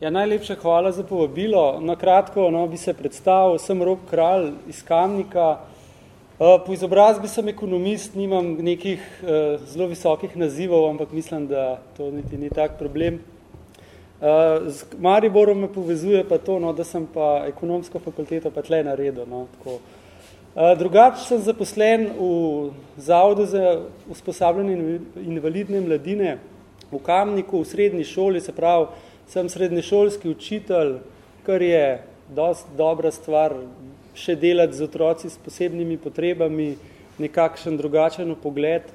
Ja, najlepša hvala za povabilo. Na kratko no, bi se predstavil, sem Rok Kralj iz Kamnika. Eh, po izobrazbi sem ekonomist, nimam nekih uh, zelo visokih nazivov, ampak mislim, da to niti ni tak problem. Uh, z Mariborom me povezuje pa to, no, da sem pa ekonomsko fakulteto pa tle naredil. No, tako. Drugač sem zaposlen v Zavodu za usposabljanje invalidne mladine v Kamniku, v srednji šoli, se pravi, sem srednješolski učitelj, kar je dost dobra stvar, še delati z otroci s posebnimi potrebami, nekakšen drugačen pogled.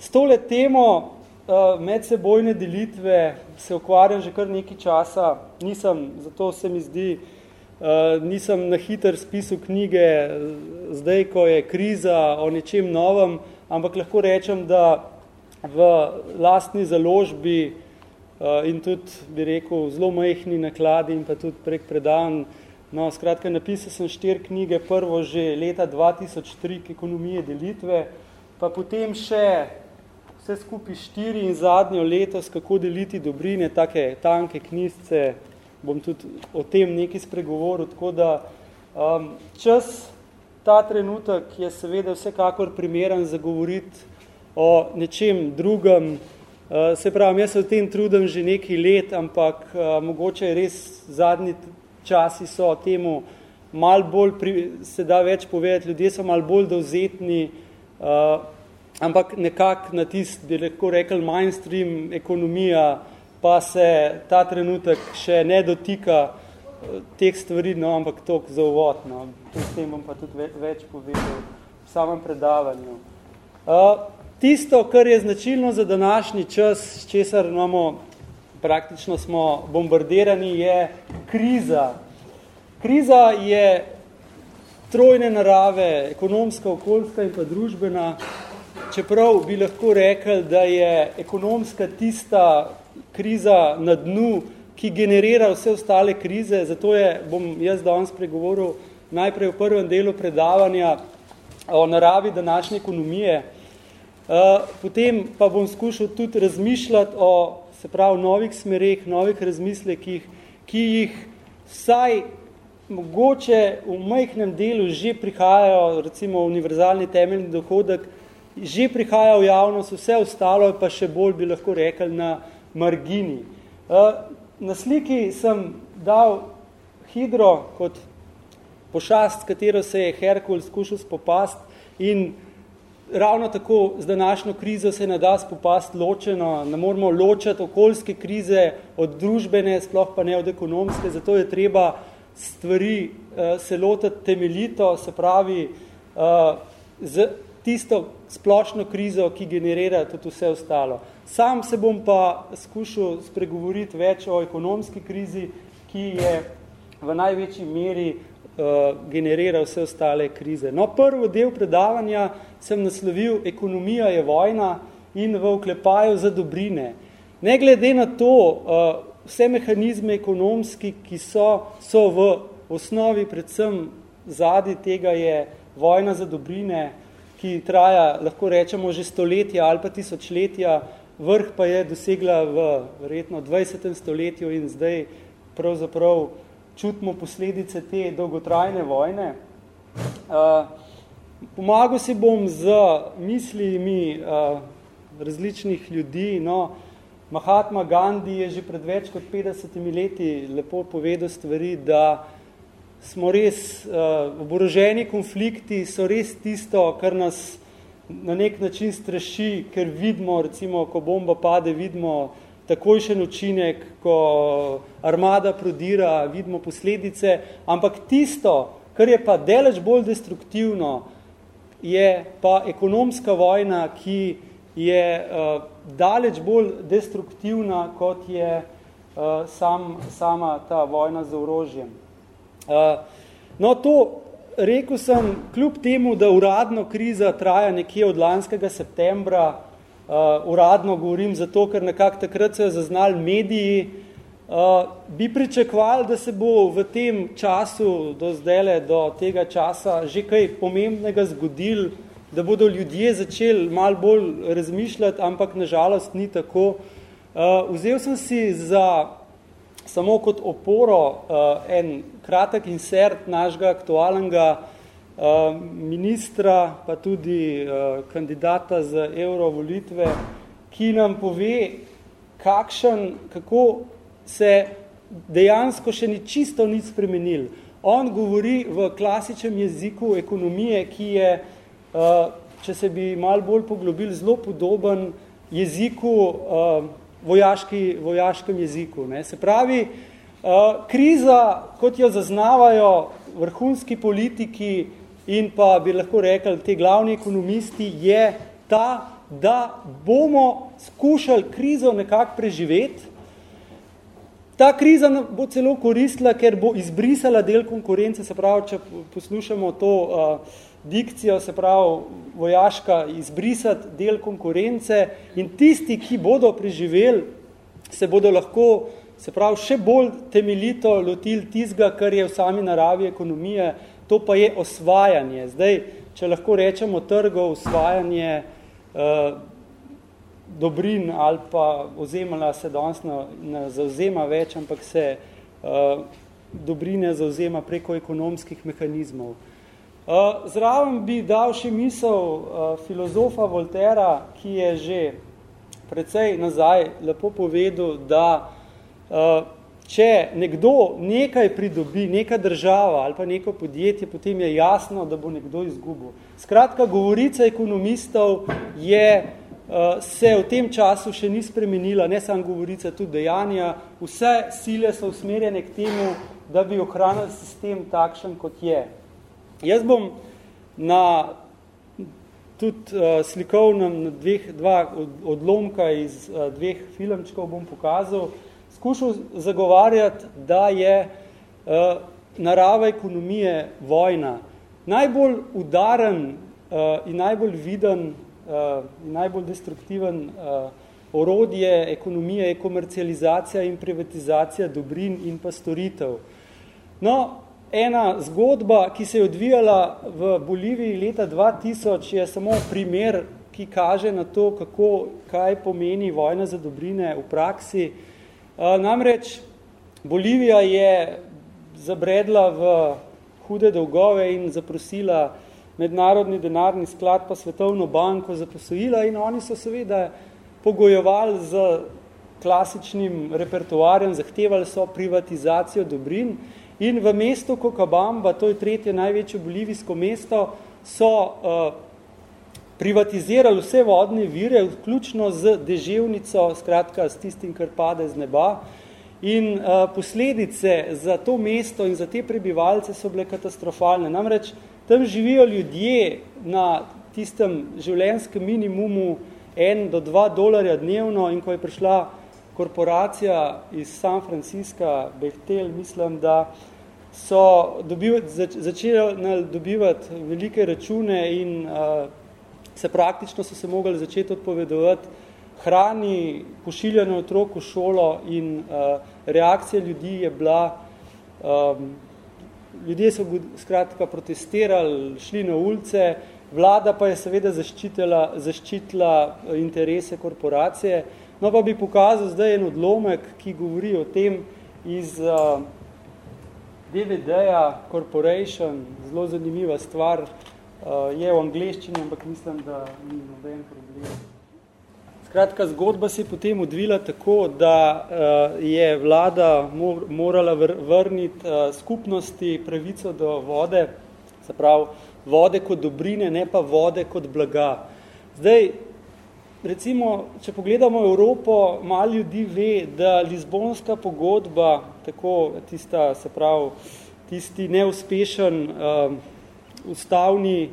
S tole temo uh, medsebojne delitve se ukvarjam že kar nekaj časa, nisem, zato se mi zdi, uh, nisem na hiter spisu knjige, zdaj, ko je kriza o nečem novem, ampak lahko rečem, da v lastni založbi uh, in tudi, bi rekel, zelo majhni nakladi in pa tudi prek predavanj. No, skratka, napisal sem štir knjige, prvo že leta 2003 k ekonomije delitve, pa potem še vse skupaj štiri in zadnjo letos, kako deliti dobrine, take tanke knjizce, bom tudi o tem nekaj spregovoril, tako da um, čas ta trenutek je seveda vsekakor primeren za govoriti o nečem drugem. Uh, se pravim, jaz se v tem trudim že nekaj let, ampak uh, mogoče res zadnji časi so temu mal bolj, pri, se da več povedati, ljudje so mal bolj dovzetni, uh, ampak nekako na tist, bi lahko rekel, mainstream ekonomija, pa se ta trenutek še ne dotika teh stvari, no, ampak tok za uvod, no. S tem bom pa tudi več povedal v samem predavanju. Uh, Tisto, kar je značilno za današnji čas, s česar imamo, praktično smo bombardirani, je kriza. Kriza je trojne narave, ekonomska, okoljska in pa družbena, čeprav bi lahko rekel, da je ekonomska tista kriza na dnu, ki generira vse ostale krize, zato je, bom jaz danes pregovoril najprej v prvem delu predavanja o naravi današnje ekonomije, potem pa bom skušal tudi razmišljati o se pravi, novih smereh, novih razmislekih, ki jih vsaj mogoče v majhnem delu že prihajajo, recimo univerzalni temeljni dohodek, že prihaja v javnost, vse ostalo pa še bolj bi lahko rekel na margini. Eh, na sliki sem dal hidro kot pošast, katero se je Herkul skušal spopast in ravno tako z današnjo krizo se ne da spopast ločeno, ne moramo ločati okoljske krize od družbene, sploh pa ne od ekonomske, zato je treba stvari uh, se lotati temeljito, se pravi uh, z tisto splošno krizo, ki generira tudi vse ostalo. Sam se bom pa skušal spregovoriti več o ekonomski krizi, ki je v največji meri uh, generira vse ostale krize. No, prvo del predavanja sem naslovil Ekonomija je vojna in v oklepaju za dobrine. Ne glede na to, uh, vse mehanizme ekonomski, ki so, so v osnovi predvsem zadi tega je vojna za dobrine, ki traja, lahko rečemo, že stoletja ali pa tisočletja, vrh pa je dosegla v verjetno 20. stoletju in zdaj pravzaprav čutimo posledice te dolgotrajne vojne. Uh, pomagal si bom z mislimi uh, različnih ljudi. No, Mahatma Gandhi je že pred več kot 50 leti lepo povedal stvari, da smo res, uh, oboroženi konflikti so res tisto, kar nas na nek način straši, ker vidimo, recimo, ko bomba pade, vidimo takojšen učinek, ko armada prodira, vidimo posledice, ampak tisto, kar je pa deleč bolj destruktivno, je pa ekonomska vojna, ki je uh, daleč bolj destruktivna, kot je uh, sam, sama ta vojna za orožjem. Uh, no, to rekel sem, kljub temu, da uradno kriza traja nekje od lanskega septembra, uh, uradno govorim zato, ker nekako takrat so zaznali mediji, uh, bi pričakovali, da se bo v tem času do zdele, do tega časa že kaj pomembnega zgodil, da bodo ljudje začeli malo bolj razmišljati, ampak nažalost ni tako. Uh, vzel sem si za samo kot oporo en kratek insert našega aktualnega ministra, pa tudi kandidata za euro volitve, ki nam pove, kakšen, kako se dejansko še ni čisto nič spremenil. On govori v klasičnem jeziku ekonomije, ki je, če se bi malo bolj poglobil, zelo podoben jeziku, vojaški, vojaškem jeziku. Ne. Se pravi, kriza, kot jo zaznavajo vrhunski politiki in pa bi lahko rekli te glavni ekonomisti, je ta, da bomo skušali krizo nekako preživeti, Ta kriza bo celo koristila, ker bo izbrisala del konkurence, se pravi, če poslušamo to uh, dikcijo, se pravi, vojaška, izbrisati del konkurence in tisti, ki bodo preživeli, se bodo lahko, se pravi, še bolj temeljito lotili tizga, kar je v sami naravi ekonomije, to pa je osvajanje. Zdaj, če lahko rečemo trgo, osvajanje, uh, dobrin ali pa ozemala se danes ne, ne zauzema več, ampak se uh, dobrine zauzema preko ekonomskih mehanizmov. Uh, zraven bi dal še misel uh, filozofa Voltera, ki je že precej nazaj lepo povedal, da uh, če nekdo nekaj pridobi, neka država ali pa neko podjetje, potem je jasno, da bo nekdo izgubil. Skratka, govorica ekonomistov je Eh, se v tem času še ni spremenila, ne samo govorica, tudi dejanja. Vse sile so usmerjene k temu, da bi ohranili sistem takšen, kot je. Jaz bom na tudi uh, slikovnem dveh, dva odlomka iz uh, dveh filmčkov bom pokazal, skušal zagovarjati, da je uh, narava ekonomije vojna. Najbolj udaren uh, in najbolj viden najbolj destruktiven uh, orodje ekonomije je komercializacija in privatizacija dobrin in pa storitev. No, ena zgodba, ki se je odvijala v Boliviji leta 2000, je samo primer, ki kaže na to, kako, kaj pomeni vojna za dobrine v praksi. Uh, namreč Bolivija je zabredla v hude dolgove in zaprosila uh, mednarodni denarni sklad pa Svetovno banko za posojila in oni so seveda pogojevali z klasičnim repertoarjem, zahtevali so privatizacijo dobrin in v mestu Kokabamba, to je tretje največje bolivijsko mesto, so uh, privatizirali vse vodne vire, vključno z deževnico, skratka s tistim, kar pade z neba. In uh, posledice za to mesto in za te prebivalce so bile katastrofalne. Namreč Tam živijo ljudje na tistem življenjskem minimumu 1 do 2 dolarja dnevno in ko je prišla korporacija iz San Francisca, Bechtel, mislim, da so začeli dobivati velike račune in uh, se praktično so se mogli začeti odpovedovati hrani, pošiljanje otrok v šolo in uh, reakcija ljudi je bila um, ljudje so skratka protestirali, šli na ulice, vlada pa je seveda zaščitila, zaščitila eh, interese korporacije. No pa bi pokazal zdaj en odlomek, ki govori o tem iz uh, eh, DVD-ja Corporation, zelo zanimiva stvar, uh, je v angleščini, ampak mislim, da ni noben problem. Skratka, zgodba se je potem odvila tako, da uh, je vlada mor morala vr vrniti uh, skupnosti pravico do vode, se pravi vode kot dobrine, ne pa vode kot blaga. Zdaj, recimo, če pogledamo Evropo, malo ljudi ve, da Lizbonska pogodba, tako tista, se pravi, tisti neuspešen uh, ustavni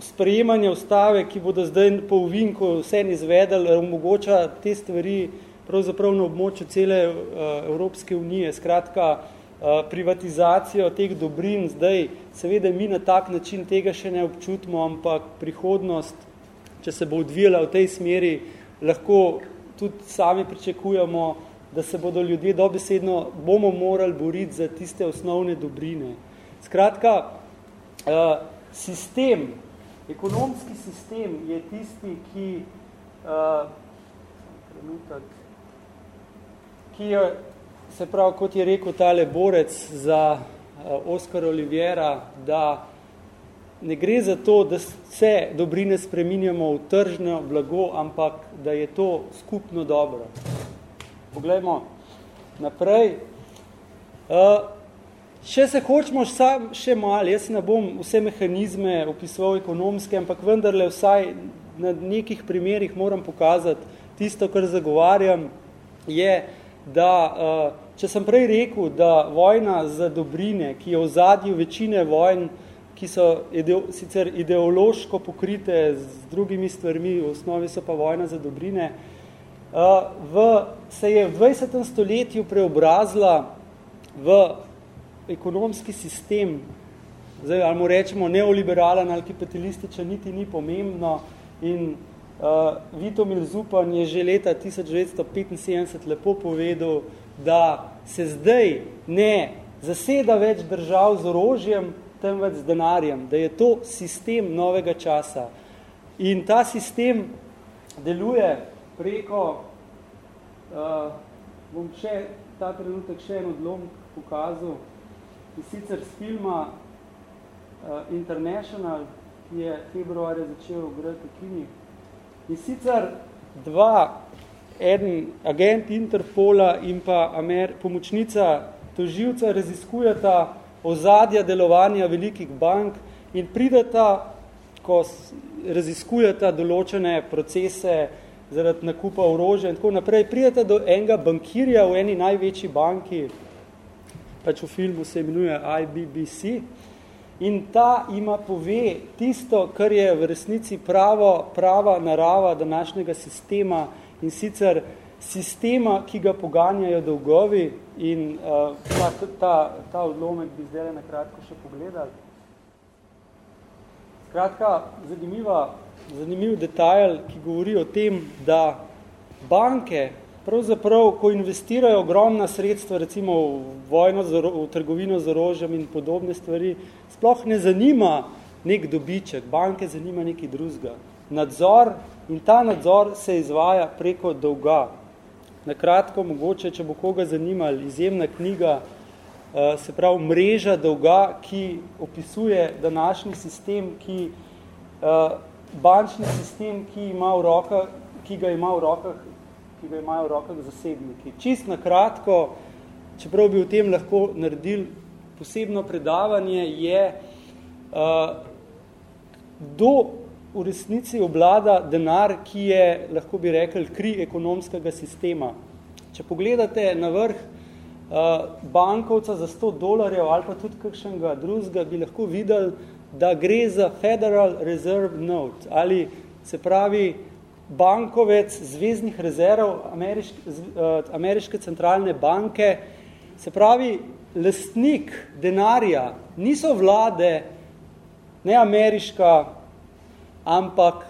sprejemanje ustave, ki bodo zdaj po uvinku vse izvedeli, omogoča te stvari pravzaprav na območju cele uh, Evropske unije. Skratka, uh, privatizacijo teh dobrin zdaj, seveda mi na tak način tega še ne občutimo, ampak prihodnost, če se bo odvijala v tej smeri, lahko tudi sami pričakujemo, da se bodo ljudje dobesedno, bomo morali boriti za tiste osnovne dobrine. Skratka, uh, sistem, Ekonomski sistem je tisti, ki, uh, trenutek, ki je se pravi, kot je rekel tale borec za Oskar Oliviera, da ne gre za to, da vse dobrine spreminjamo v tržno blago, ampak da je to skupno dobro. Poglejmo naprej. Še se hočemo sam še malo, jaz ne bom vse mehanizme opisoval ekonomske, ampak vendarle vsaj na nekih primerih moram pokazati tisto, kar zagovarjam, je, da če sem prej rekel, da vojna za dobrine, ki je v zadju večine vojn, ki so ide, sicer ideološko pokrite z drugimi stvarmi, v osnovi so pa vojna za dobrine, v, se je v 20. stoletju preobrazila v ekonomski sistem, zdaj, ali mu rečemo neoliberalen ali kapitalističen, niti ni pomembno. In uh, Vito Milzupan je že leta 1975 lepo povedal, da se zdaj ne zaseda več držav z orožjem, temveč z denarjem, da je to sistem novega časa. In ta sistem deluje preko, uh, bom še ta trenutek še en odlom pokazal, in sicer z filma uh, International, ki je februarja začel grati v kini. In sicer dva, eden agent Interpola in pa Amer, pomočnica toživca raziskujeta ozadja delovanja velikih bank in prideta, ko raziskujeta določene procese zaradi nakupa orožja in tako naprej, prideta do enega bankirja v eni največji banki, pač v filmu se imenuje IBBC, in ta ima pove tisto, kar je v resnici pravo, prava narava današnjega sistema in sicer sistema, ki ga poganjajo dolgovi in uh, ta, ta, ta odlomek bi zdaj na kratko še pogledali. Skratka, zanimiva, zanimiv detajl, ki govori o tem, da banke pravzaprav, ko investirajo ogromna sredstva, recimo v vojno, v trgovino z orožjem in podobne stvari, sploh ne zanima nek dobiček, banke zanima nekaj drugega. Nadzor in ta nadzor se izvaja preko dolga. Na kratko, mogoče, če bo koga zanimali, izjemna knjiga, eh, se pravi mreža dolga, ki opisuje današnji sistem, ki eh, bančni sistem, ki, ima v rokah, ki ga ima v rokah ki ga imajo v rokah zasebniki. Čist na kratko, čeprav bi v tem lahko naredil posebno predavanje, je, uh, kdo v resnici oblada denar, ki je, lahko bi rekel, kri ekonomskega sistema. Če pogledate na vrh uh, bankovca za 100 dolarjev ali pa tudi kakšnega drugega, bi lahko videli, da gre za Federal Reserve Note ali se pravi bankovec zvezdnih rezerv ameriške, eh, ameriške centralne banke, se pravi, lastnik denarja niso vlade, ne ameriška, ampak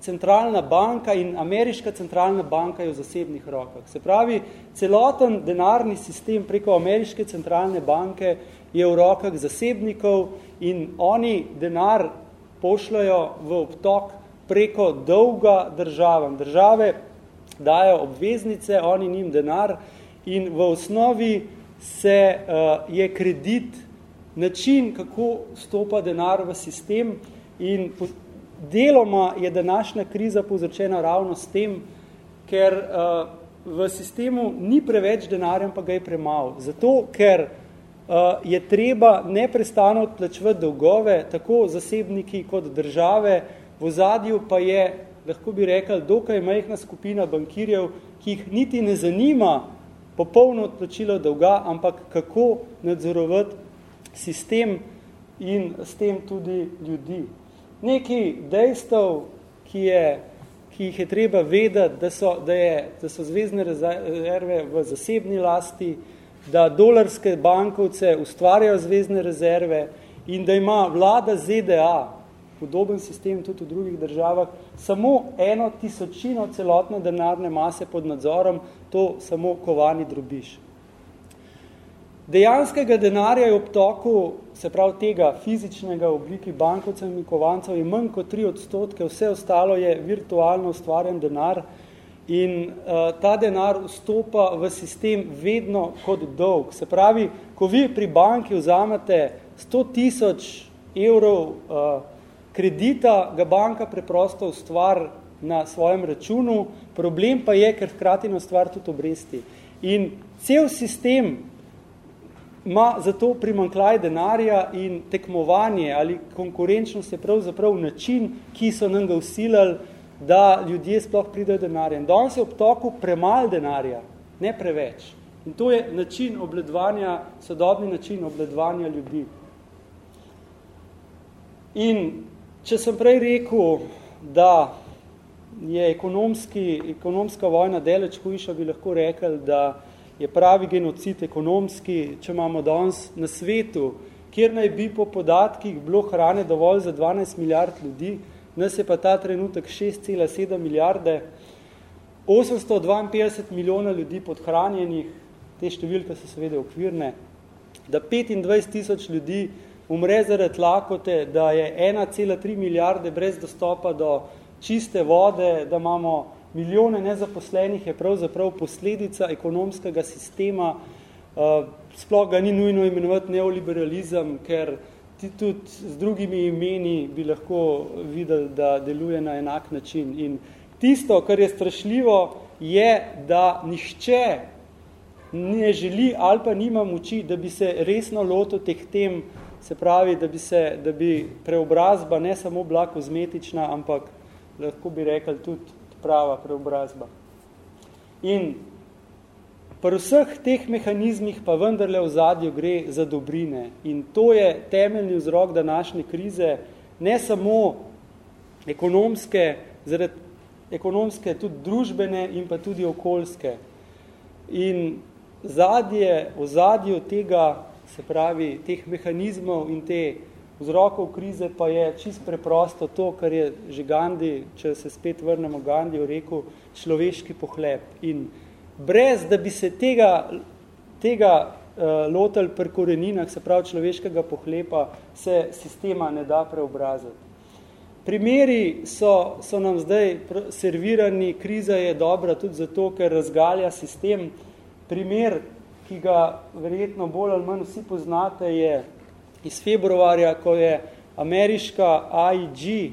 centralna banka in ameriška centralna banka je v zasebnih rokah. Se pravi, celoten denarni sistem preko ameriške centralne banke je v rokah zasebnikov in oni denar pošljajo v obtok preko dolga državam. Države dajo obveznice, oni njim denar in v osnovi se uh, je kredit način, kako stopa denar v sistem in po, deloma je današnja kriza povzročena ravno s tem, ker uh, v sistemu ni preveč denarja, pa ga je premalo. Zato, ker uh, je treba neprestano odplačevati dolgove, tako zasebniki kot države, V zadju pa je, lahko bi rekel, dokaj majhna skupina bankirjev, ki jih niti ne zanima popolno odplačilo dolga, ampak kako nadzorovati sistem in s tem tudi ljudi. Neki dejstev, ki, je, ki jih je treba vedeti, da so, da, je, da so zvezdne rezerve v zasebni lasti, da dolarske bankovce ustvarjajo zvezdne rezerve in da ima vlada ZDA, podoben sistem tudi v drugih državah, samo eno tisočino celotne denarne mase pod nadzorom, to samo kovani drobiš. Dejanskega denarja je obtoku, se pravi tega fizičnega v obliki bankovcev in kovancev, je manj kot tri odstotke, vse ostalo je virtualno ustvarjen denar In uh, ta denar vstopa v sistem vedno kot dolg. Se pravi, ko vi pri banki vzamete 100 tisoč evrov uh, kredita, ga banka preprosto ustvar na svojem računu, problem pa je, ker hkrati na stvar tudi obresti. In cel sistem ima zato primankljaj denarja in tekmovanje ali konkurenčnost je pravzaprav način, ki so nam ga usilali, da ljudje sploh pridajo denarja. In danes je ob toku premal denarja, ne preveč. In to je način obledovanja, sodobni način obledovanja ljudi. In če sem prej rekel, da je ekonomski, ekonomska vojna deleč hujša, bi lahko rekel, da je pravi genocid ekonomski, če imamo danes na svetu, kjer naj bi po podatkih bilo hrane dovolj za 12 milijard ljudi, nas je pa ta trenutek 6,7 milijarde, 852 milijona ljudi podhranjenih, te številke so seveda okvirne, da 25 tisoč ljudi umre zaradi lakote, da je 1,3 milijarde brez dostopa do čiste vode, da imamo milijone nezaposlenih, je pravzaprav posledica ekonomskega sistema. Uh, sploh ga ni nujno imenovati neoliberalizem, ker ti tudi z drugimi imeni bi lahko videli, da deluje na enak način. In tisto, kar je strašljivo, je, da nihče ne želi ali pa nima moči, da bi se resno lotil teh tem, se pravi, da bi, se, da bi preobrazba ne samo bila kozmetična, ampak lahko bi rekli tudi prava preobrazba. In pri vseh teh mehanizmih pa vendarle v zadju gre za dobrine. In to je temeljni vzrok današnje krize, ne samo ekonomske, zaradi ekonomske, tudi družbene in pa tudi okoljske. In zadje, v zadju tega, se pravi, teh mehanizmov in te Vzrokov krize pa je čist preprosto to, kar je že Gandhi, če se spet vrnemo Gandhi, rekel človeški pohlep. In brez, da bi se tega, tega uh, lotel pri koreninah, se pravi človeškega pohlepa, se sistema ne da preobraziti. Primeri so, so nam zdaj servirani, kriza je dobra tudi zato, ker razgalja sistem. Primer, ki ga verjetno bolj ali manj vsi poznate, je iz februarja, ko je ameriška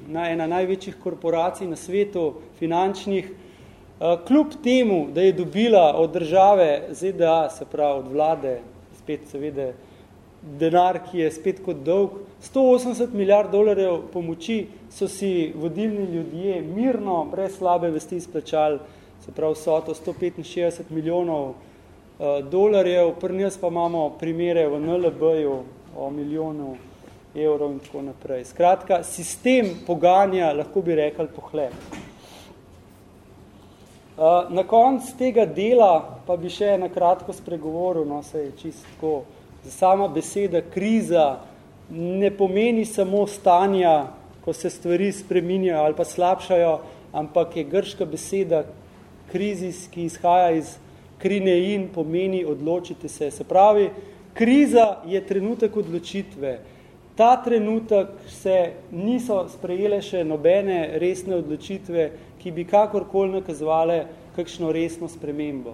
na ena največjih korporacij na svetu, finančnih, eh, kljub temu, da je dobila od države ZDA, se pravi od vlade, spet seveda denar, ki je spet kot dolg, 180 milijard dolarjev pomoči so si vodilni ljudje mirno, brez slabe vesti izplačali, se pravi so to 165 milijonov dolarjev, pri nas pa imamo primere v NLB-ju, o milijonu evrov in tako naprej. Skratka, sistem poganja, lahko bi rekli, pohleb. Na konc tega dela pa bi še na kratko spregovoril, no se je čisto za sama beseda kriza ne pomeni samo stanja, ko se stvari spreminjajo ali pa slabšajo, ampak je grška beseda krizis, ki izhaja iz krinein, pomeni odločite se. Se pravi, Kriza je trenutek odločitve. Ta trenutek se niso sprejele še nobene resne odločitve, ki bi kakorkoli nakazovale kakšno resno spremembo.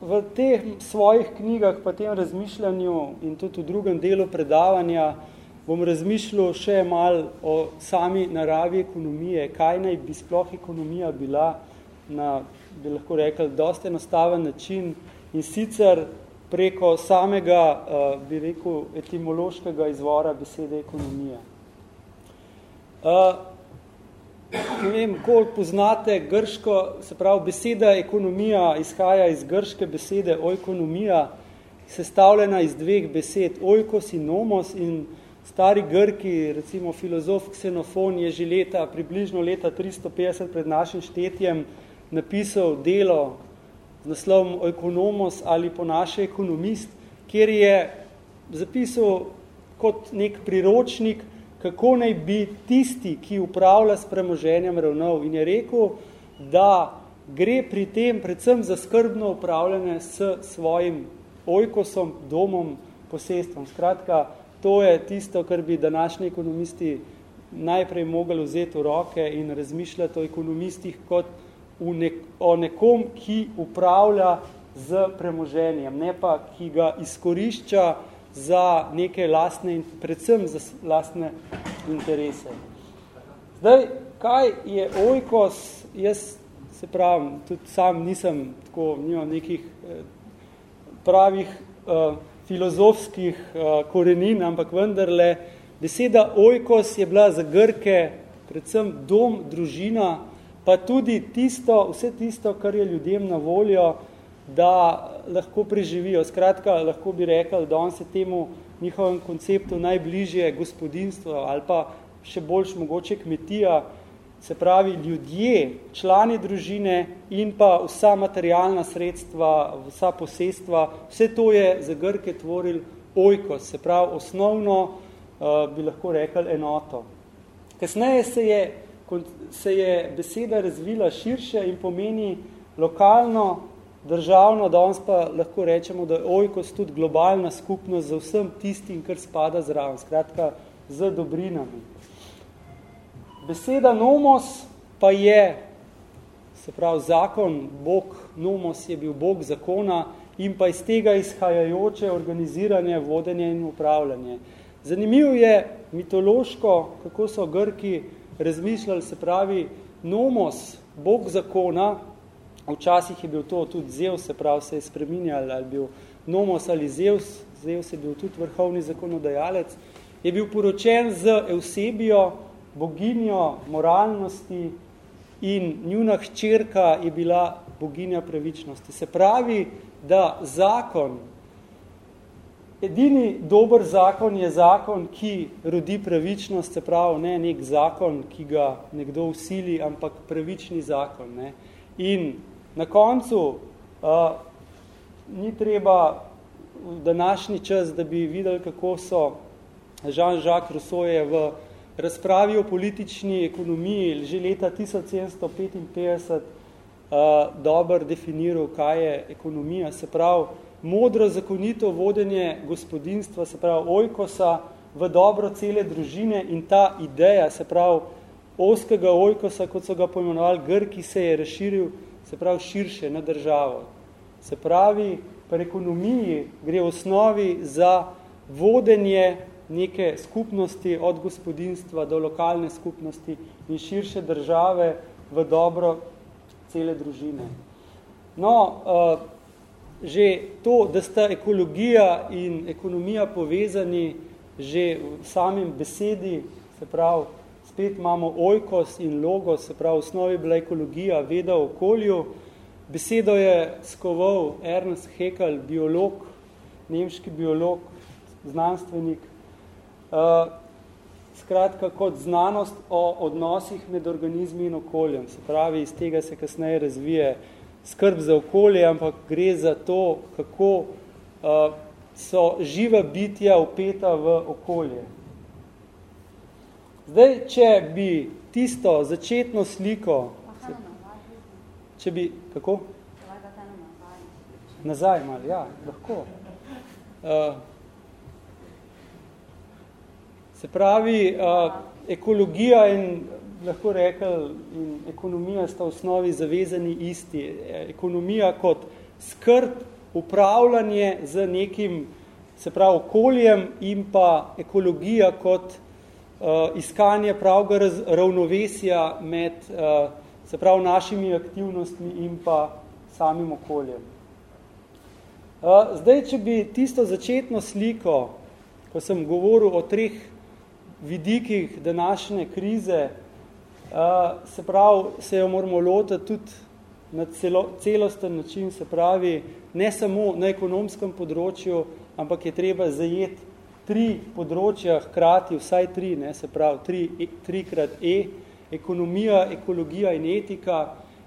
V teh svojih knjigah, pa tem razmišljanju in tudi v drugem delu predavanja, bom razmišljal še mal o sami naravi ekonomije, kaj naj bi sploh ekonomija bila na, bi lahko rekel, dosti enostaven način, in sicer preko samega, uh, bi rekel, etimološkega izvora besede ekonomija. Uh, ne vem, ko poznate grško, se pravi, beseda ekonomija izhaja iz grške besede oikonomija, sestavljena iz dveh besed, oikos in nomos in stari Grki, recimo filozof Xenofon je že leta, približno leta 350 pred našim štetjem napisal delo z naslovom Ekonomos ali po naše ekonomist, kjer je zapisal kot nek priročnik, kako naj bi tisti, ki upravlja s premoženjem ravnal in je rekel, da gre pri tem predvsem za skrbno upravljanje s svojim ojkosom, domom, posestvom. Skratka, to je tisto, kar bi današnji ekonomisti najprej mogli vzeti v roke in razmišljati o ekonomistih kot nek, o nekom, ki upravlja z premoženjem, ne pa, ki ga izkorišča za neke lastne, predvsem za lastne interese. Zdaj, kaj je ojkos, jaz se pravim, tudi sam nisem tako, nimam nekih eh, pravih uh, filozofskih uh, korenin, ampak vendarle, beseda ojkos je bila za Grke predvsem dom, družina, pa tudi tisto, vse tisto, kar je ljudem na voljo, da lahko preživijo. Skratka, lahko bi rekel, da on se temu njihovem konceptu najbližje gospodinstvo ali pa še boljš mogoče kmetija, se pravi ljudje, člani družine in pa vsa materialna sredstva, vsa posestva, vse to je za Grke tvoril ojkos, se pravi osnovno uh, bi lahko rekel enoto. Kasneje se je, se je beseda razvila širše in pomeni lokalno, državno, danes pa lahko rečemo, da je ojkos tudi globalna skupnost za vsem tistim, kar spada zraven, skratka z dobrinami. Beseda nomos pa je, se pravi zakon, Bog, nomos je bil Bog zakona in pa iz tega izhajajoče organiziranje, vodenje in upravljanje. Zanimivo je mitološko, kako so Grki razmišljali, se pravi, nomos, Bog zakona, včasih je bil to tudi Zeus, se pravi, se je spreminjal, ali bil nomos ali Zeus, Zeus je bil tudi vrhovni zakonodajalec, je bil poročen z Eusebijo, boginjo moralnosti in njuna hčerka je bila boginja pravičnosti. Se pravi, da zakon, edini dober zakon je zakon, ki rodi pravičnost, se pravi, ne nek zakon, ki ga nekdo usili, ampak pravični zakon. Ne. In na koncu uh, ni treba v današnji čas, da bi videli, kako so Jean-Jacques Rousseau je v razpravi o politični ekonomiji že leta 1755 uh, dober definiral, kaj je ekonomija, se pravi modro zakonito vodenje gospodinstva, se pravi ojkosa v dobro cele družine in ta ideja, se pravi oskega ojkosa, kot so ga pojmenovali Grki, se je razširil, se pravi širše na državo. Se pravi, pri ekonomiji gre v osnovi za vodenje neke skupnosti od gospodinstva do lokalne skupnosti in širše države v dobro cele družine. No, uh, že to, da sta ekologija in ekonomija povezani že v samem besedi, se pravi, spet imamo ojkos in logos, se pravi, v osnovi bila ekologija, veda o okolju. Besedo je skoval Ernst Haeckel, biolog, nemški biolog, znanstvenik, Uh, skratka, kot znanost o odnosih med organizmi in okoljem. Se pravi, iz tega se kasneje razvije skrb za okolje, ampak gre za to, kako uh, so živa bitja upeta v okolje. Zdaj, če bi tisto začetno sliko, se, če bi, kako? Nazaj malo, ja, lahko. Uh, Se pravi, uh, ekologija in lahko rekel, in ekonomija sta v osnovi zavezani isti. Ekonomija kot skrb, upravljanje z nekim, se pravi, okoljem in pa ekologija kot uh, iskanje pravega raz, ravnovesja med, uh, se pravi, našimi aktivnostmi in pa samim okoljem. Uh, zdaj, če bi tisto začetno sliko, ko sem govoril o treh vidikih današnje krize, uh, se pravi, se jo moramo lotiti tudi na celo, celosten način, se pravi, ne samo na ekonomskem področju, ampak je treba zajeti tri področja hkrati, vsaj tri, ne, se pravi, tri, e, trikrat E, ekonomija, ekologija in etika.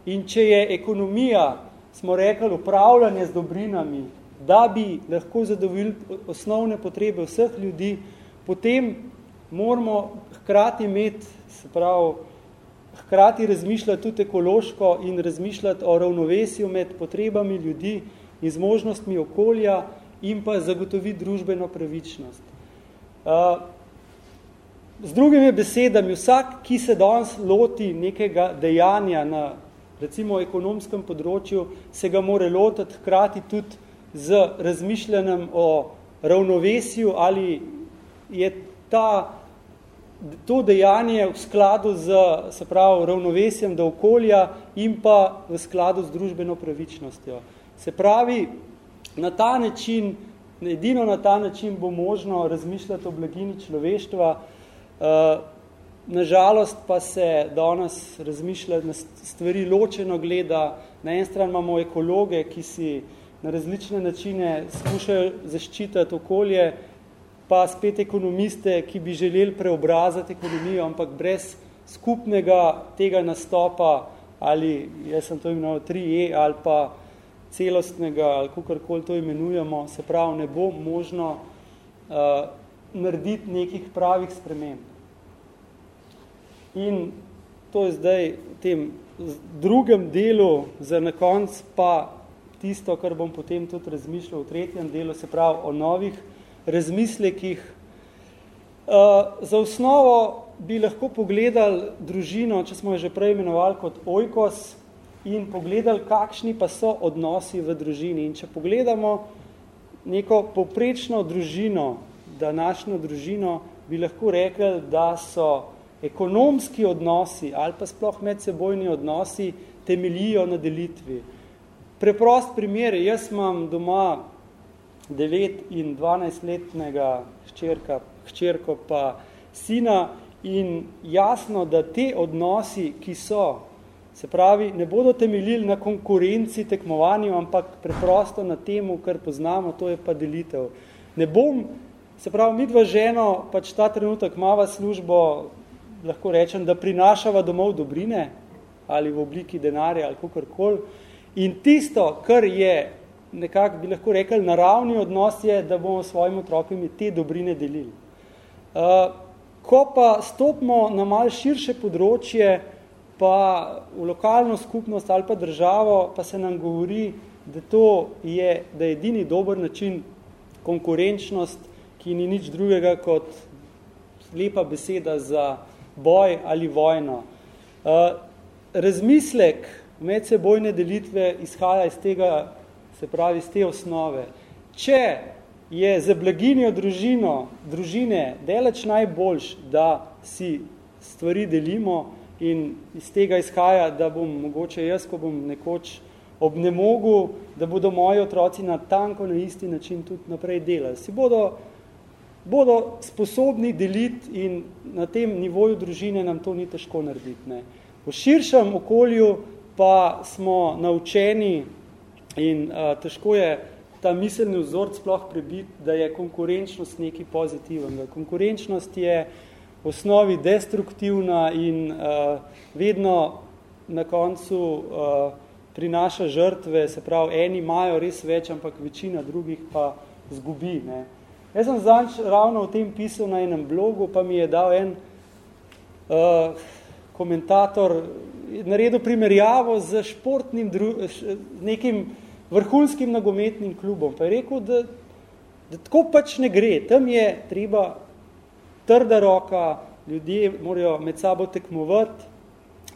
In če je ekonomija, smo rekli, upravljanje z dobrinami, da bi lahko zadovoljili osnovne potrebe vseh ljudi, potem moramo hkrati imeti, se pravi, hkrati razmišljati tudi ekološko in razmišljati o ravnovesju med potrebami ljudi in zmožnostmi okolja in pa zagotoviti družbeno pravičnost. Z drugimi besedami, vsak, ki se danes loti nekega dejanja na recimo ekonomskem področju, se ga more lotiti hkrati tudi z razmišljanjem o ravnovesju ali je ta, to dejanje v skladu z se pravi, ravnovesjem do okolja in pa v skladu z družbeno pravičnostjo. Se pravi, na ta način, edino na ta način bo možno razmišljati o blagini človeštva, uh, Nažalost pa se danes razmišlja na stvari ločeno gleda. Na en stran imamo ekologe, ki si na različne načine skušajo zaščititi okolje, pa spet ekonomiste, ki bi želeli preobrazati ekonomijo, ampak brez skupnega tega nastopa, ali jaz sem to imenoval 3E, ali pa celostnega, ali kakorkoli to imenujemo, se pravi, ne bo možno uh, narediti nekih pravih sprememb. In to je zdaj v tem drugem delu, za na konc pa tisto, kar bom potem tudi razmišljal v tretjem delu, se pravi o novih razmislekih. Uh, za osnovo bi lahko pogledali družino, če smo jo že prej imenovali kot ojkos, in pogledali, kakšni pa so odnosi v družini. In če pogledamo neko poprečno družino, današnjo družino, bi lahko rekli, da so ekonomski odnosi ali pa sploh medsebojni odnosi temeljijo na delitvi. Preprost primer, jaz imam doma 9 in 12 letnega hčerka, hčerko pa sina in jasno, da te odnosi, ki so, se pravi, ne bodo temeljili na konkurenci tekmovanju, ampak preprosto na temu, kar poznamo, to je pa delitev. Ne bom, se pravi, mi dva ženo, pač ta trenutek mava službo lahko rečem, da prinašava domov dobrine ali v obliki denarja ali kakorkoli. In tisto, kar je nekako, bi lahko rekli, naravni odnos je, da bomo svojim otrokom te dobrine delili. Uh, ko pa stopimo na malo širše področje, pa v lokalno skupnost ali pa državo, pa se nam govori, da to je, da edini dober način konkurenčnost, ki ni nič drugega kot lepa beseda za boj ali vojno. Uh, razmislek medsebojne delitve izhaja iz tega, se pravi, iz te osnove. Če je za blaginjo družino, družine delač najboljš, da si stvari delimo in iz tega izhaja, da bom mogoče jaz, ko bom nekoč ob nemogu, da bodo moji otroci na tanko na isti način tudi naprej delali. Si bodo bodo sposobni deliti in na tem nivoju družine nam to ni težko narediti. Ne. V širšem okolju pa smo naučeni in a, težko je ta miselni vzor sploh prebiti, da je konkurenčnost nekaj pozitivnega. Konkurenčnost je v osnovi destruktivna in a, vedno na koncu a, prinaša žrtve, se pravi, eni imajo res več, ampak večina drugih pa zgubi. Ne. Jaz sem zanč ravno o tem pisal na enem blogu, pa mi je dal en uh, komentator, naredil primerjavo z športnim, dru, š, nekim vrhunskim nagometnim klubom. Pa je rekel, da, da tako pač ne gre. Tam je treba trda roka, ljudje morajo med sabo tekmovati,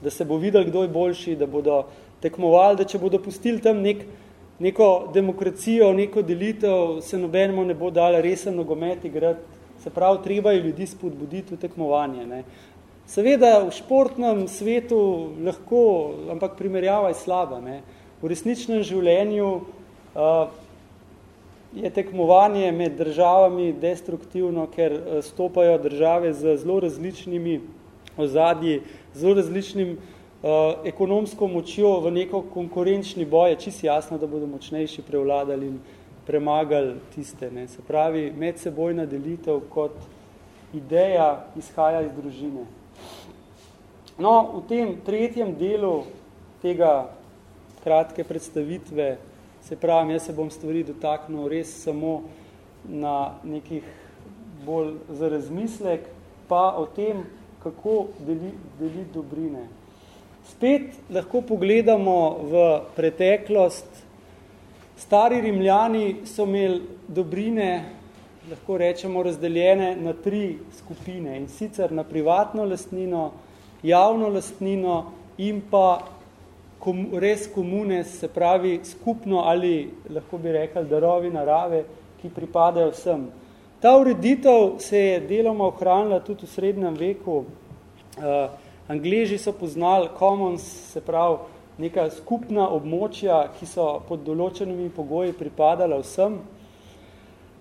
da se bo videl, kdo je boljši, da bodo tekmovali, da če bodo pustili tam nek neko demokracijo, neko delitev, se nobenemu ne bo dala resen nogomet igrati. Se pravi, treba je ljudi spodbuditi v tekmovanje. Ne. Seveda v športnem svetu lahko, ampak primerjava je slaba. Ne. V resničnem življenju uh, je tekmovanje med državami destruktivno, ker stopajo države z zelo različnimi ozadji, zelo različnim uh, ekonomsko močjo v neko konkurenčni boj, je čisto jasno, da bodo močnejši prevladali in premagali tiste. Ne. Se pravi, medsebojna delitev kot ideja izhaja iz družine. No, v tem tretjem delu tega kratke predstavitve, se pravi, jaz se bom stvari dotaknil res samo na nekih bolj za razmislek, pa o tem, kako deli, deli dobrine. Spet lahko pogledamo v preteklost. Stari rimljani so imeli dobrine lahko rečemo, razdeljene na tri skupine in sicer na privatno lastnino, javno lastnino in pa kom, res komune, se pravi skupno ali lahko bi rekli darovi narave, ki pripadajo vsem. Ta ureditev se je deloma ohranila tudi v srednjem veku. Uh, Angleži so poznali commons, se pravi neka skupna območja, ki so pod določenimi pogoji pripadala vsem.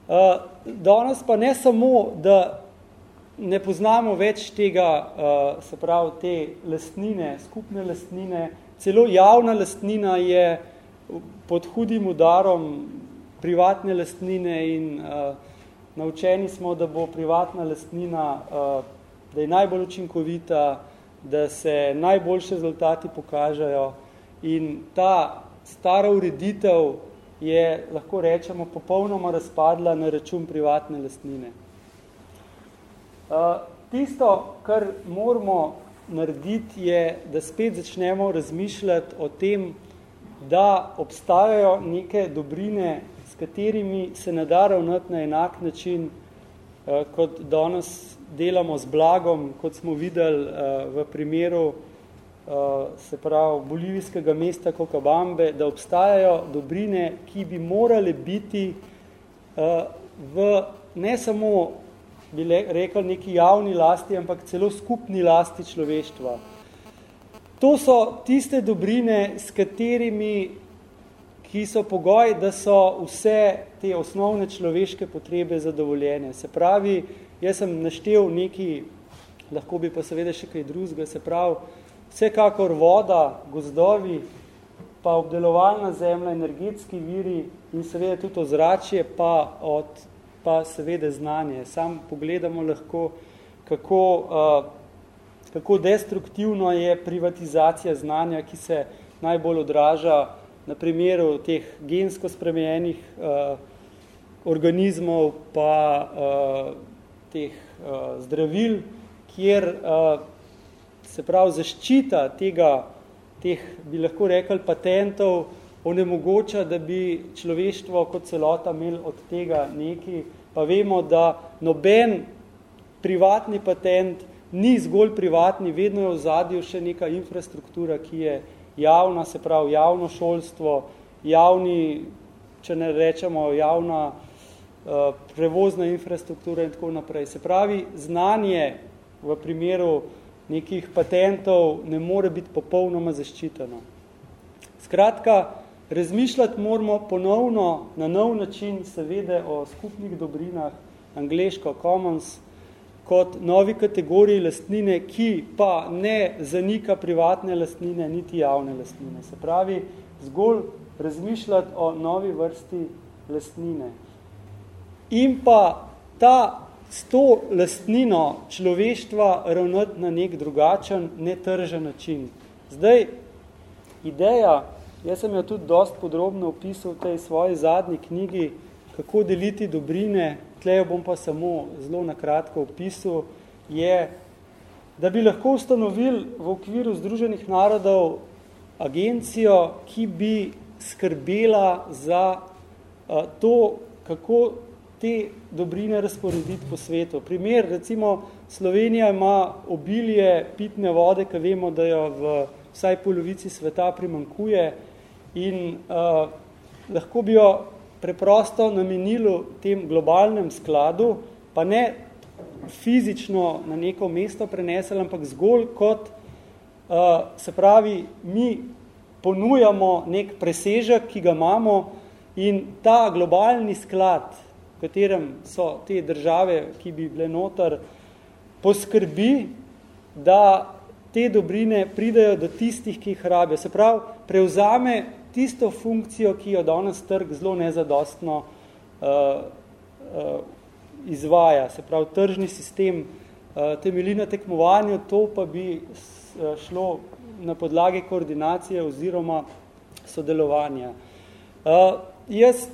Uh, danes pa ne samo, da ne poznamo več tega, uh, se pravi, te lastnine, skupne lastnine, celo javna lastnina je pod hudim udarom privatne lastnine in uh, naučeni smo, da bo privatna lastnina, uh, da je najbolj učinkovita, da se najboljši rezultati pokažejo in ta stara ureditev je, lahko rečemo, popolnoma razpadla na račun privatne lastnine. Uh, tisto, kar moramo narediti, je, da spet začnemo razmišljati o tem, da obstajajo neke dobrine, s katerimi se ne da ravnati na enak način, uh, kot danes delamo z blagom, kot smo videli uh, v primeru uh, se pravi bolivijskega mesta Kokabambe, da obstajajo dobrine, ki bi morale biti v ne samo bi rekel neki javni lasti, ampak celo skupni lasti človeštva. To so tiste dobrine, s katerimi, ki so pogoj, da so vse te osnovne človeške potrebe zadovoljene. Se pravi, Jaz sem naštel neki, lahko bi pa seveda še kaj drugega, se pravi, vsekakor voda, gozdovi, pa obdelovalna zemlja, energetski viri in seveda tudi ozračje, pa, od, pa seveda znanje. Sam pogledamo lahko, kako, uh, kako destruktivno je privatizacija znanja, ki se najbolj odraža na primeru teh gensko spremenjenih uh, organizmov, pa uh, teh uh, zdravil, kjer uh, se pravi zaščita tega, teh, bi lahko rekli, patentov, onemogoča, da bi človeštvo kot celota imel od tega neki, pa vemo, da noben privatni patent ni zgolj privatni, vedno je v zadju še neka infrastruktura, ki je javna, se pravi javno šolstvo, javni, če ne rečemo, javna Eh, prevozna infrastruktura in tako naprej. Se pravi, znanje v primeru nekih patentov ne more biti popolnoma zaščiteno. Skratka, razmišljati moramo ponovno na nov način seveda o skupnih dobrinah, angleško commons, kot novi kategoriji lastnine, ki pa ne zanika privatne lastnine, niti javne lastnine. Se pravi, zgolj razmišljati o novi vrsti lastnine in pa ta s to lastnino človeštva ravnati na nek drugačen, netržen način. Zdaj, ideja, jaz sem jo tudi dost podrobno opisal v tej svoji zadnji knjigi, kako deliti dobrine, tlejo bom pa samo zelo nakratko opisal, je, da bi lahko ustanovili v okviru Združenih narodov agencijo, ki bi skrbela za uh, to, kako te dobrine razporediti po svetu. Primer, recimo, Slovenija ima obilje pitne vode, ki vemo, da jo v vsaj polovici sveta primankuje in uh, lahko bi jo preprosto namenilo tem globalnem skladu, pa ne fizično na neko mesto prenesel, ampak zgolj kot, uh, se pravi, mi ponujamo nek presežek, ki ga imamo in ta globalni sklad, v katerem so te države, ki bi bile notar, poskrbi, da te dobrine pridajo do tistih, ki jih rabijo. Se pravi, prevzame tisto funkcijo, ki jo danes trg zelo nezadostno uh, uh, izvaja. Se pravi, tržni sistem uh, temelji na tekmovanju, to pa bi šlo na podlagi koordinacije oziroma sodelovanja. Uh, jaz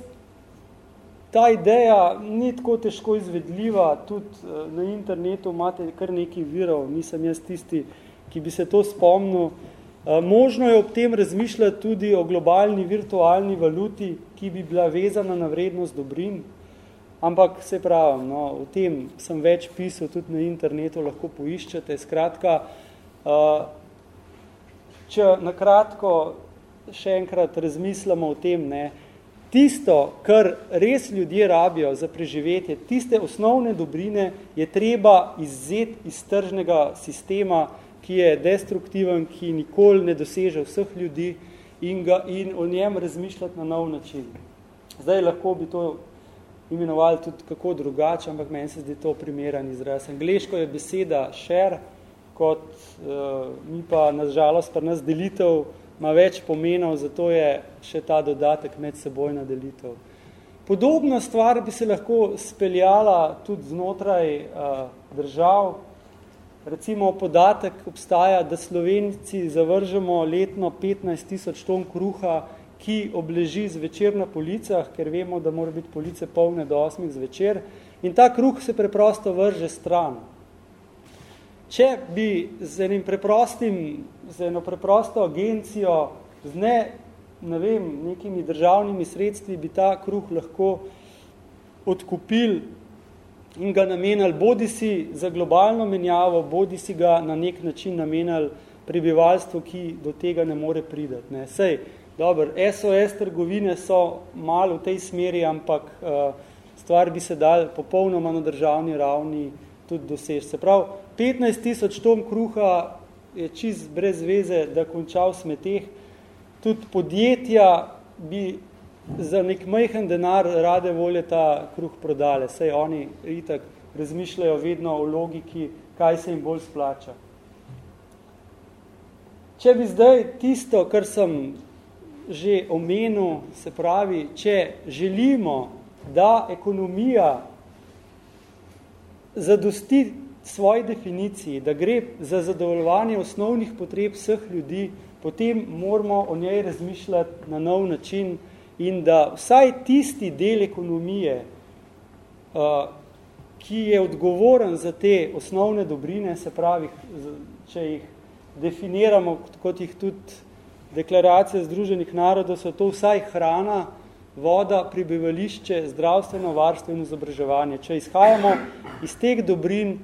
ta ideja ni tako težko izvedljiva, tudi na internetu imate kar nekaj virov, nisem jaz tisti, ki bi se to spomnil. Eh, možno je ob tem razmišljati tudi o globalni virtualni valuti, ki bi bila vezana na vrednost dobrin. ampak se pravim, no, v tem sem več pisal, tudi na internetu lahko poiščete. Skratka, uh, če nakratko še enkrat razmislimo o tem, ne, tisto, kar res ljudje rabijo za preživetje, tiste osnovne dobrine je treba izzeti iz tržnega sistema, ki je destruktiven, ki nikoli ne doseže vseh ljudi in, ga, in o njem razmišljati na nov način. Zdaj lahko bi to imenovali tudi kako drugače, ampak meni se zdi to primeren izraz. Angliško je beseda share, kot uh, mi pa na žalost pri nas delitev ima več pomenov, zato je še ta dodatek med sebojna delitev. Podobna stvar bi se lahko speljala tudi znotraj uh, držav. Recimo podatek obstaja, da Slovenci zavržemo letno 15 tisoč ton kruha ki obleži zvečer na policah, ker vemo, da mora biti police polne do osmih zvečer, in ta kruh se preprosto vrže stran. Če bi z enim preprostim, z eno preprosto agencijo, z ne, ne vem, nekimi državnimi sredstvi, bi ta kruh lahko odkupil in ga namenili bodi si za globalno menjavo, bodi si ga na nek način namenili prebivalstvu, ki do tega ne more pridati. Ne. Sej, Dobro, SOS trgovine so malo v tej smeri, ampak uh, stvar bi se dal popolnoma na državni ravni tudi doseči. Se pravi, 15 tisoč ton kruha je čist brez veze, da konča v smeteh. Tudi podjetja bi za nek majhen denar rade volje ta kruh prodale. Sej oni itak razmišljajo vedno o logiki, kaj se jim bolj splača. Če bi zdaj tisto, kar sem že omenil, se pravi, če želimo, da ekonomija zadosti svoji definiciji, da gre za zadovoljevanje osnovnih potreb vseh ljudi, potem moramo o njej razmišljati na nov način in da vsaj tisti del ekonomije, uh, ki je odgovoren za te osnovne dobrine, se pravi, če jih definiramo, kot jih tudi deklaracije Združenih narodov so to vsaj hrana, voda, prebivališče, zdravstveno varstvo in izobraževanje. Če izhajamo iz teh dobrin,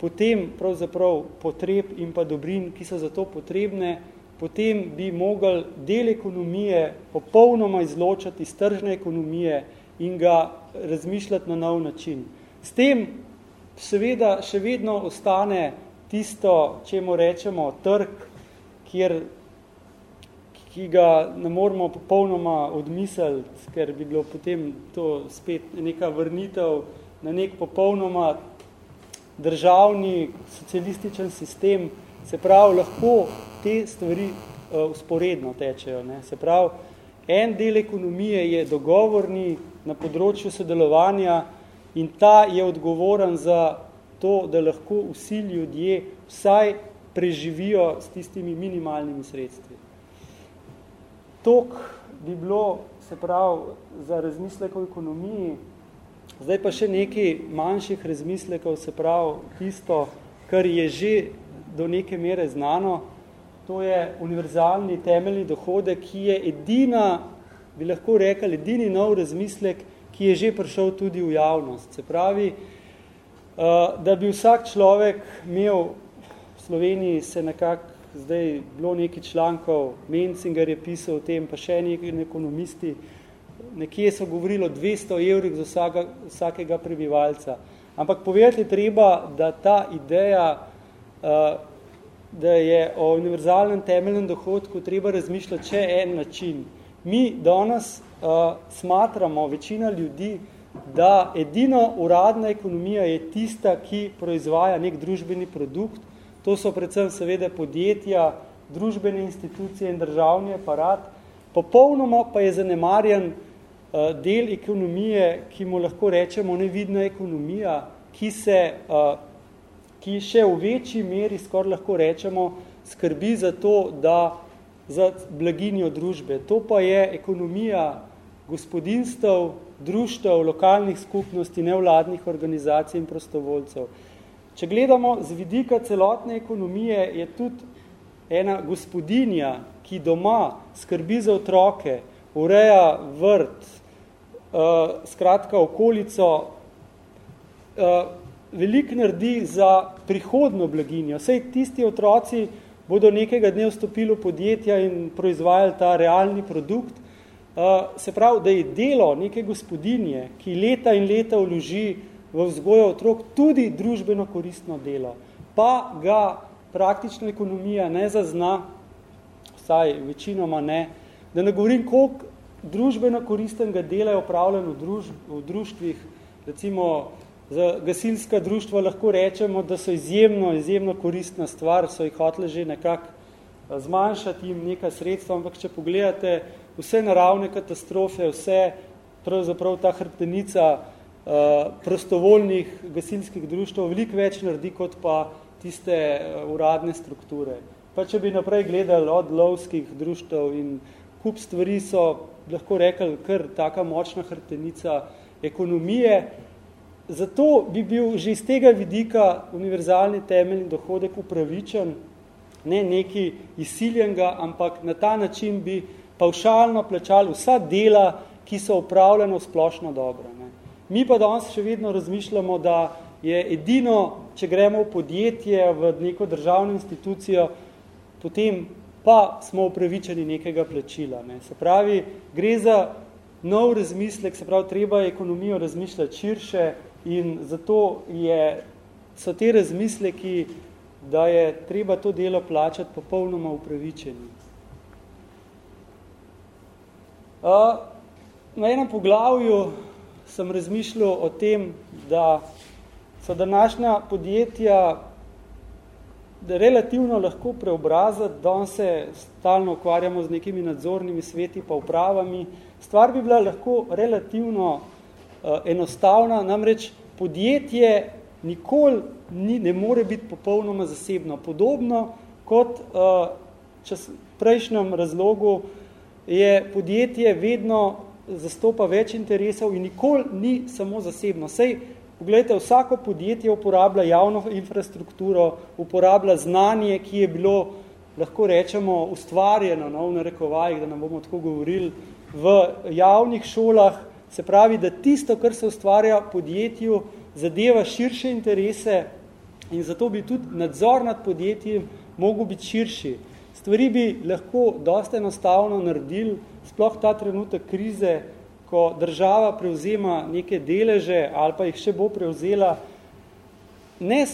potem pravzaprav potreb in pa dobrin, ki so za to potrebne, potem bi mogli del ekonomije popolnoma izločati iz tržne ekonomije in ga razmišljati na nov način. S tem seveda še vedno ostane tisto, čemu rečemo trg, kjer ki ga ne moramo popolnoma odmisliti, ker bi bilo potem to spet neka vrnitev na nek popolnoma državni socialističen sistem, se pravi, lahko te stvari uh, usporedno tečejo. Ne? Se pravi, en del ekonomije je dogovorni na področju sodelovanja in ta je odgovoren za to, da lahko vsi ljudje vsaj preživijo s tistimi minimalnimi sredstvi. Tok bi bilo, se pravi, za razmislek o ekonomiji, zdaj pa še nekaj manjših razmislekov, se pravi, tisto, kar je že do neke mere znano, to je univerzalni temeljni dohodek, ki je edina, bi lahko rekli, edini nov razmislek, ki je že prišel tudi v javnost. Se pravi, da bi vsak človek imel v Sloveniji se nekako zdaj bilo nekaj člankov, Menzinger je pisal o tem, pa še nekaj ekonomisti, nekje so govorili o 200 evrih za vsaka, vsakega prebivalca. Ampak povedati treba, da ta ideja, da je o univerzalnem temeljnem dohodku treba razmišljati še en način. Mi danes uh, smatramo, večina ljudi, da edino uradna ekonomija je tista, ki proizvaja nek družbeni produkt, To so predvsem seveda podjetja, družbene institucije in državni aparat. Popolnoma pa je zanemarjen uh, del ekonomije, ki mu lahko rečemo nevidna ekonomija, ki se, uh, ki še v večji meri, skoraj lahko rečemo, skrbi za to, da za blaginjo družbe. To pa je ekonomija gospodinstv, društev, lokalnih skupnosti, nevladnih organizacij in prostovoljcev. Če gledamo z vidika celotne ekonomije, je tudi ena gospodinja, ki doma skrbi za otroke, ureja vrt, uh, skratka okolico, veliko naredi za prihodno blaginjo. Vsej tisti otroci bodo nekega dne vstopili v podjetja in proizvajali ta realni produkt. Se pravi, da je delo neke gospodinje, ki leta in leta vloži v vzgojo otrok, tudi družbeno koristno delo, pa ga praktična ekonomija ne zazna, vsaj večinoma ne, da ne govorim, koliko družbeno koristenega dela je upravljeno v, druž v društvih, recimo za gasilska društva lahko rečemo, da so izjemno, izjemno koristna stvar, so jih hoteli že nekako eh, zmanjšati jim neka sredstva, ampak če pogledate vse naravne katastrofe, vse pravzaprav ta hrbtenica uh, prostovoljnih gasilskih društv veliko več naredi kot pa tiste uh, uradne strukture. Pa če bi naprej gledali od lovskih društv in kup stvari so, lahko rekli, kar taka močna hrbtenica ekonomije, zato bi bil že iz tega vidika univerzalni temeljni dohodek upravičen, ne neki izsiljenga, ampak na ta način bi pavšalno plačali vsa dela, ki so upravljeno splošno dobro. Ne. Mi pa danes še vedno razmišljamo, da je edino, če gremo v podjetje, v neko državno institucijo, potem pa smo upravičeni nekega plačila. Ne. Se pravi, gre za nov razmislek, se pravi, treba ekonomijo razmišljati širše, In zato je, so te razmisleki, da je treba to delo plačati popolnoma upravičeni. Na enem poglavju sem razmišljal o tem, da so današnja podjetja relativno lahko preobrazati, da se stalno ukvarjamo z nekimi nadzornimi sveti pa upravami. Stvar bi bila lahko relativno enostavna, namreč podjetje nikoli ni, ne more biti popolnoma zasebno. Podobno kot uh, čas, prejšnjem razlogu je podjetje vedno zastopa več interesov in nikoli ni samo zasebno. Sej, pogledajte, vsako podjetje uporablja javno infrastrukturo, uporablja znanje, ki je bilo, lahko rečemo, ustvarjeno, no, v narekovajih, da nam bomo tako govorili, v javnih šolah, Se pravi, da tisto, kar se ustvarja podjetju, zadeva širše interese in zato bi tudi nadzor nad podjetjem mogel biti širši. Stvari bi lahko dosta enostavno naredili, sploh ta trenutek krize, ko država prevzema neke deleže ali pa jih še bo prevzela, ne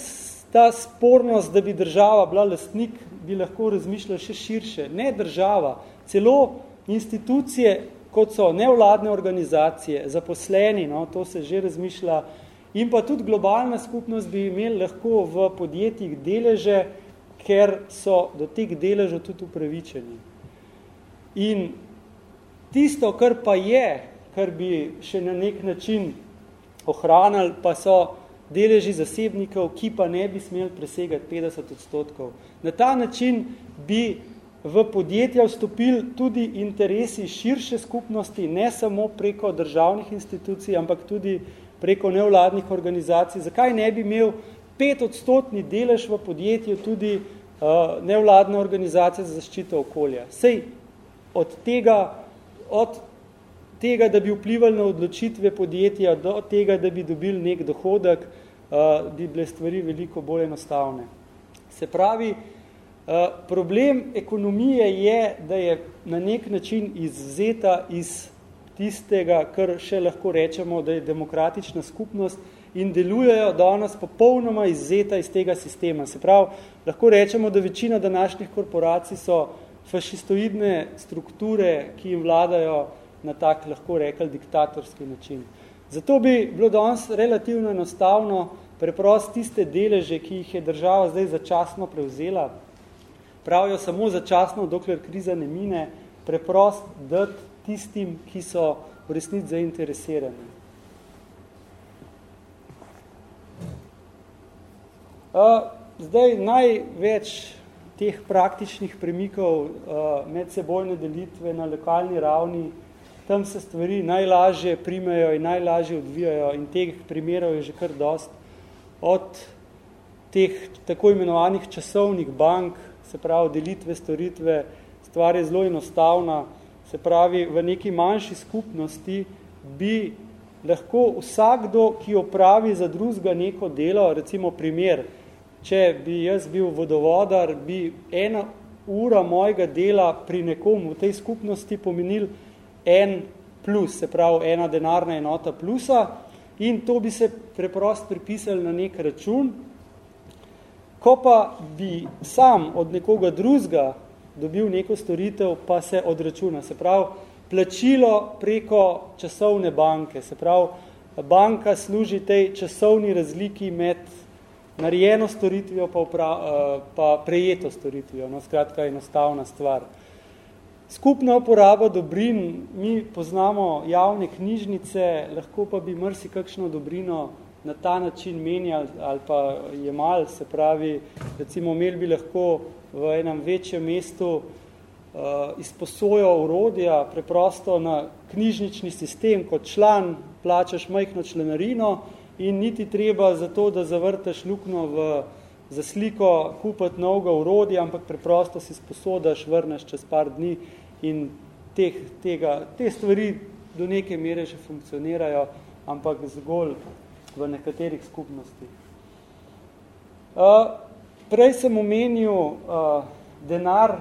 ta spornost, da bi država bila lastnik, bi lahko razmišljala še širše. Ne država, celo institucije kot so nevladne organizacije, zaposleni, no, to se že razmišlja, in pa tudi globalna skupnost bi imeli lahko v podjetjih deleže, ker so do teh deležev tudi upravičeni. In tisto, kar pa je, kar bi še na nek način ohranili, pa so deleži zasebnikov, ki pa ne bi smeli presegati 50 odstotkov. Na ta način bi v podjetja vstopili tudi interesi širše skupnosti, ne samo preko državnih institucij, ampak tudi preko nevladnih organizacij. Zakaj ne bi imel pet odstotni delež v podjetju tudi uh, nevladne organizacije za zaščito okolja? Sej od tega, od tega, da bi vplivali na odločitve podjetja, do tega, da bi dobili nek dohodek, uh, bi bile stvari veliko bolj enostavne. Se pravi, Eh, problem ekonomije je, da je na nek način izzeta iz tistega, kar še lahko rečemo, da je demokratična skupnost in delujejo danes popolnoma izzeta iz tega sistema. Se pravi, lahko rečemo, da večina današnjih korporacij so fašistoidne strukture, ki jim vladajo na tak, lahko rekel, diktatorski način. Zato bi bilo danes relativno enostavno preprost tiste deleže, ki jih je država zdaj začasno prevzela, pravijo samo začasno, dokler kriza ne mine, preprost dati tistim, ki so v resnici zainteresirani. Zdaj, največ teh praktičnih premikov medsebojne delitve na lokalni ravni, tam se stvari najlažje primejo in najlažje odvijajo in teh primerov je že kar dost. Od teh tako imenovanih časovnih bank, se pravi delitve, storitve, stvar je zelo enostavna, se pravi v neki manjši skupnosti bi lahko vsakdo, ki opravi za drugega neko delo, recimo primer, če bi jaz bil vodovodar, bi ena ura mojega dela pri nekom v tej skupnosti pomenil en plus, se pravi ena denarna enota plusa in to bi se preprost pripisali na nek račun. Ko pa bi sam od nekoga drugega dobil neko storitev, pa se odračuna. Se pravi, plačilo preko časovne banke, se pravi, banka služi tej časovni razliki med narejeno storitvijo pa, upra, eh, pa prejeto storitvijo, no, skratka enostavna stvar. Skupna uporaba dobrin, mi poznamo javne knjižnice, lahko pa bi mrsi kakšno dobrino na ta način menjali ali pa jemali, se pravi, recimo imeli bi lahko v enem večjem mestu uh, izposojo urodja preprosto na knjižnični sistem, kot član plačaš majhno členarino in niti treba za to, da zavrtaš lukno v za sliko kupiti novega urodja, ampak preprosto si sposodaš, vrneš čez par dni in teh, tega, te stvari do neke mere še funkcionirajo, ampak zgolj v nekaterih skupnostih. Uh, prej sem omenil uh, denar,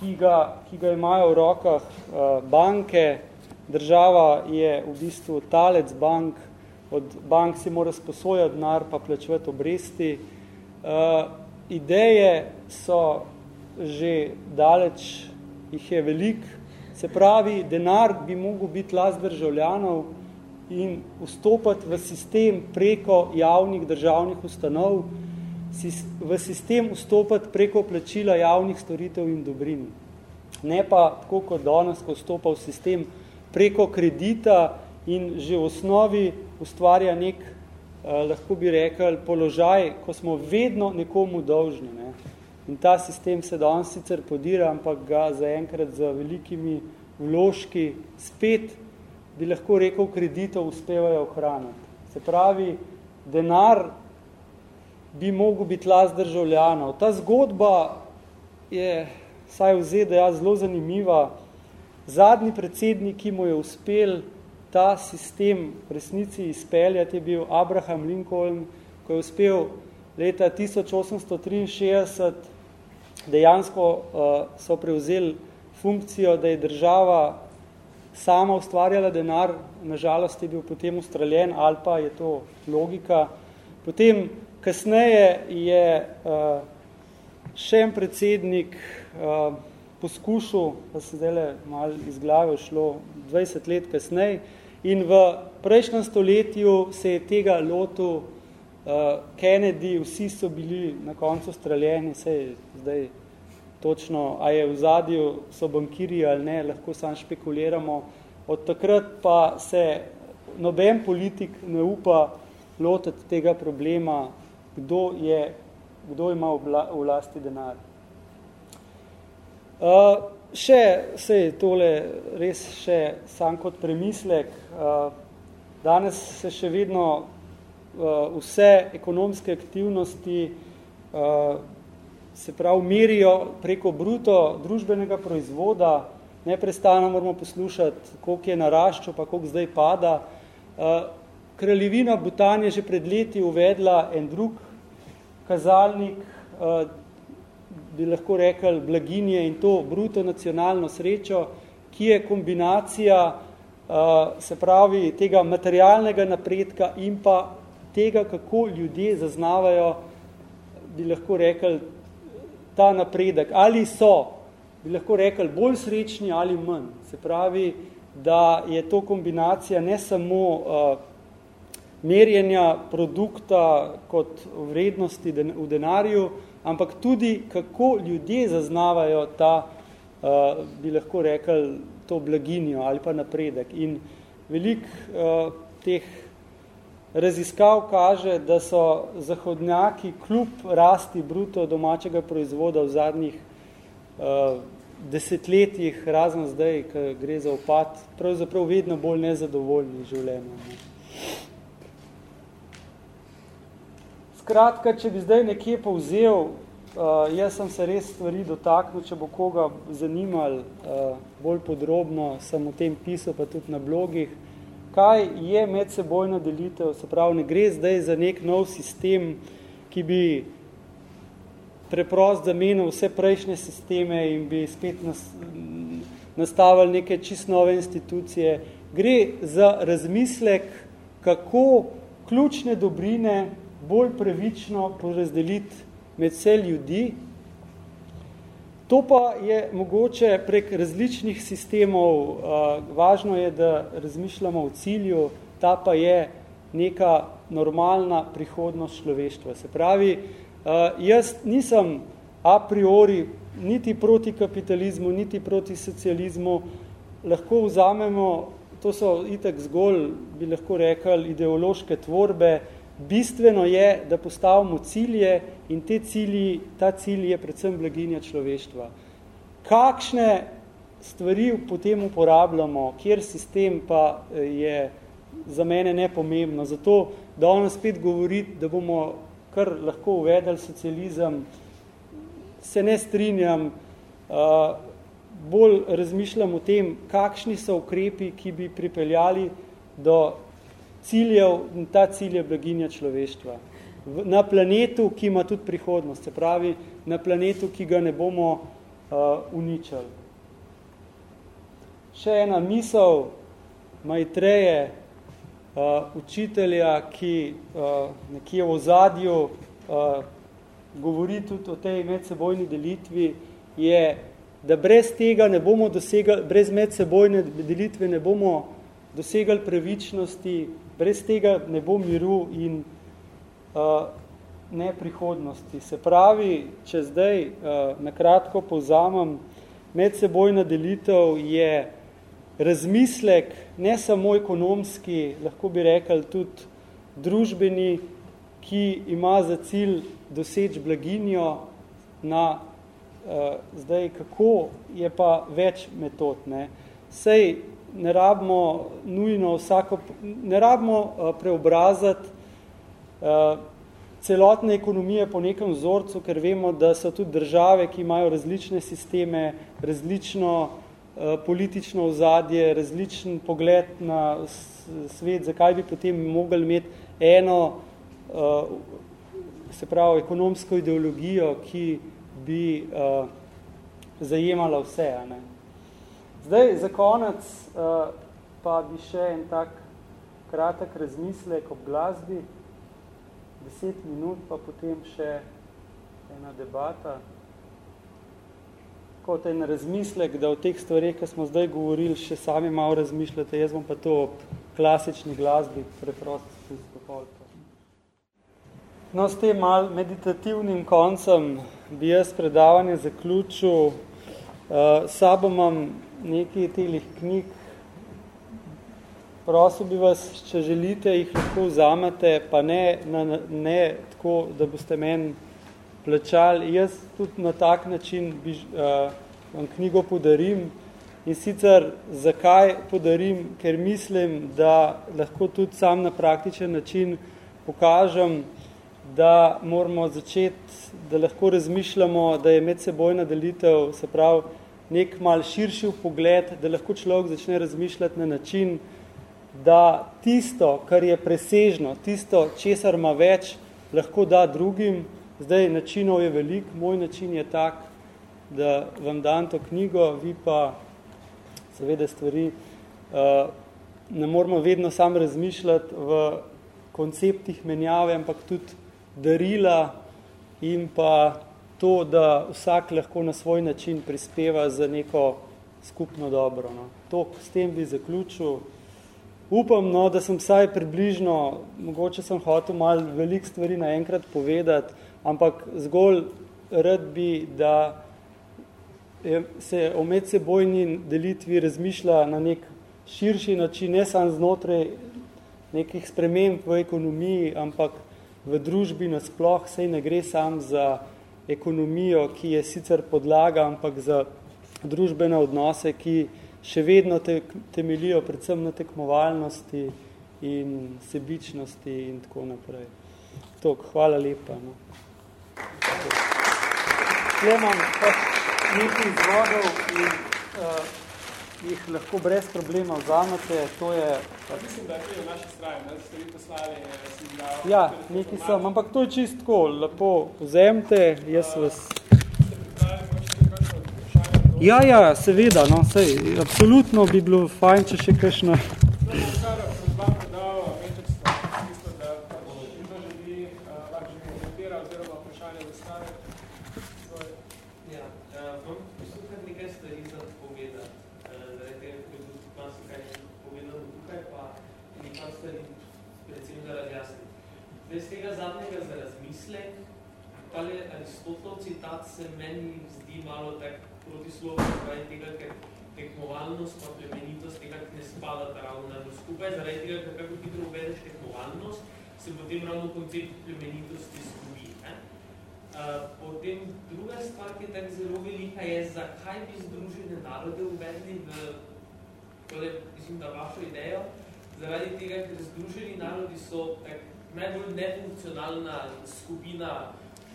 ki ga, ki ga imajo v rokah uh, banke, država je v bistvu talec bank, od bank si mora sposojati denar, pa plačevati obresti. Uh, ideje so že daleč, jih je velik, se pravi, denar bi mogel biti last državljanov in vstopati v sistem preko javnih državnih ustanov, v sistem vstopati preko plačila javnih storitev in dobrin. Ne pa tako kot danes, ko vstopa v sistem preko kredita in že v osnovi ustvarja nek, eh, lahko bi rekel, položaj, ko smo vedno nekomu dolžni. Ne. In ta sistem se danes sicer podira, ampak ga zaenkrat za velikimi vložki spet, bi lahko rekel, kreditov uspevajo ohraniti. Se pravi, denar bi mogel biti las državljanov. Ta zgodba je, saj v ZDA, zelo zanimiva. Zadnji predsednik, ki mu je uspel ta sistem v resnici izpeljati, je bil Abraham Lincoln, ko je uspel leta 1863, dejansko uh, so prevzeli funkcijo, da je država sama ustvarjala denar, nažalost je bil potem ustreljen, ali pa je to logika. Potem Kasneje je uh, še en predsednik uh, poskušal, pa se zdaj malo iz glave šlo 20 let kasneje, in v prejšnjem stoletju se je tega lotu uh, Kennedy, vsi so bili na koncu streljeni, se zdaj točno, a je v zadju, so bankiri ali ne, lahko sam špekuliramo. Od takrat pa se noben politik ne upa lotiti tega problema kdo, je, kdo ima v vlasti denar. Uh, še se je tole res še sam kot premislek. Uh, danes se še vedno uh, vse ekonomske aktivnosti uh, se prav merijo preko bruto družbenega proizvoda, neprestano moramo poslušati, koliko je naraščal, pa koliko zdaj pada. Uh, kraljevina Butan je že pred leti uvedla en drug kazalnik, uh, bi lahko rekel, blaginje in to bruto nacionalno srečo, ki je kombinacija, uh, se pravi, tega materialnega napredka in pa tega, kako ljudje zaznavajo, bi lahko rekel, ta napredek. Ali so, bi lahko rekel, bolj srečni ali manj. Se pravi, da je to kombinacija ne samo uh, merjenja produkta kot vrednosti v denarju, ampak tudi kako ljudje zaznavajo ta, uh, bi lahko rekel, to blaginjo ali pa napredek. In velik uh, teh raziskav kaže, da so zahodnjaki kljub rasti bruto domačega proizvoda v zadnjih uh, desetletjih, razen zdaj, ko gre za upad, pravzaprav vedno bolj nezadovoljni življenjem. Ne. Skratka, če bi zdaj nekje povzel, uh, jaz sem se res stvari dotaknil, če bo koga zanimal uh, bolj podrobno, sem o tem pisal, pa tudi na blogih. Kaj je medsebojna delitev, se pravi, ne gre zdaj za nek nov sistem, ki bi preprost zamenil vse prejšnje sisteme in bi spet nas, nastavili neke čist nove institucije. Gre za razmislek, kako ključne dobrine bolj pravično porazdeliti med vse ljudi. To pa je mogoče prek različnih sistemov. Važno je, da razmišljamo o cilju, ta pa je neka normalna prihodnost človeštva. Se pravi, jaz nisem a priori niti proti kapitalizmu, niti proti socializmu. Lahko vzamemo, to so itak zgolj, bi lahko rekli, ideološke tvorbe. Bistveno je, da postavimo cilje in te cilji, ta cilj je predvsem blaginja človeštva. Kakšne stvari potem uporabljamo, kjer sistem pa eh, je za mene nepomembno. Zato, da on spet govori, da bomo kar lahko uvedel socializem, se ne strinjam, uh, bolj razmišljam o tem, kakšni so ukrepi, ki bi pripeljali do ciljev, in ta cilj je blaginja človeštva. Na planetu, ki ima tudi prihodnost, se pravi, na planetu, ki ga ne bomo uh, uničali. Še ena misel Maitreje, uh, učitelja, ki uh, nekje v zadju uh, govori tudi o tej medsebojni delitvi, je, da brez tega ne bomo dosegali, brez medsebojne delitve ne bomo dosegali pravičnosti, brez tega ne bo miru in uh, ne prihodnosti. Se pravi, če zdaj uh, nakratko povzamem, medsebojna delitev je razmislek, ne samo ekonomski, lahko bi rekli tudi družbeni, ki ima za cilj doseči blaginjo na uh, zdaj, kako je pa več metod. Ne. Sej ne rabimo nujno vsako, ne rabimo uh, preobrazati uh, celotne ekonomije po nekem vzorcu, ker vemo, da so tudi države, ki imajo različne sisteme, različno Eh, politično ozadje, različen pogled na svet, zakaj bi potem mogli imeti eno, eh, se pravi, ekonomsko ideologijo, ki bi eh, zajemala vse. Ne. Zdaj, za konec pa bi še en tak kratek razmislek ob glasbi, deset minut, pa potem še ena debata kot en razmislek, da o teh stvarih, ki smo zdaj govorili, še sami malo razmišljate, jaz bom pa to ob klasični glasbi preprosto spustopol. No, s tem mal meditativnim koncem bi jaz predavanje zaključil. Uh, sabo imam nekaj telih knjig. Prosil bi vas, če želite, jih lahko vzamete, pa ne, na, ne tako, da boste meni plačali. Jaz tudi na tak način bi, uh, vam knjigo podarim in sicer zakaj podarim, ker mislim, da lahko tudi sam na praktičen način pokažem, da moramo začeti, da lahko razmišljamo, da je medsebojna delitev, se pravi, nek mal širši pogled, da lahko človek začne razmišljati na način, da tisto, kar je presežno, tisto, česar ima več, lahko da drugim, Zdaj, načinov je velik, moj način je tak, da vam dam to knjigo, vi pa seveda stvari uh, ne moramo vedno sam razmišljati v konceptih menjave, ampak tudi darila in pa to, da vsak lahko na svoj način prispeva za neko skupno dobro. No. To s tem bi zaključil. Upam, no, da sem vsaj približno, mogoče sem hotel malo veliko stvari naenkrat povedati, ampak zgolj rad bi, da se o medsebojni delitvi razmišlja na nek širši način, ne samo znotraj nekih sprememb v ekonomiji, ampak v družbi nasploh, sej ne gre sam za ekonomijo, ki je sicer podlaga, ampak za družbene odnose, ki še vedno te, temelijo predvsem na tekmovalnosti in sebičnosti in tako naprej. Tok, hvala lepa. No. Tle imam pač nekaj izvodov in uh, jih lahko brez problema vzamete, to je... Pa mislim, da je tudi na naši strani, da ste vi poslali, sem dal... Ja, nekaj sem, ampak to je čistko, lepo vzemte, jaz vas... Ja, ja, seveda, no, sej, absolutno bi bilo fajn, če še kakšno... se meni zdi malo tak protislovno, zaradi tega, ker tekmovalnost pa plemenitost tega ne spada ravno na skupaj, zaradi tega, ker kako hitro uvedeš tekmovalnost, se potem ravno koncept plemenitosti zgubi. Ne? Uh, potem druga stvar, ki je tak zelo velika, je, zakaj bi združene narode uvedli v, tole, mislim, da vašo idejo, zaradi tega, ker združeni narodi so tak najbolj nefunkcionalna skupina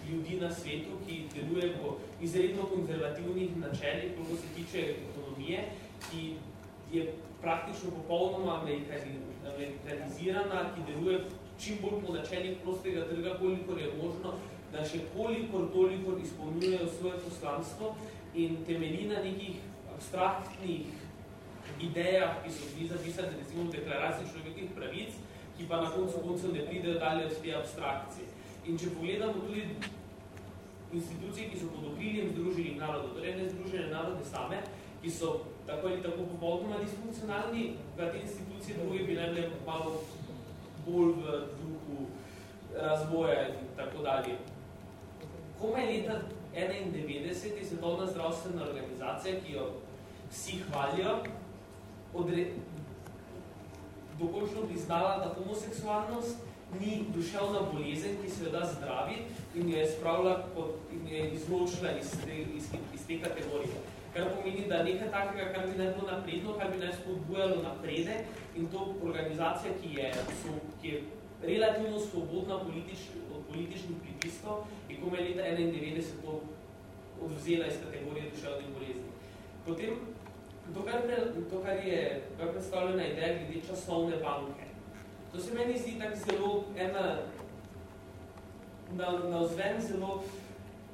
ljudi na svetu, ki deluje po izredno konzervativnih načelih, kako se tiče ekonomije, ki je praktično popolnoma amerikanizirana, ki deluje čim bolj po načelih prostega trga, kolikor je možno, da še kolikor toliko izpolnjujejo svoje poslanstvo in temelji na nekih abstraktnih idejah, ki so bili zapisane recimo v deklaraciji človekovih pravic, ki pa na koncu koncev ne pridejo dalje od te abstrakcije. In če pogledamo tudi institucije, ki so pod okriljem združenih narodov, torej ne združene narode same, ki so tako ali tako popolnoma disfunkcionalni, v te institucije druge bi bile malo bolj v duhu razvoja in tako dalje. Komaj leta 91 je svetovna zdravstvena organizacija, ki jo vsi hvalijo, odre... dokončno priznala, da homoseksualnost ni duševna bolezen, ki se jo da zdraviti in jo je spravila kot, in je izločila iz te, iz, iz te kategorije. Kar pomeni, da nekaj takega, kar bi naj bilo napredno, kar bi naj spodbujalo naprede in to organizacija, ki je, so, ki je relativno svobodna politič, od političnih pritiskov, je komaj leta 91 to odvzela iz kategorije duševnih bolezni. Potem, to, kar, pre, to, kar je predstavljena ideja glede časovne banke, To se meni zdi tako zelo ena na, na vzven zelo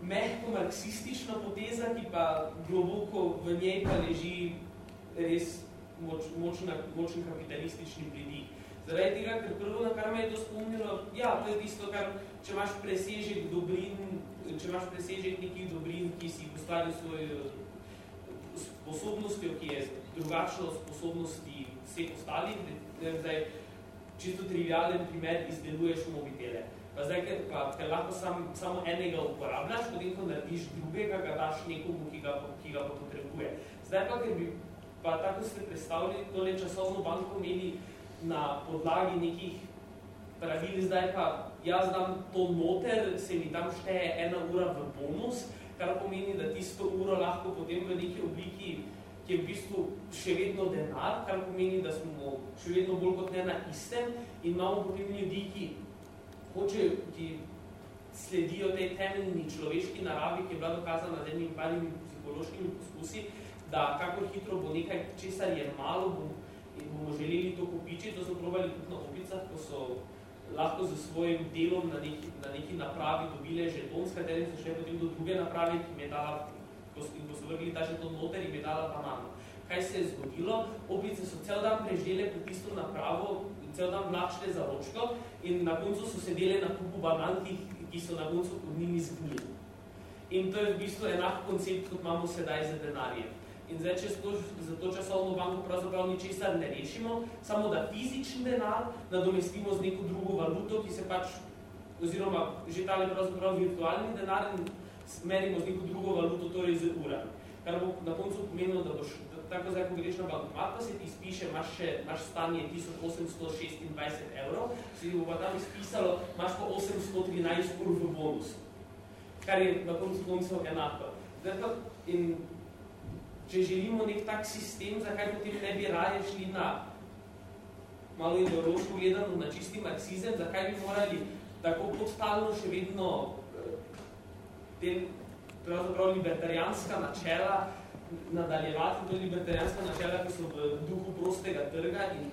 mehko marksistična poteza, ki pa globoko v njej pa leži res moč, močna, močen kapitalistični pridih. Zaradi tega, ker prvo, na kar me je to spomnilo, ja, to je tisto, kar, če imaš presežek dobrin, če imaš presežek nekih dobrin, ki si postali svojo sposobnostjo, ki je drugačno sposobnosti vseh ostalih, zdaj, čisto trivialen primer, izdeluješ mobitele. Pa zdaj, ker, pa, ker lahko sam, samo enega uporabljaš, potem, ko narediš drugega, ga daš nekomu, ki ga, ki ga pa potrebuje. Zdaj pa, ker bi, pa tako ste predstavili, tole časovno banko imeli na podlagi nekih pravil, zdaj pa jaz dam to noter, se mi tam šteje ena ura v bonus, kar pomeni, da tisto uro lahko potem v neki obliki ki je v bistvu še vedno denar, kar pomeni, da smo še vedno bolj kot ne na istem in imamo potem ljudi, ki hočejo, ki sledijo tej temeljni človeški naravi, ki je bila dokazana z enim parimi psihološkimi poskusi, da kako hitro bo nekaj, česar je malo, bom, in bomo želeli to kopičiti, to so probali tudi na opicah, ko so lahko z svojim delom na neki, na neki napravi dobile žeton, s katerim so šli potem do druge naprave, ki mi je dala in ko so vrgli ta še to noter in bi dala banano. Kaj se je zgodilo? Opice so cel dan prežele pri tisto napravo, cel dan vlačile za ročko in na koncu so sedele na kupu banan, ki, ki so na koncu pod njimi zgnili. In to je v bistvu enak koncept, kot imamo sedaj za denarje. In zdaj, če za to časovno banko pravzaprav ničesar ne rešimo, samo da fizični denar nadomestimo z neko drugo valuto, ki se pač, oziroma že tale pravzaprav virtualni denar in merimo z neko drugo valuto, torej z urami. Kar bo na koncu pomenilo, da boš, tako zdaj, ko greš na bankomat, pa se ti izpiše, imaš, še, imaš stanje 1826 evrov, se ti bo pa tam izpisalo, imaš pa 813 ur v bonus, kar je na koncu koncev enako. In če želimo nek tak sistem, zakaj potem ne bi raje šli na malo ideološko gledano, na čisti marksizem, zakaj bi morali tako podstalno še vedno tem pravzaprav libertarijanska načela nadaljevati to libertarijanska načela, ki so v duhu prostega trga in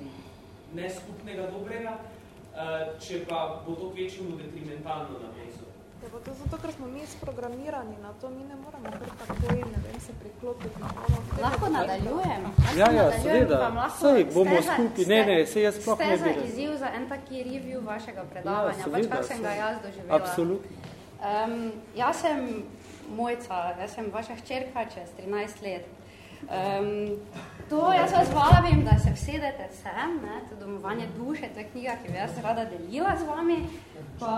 neskupnega dobrega, eh, če pa bo to kvečemu detrimentalno na meso. Ja, bo to zato, ker smo mi sprogramirani na to, mi ne moremo kar takoj, ne vem, se priklopiti. Lahko nadaljujem. Ja, ja, seveda. Sej, bomo skupaj. Ne, ne, sej jaz sploh ne bi. Ste za izziv za en taki review vašega predavanja, ja, pač seveda, pač kak sem ga jaz doživela. Absolutno. Um, jaz sem mojca, jaz sem vaša hčerka čez 13 let. Um, to jaz vas vabim, da se vsedete sem, ne, to domovanje duše, to je knjiga, ki bi jaz rada delila z vami, pa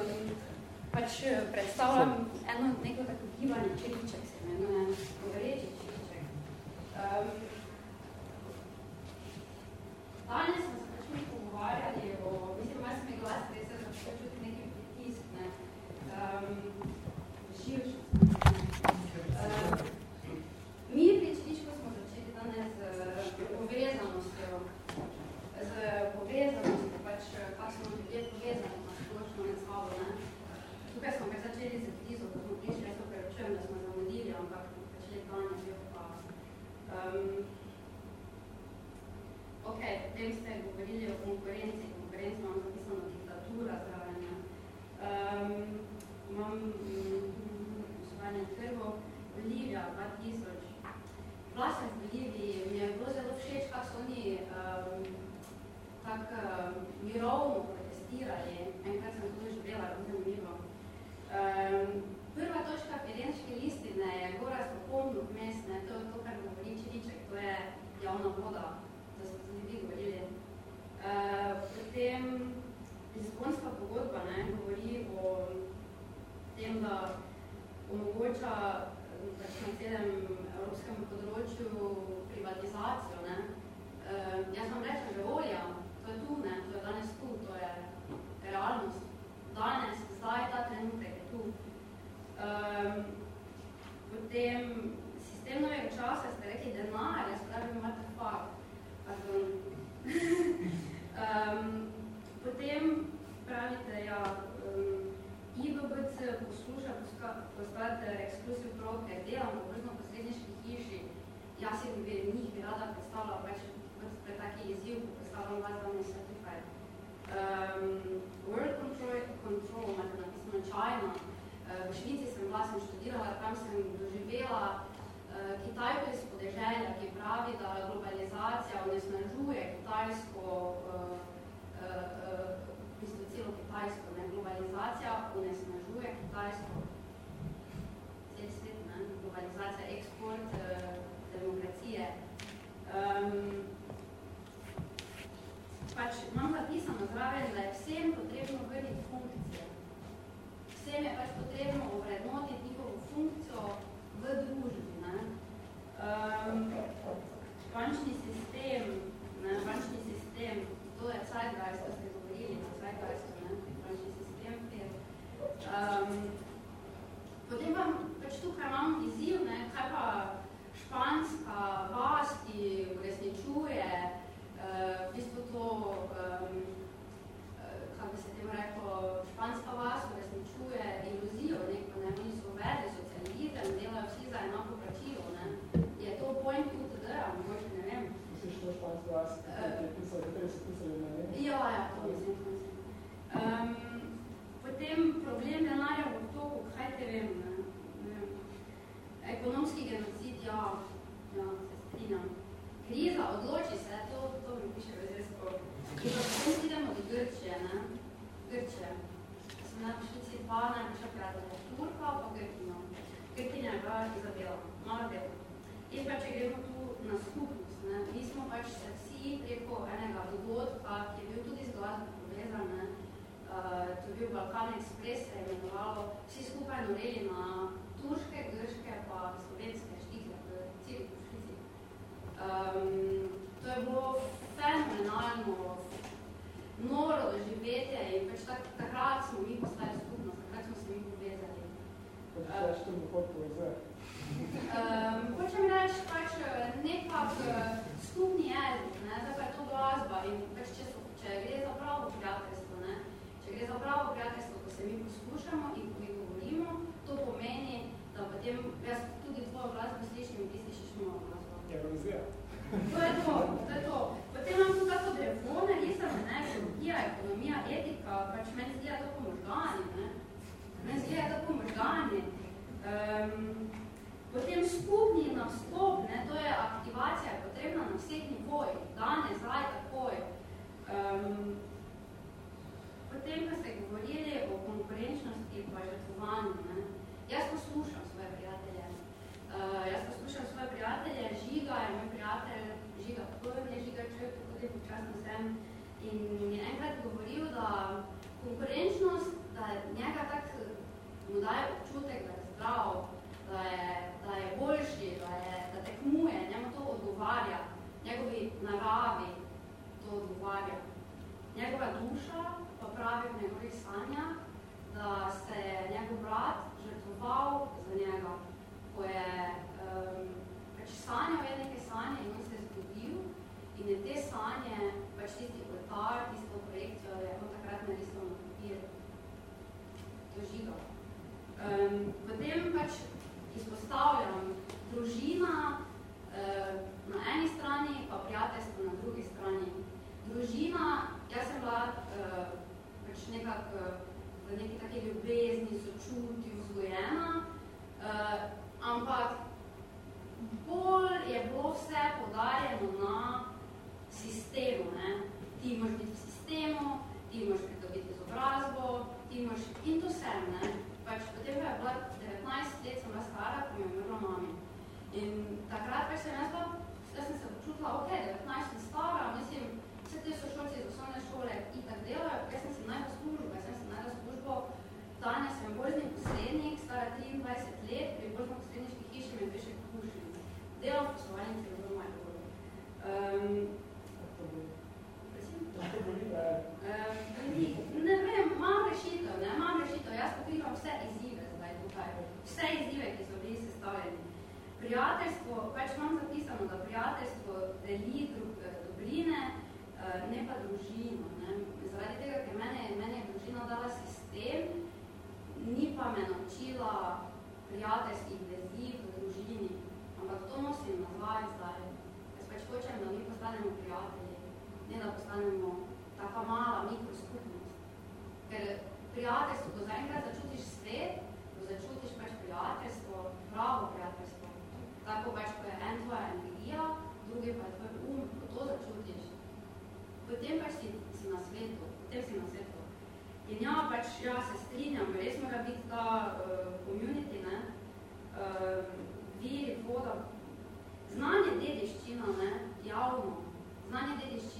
um, pač eh, predstavljam eno neko tako gibanje čeliček, se imenuje, govoreči čeliček. Um, danes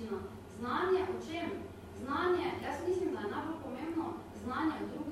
dediščina. Znanje o čem? Znanje, jaz mislim, da je najbolj pomembno znanje o drugih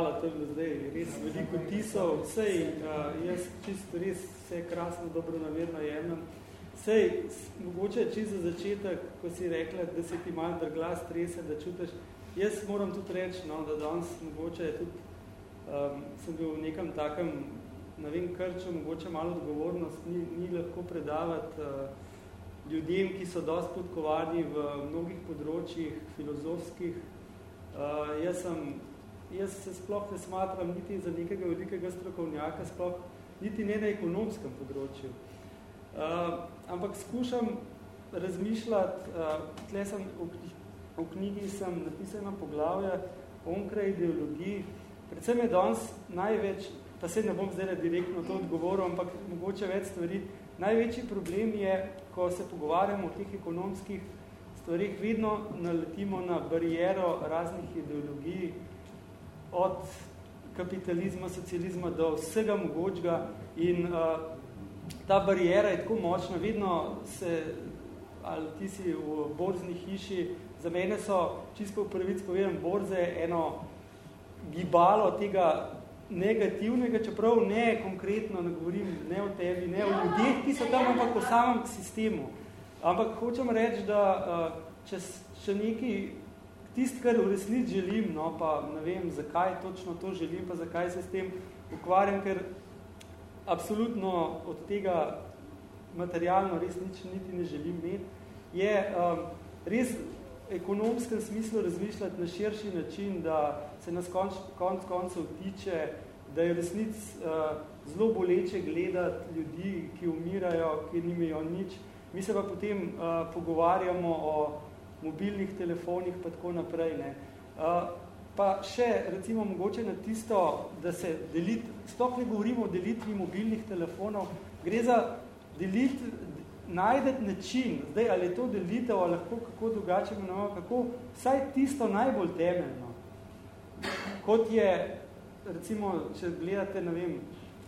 hvala, to je bilo zdaj res veliko tisov. Sej, jaz čisto res vse krasno, dobronamerno jemem. Sej, mogoče čisto za začetek, ko si rekla, da se ti malo drglas trese, da čutiš. Jaz moram tudi reči, no, da danes mogoče tudi um, sem bil v nekem takem, ne vem, krču, mogoče malo odgovornost, ni, ni lahko predavati uh, ljudem, ki so dosti podkovani v mnogih področjih filozofskih. Uh, jaz sem se sploh ne smatram niti za nekega velikega strokovnjaka, sploh niti ne na ekonomskem področju. Uh, ampak skušam razmišljati, uh, tle sem v, v knjigi sem napisano poglavje onkraj ideologiji, predvsem je danes največ, pa se ne bom zdaj direktno to odgovoril, ampak mogoče več stvari, največji problem je, ko se pogovarjamo o teh ekonomskih stvarih, vedno naletimo na barijero raznih ideologij, od kapitalizma, socializma do vsega mogočega in uh, ta barijera je tako močna, vedno se, ali ti si v borzni hiši, za mene so, čisto v prvic povedem, borze eno gibalo tega negativnega, čeprav ne konkretno, ne govorim ne o tebi, ne o ljudeh, ki so tam, ampak o samem sistemu. Ampak hočem reči, da uh, če, če neki tist, kar v resnici želim, no, pa ne vem, zakaj točno to želim, pa zakaj se s tem ukvarjam, ker absolutno od tega materialno res nič niti ne želim imeti, je um, res ekonomskem smislu razmišljati na širši način, da se nas konč, konc koncev tiče, da je resnic uh, zelo boleče gledati ljudi, ki umirajo, ki nimajo nič. Mi se pa potem uh, pogovarjamo o mobilnih telefonih pa tako naprej. Ne. Uh, pa še, recimo, mogoče na tisto, da se delit, sploh ne govorimo o delitvi mobilnih telefonov, gre za delit, najdeti način, zdaj, ali je to delitev, ali lahko kako drugače imenujemo, kako vsaj tisto najbolj temeljno, kot je, recimo, če gledate, ne vem,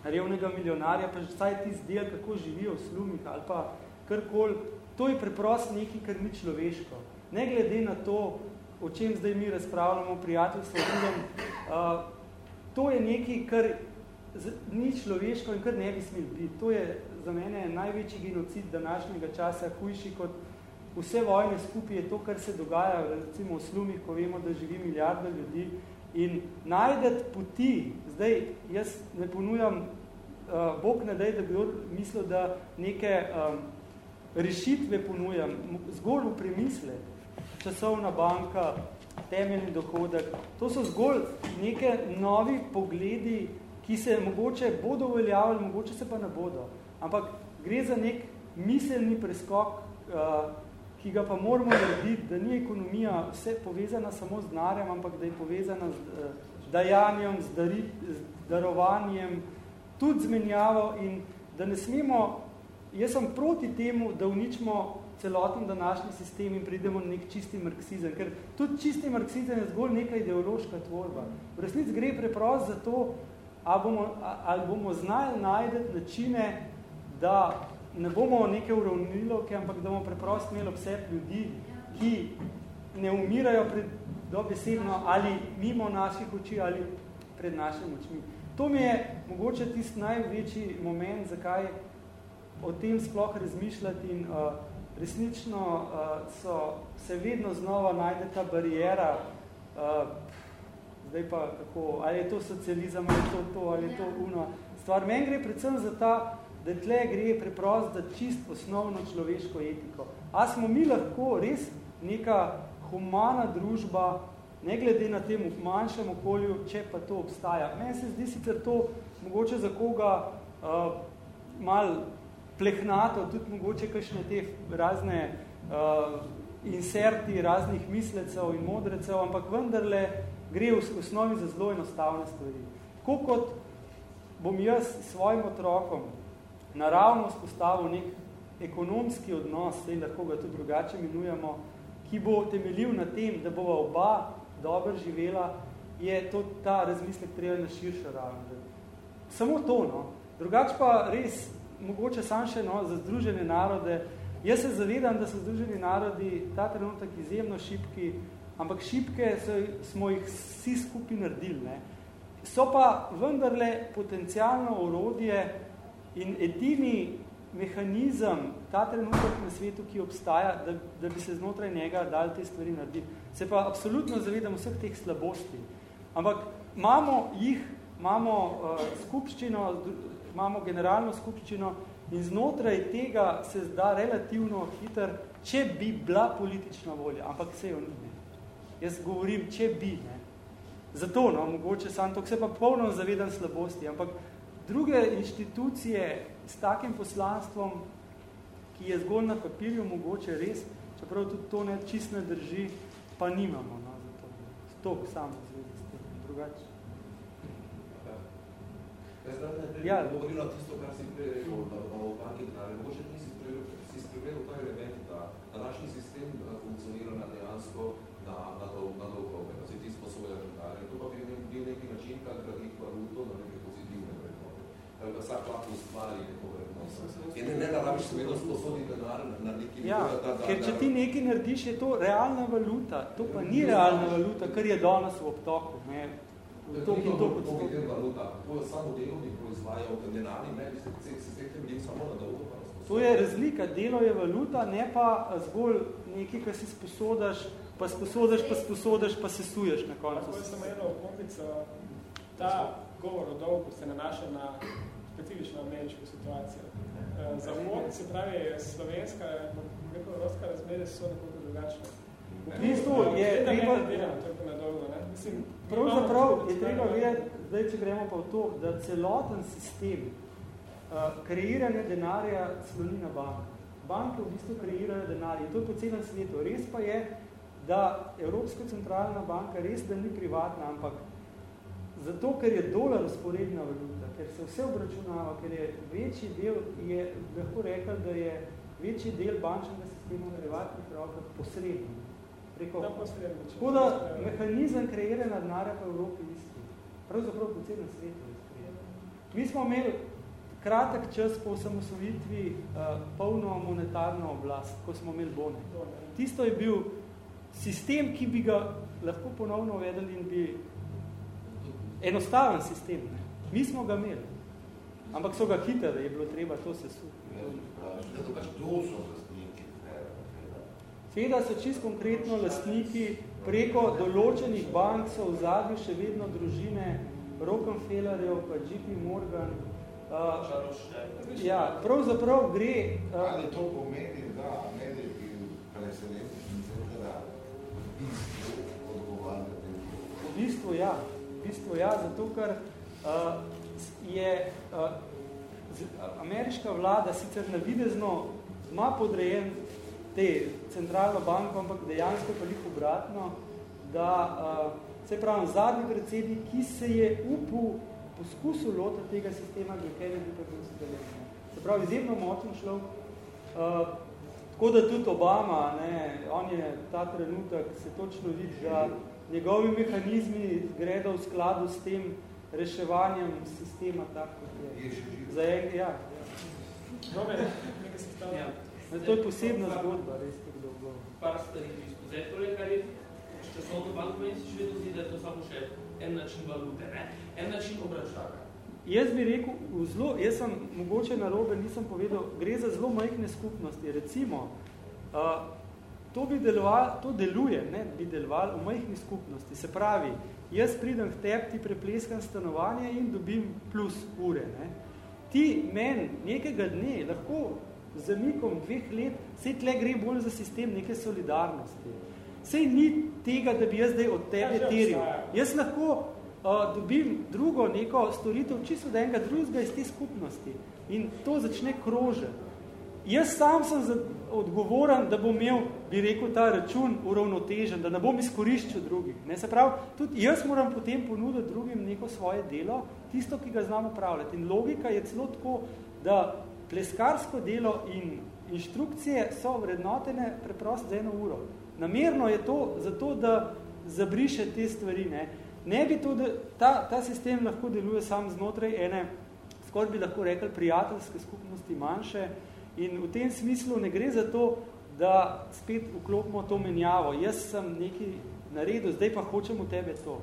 revnega milijonarja, pa vsaj tisti del, kako živijo v slumih ali pa karkoli, to je preprosto nekaj, kar ni človeško ne glede na to, o čem zdaj mi razpravljamo, prijateljstvo, drugem, uh, to je nekaj, kar ni človeško in kar ne bi smel biti. To je za mene največji genocid današnjega časa, hujši kot vse vojne skupaj je to, kar se dogaja recimo v slumih, ko vemo, da živi milijarda ljudi. In najdeti poti, zdaj jaz ne ponujam, uh, Bog ne daj, da bi mislil, da neke um, rešitve ponujam, zgolj v premislek, časovna banka, temeljni dohodek. To so zgolj neke novi pogledi, ki se mogoče bodo uveljavili, mogoče se pa ne bodo. Ampak gre za nek miselni preskok, uh, ki ga pa moramo narediti, da ni ekonomija vse povezana samo z denarjem, ampak da je povezana z uh, dajanjem, z, dari, z darovanjem, tudi z menjavo in da ne smemo, jaz sem proti temu, da uničimo celoten današnji sistem in pridemo na nek čisti marksizem, ker tudi čisti marksizem je zgolj neka ideološka tvorba. V resnici gre preprost za to, ali bomo, ali bomo znali najdeti načine, da ne bomo neke uravnilovke, ampak da bomo preprosto imeli obseb ljudi, ki ne umirajo pred dobesedno ali mimo naših oči ali pred našimi očmi. To mi je mogoče tisti največji moment, zakaj o tem sploh razmišljati in uh, resnično uh, so, se vedno znova najde ta barijera, uh, zdaj pa kako, ali je to socializem, ali je to to, ali je to uno. Stvar meni gre predvsem za ta, da tle gre preprost za čist osnovno človeško etiko. A smo mi lahko res neka humana družba, ne glede na tem v manjšem okolju, če pa to obstaja. Meni se zdi sicer to mogoče za koga uh, mal plehnato, tudi mogoče kakšne te razne uh, inserti raznih mislecev in modrecev, ampak vendarle gre v osnovi za zelo enostavne stvari. Tako kot bom jaz svojim otrokom naravno spostavil nek ekonomski odnos, sej lahko ga tudi drugače imenujemo, ki bo temeljil na tem, da bova oba dobro živela, je to ta razmislek treba na širšo raven. Samo to, no. Drugač pa res mogoče sam še no, za združene narode. Jaz se zavedam, da so združeni narodi ta trenutek izjemno šipki, ampak šipke so, smo jih vsi skupaj naredili. Ne. So pa vendarle potencialno orodje in edini mehanizem ta trenutek na svetu, ki obstaja, da, da bi se znotraj njega dali te stvari narediti. Se pa absolutno zavedam vseh teh slabosti. Ampak imamo jih, imamo uh, skupščino imamo generalno skupščino in znotraj tega se zda relativno hiter, če bi bila politična volja, ampak se jo ni. Ne. Jaz govorim, če bi. Ne. Zato, no, mogoče sam to, se pa polno zavedam slabosti, ampak druge inštitucije s takim poslanstvom, ki je zgolj na papirju, mogoče res, čeprav tudi to ne čist ne drži, pa nimamo, no, zato. To samo zvezi s tem, drugače. Jaz zdaj ne Ja. govoril na tisto, kar si prej rekel, da o banki denarja. Mogoče nisi spregledal- si spregledal ta element, da današnji sistem eh, funkcionira na dejansko na, na, dol, na dolgove, da se ti sposoja denarja. To pa bi bil- bil neki način, kak graditi valuto na neke pozitivne vrednote. Da vsak lahko ustvari neko vrednost. In ne, ne da rabiš seveda sposoditi denar na neki Ja, da, da, da, ker če ti nekaj narediš, je to realna valuta. To pa ni realna valuta, kar je danes v obtoku. Ne. To To, ni to, to, to, to, to, valuta. To je samo delovni proizvaja v denarni, ne bi se, se temelji samo na dolgo. to je razlika. Delo je valuta, ne pa zgolj nekaj, kar si sposodaš, pa sposodaš, pa sposodaš, pa se suješ na koncu. Lahko je samo eno kompico. Ta govor o dolgu se nanaša na specifično ameriško situacijo. Eh, Zahod, se pravi, slovenska, neko evropska razmere so nekoliko drugačne. V bistvu je treba- Pravzaprav je treba vedeti, zdaj če gremo pa v to, da celoten sistem uh, kreiranja denarja sloni na bank. Banke v bistvu kreirajo denar in to je po celem svetu. Res pa je, da Evropska centralna banka res da ni privatna, ampak zato, ker je dolar usporedna valuta, ker se vse obračunava, ker je večji del, je lahko rekel, da je večji del bančnega sistema v privatnih rokah posredno. Preko, če- tako da mehanizem kreiranja denarja pa v Evropi isti. Pravzaprav po celem svetu je sprejet. Mi smo imeli kratek čas po osamosvojitvi uh, polno monetarno oblast, ko smo imeli bone. Tisto je bil sistem, ki bi ga lahko ponovno uvedeli in bi enostaven sistem. Ne? Mi smo ga imeli. Ampak so ga hiteli, je bilo treba to sesuti. Zato pač kdo so Seveda so čisto konkretno lastniki preko določenih bank so v zadnju še vedno družine Rockefellerjev, pa JP Morgan. Uh, ja, pravzaprav gre... Uh, Ali to pomeni, da Ameriki preseljenci centra? V bistvu ja, v bistvu ja, zato ker uh, je uh, z, ameriška vlada sicer navidezno ima podrejen te centralno banko, ampak dejansko pa liko obratno, da uh, se pravi zadnji predsednik, ki se je upal poskusil lota tega sistema, ne bi pa bil. Se pravi, izjemno močen človek. Uh, tako da tudi Obama, ne, on je ta trenutek, se točno vidi, da njegovi mehanizmi gredo v skladu s tem reševanjem sistema tako, kot je. Je še živ. Za en, ja, ja. Dobre, nekaj se stavlja. Ja. Ne, to je posebna zgodba, res tako dolgo. Par stvari bi izpozel. Tole, kar je časovno banko, meni se še vedno zdi, da je to samo še en način valute, ne? En način obračuna. Jaz bi rekel, v zelo, jaz sem mogoče narobe, nisem povedal, gre za zelo majhne skupnosti. Recimo, uh, to, bi deloval, to deluje, ne, bi deloval v majhni skupnosti. Se pravi, jaz pridem k tebi, ti prepleskam stanovanje in dobim plus ure. Ne. Ti men nekega dne lahko zamikom dveh let, sej tle gre bolj za sistem neke solidarnosti. Sej ni tega, da bi jaz zdaj od tebe Ja, teril. Jaz lahko uh, dobim drugo neko storitev čisto od enega drugega iz te skupnosti in to začne krožiti. Jaz sam sem za, odgovoren, da bom imel, bi rekel, ta račun uravnotežen, da ne bom izkoriščil drugih. Ne? Se pravi, tudi jaz moram potem ponuditi drugim neko svoje delo, tisto, ki ga znam upravljati. In logika je celo tako, da pleskarsko delo in inštrukcije so vrednotene preprosto za eno uro. Namerno je to zato, da zabriše te stvari. Ne, ne bi to, da ta, ta sistem lahko deluje sam znotraj ene, skoraj bi lahko rekli, prijateljske skupnosti manjše in v tem smislu ne gre za to, da spet vklopimo to menjavo. Jaz sem nekaj naredil, zdaj pa hočem v tebe to.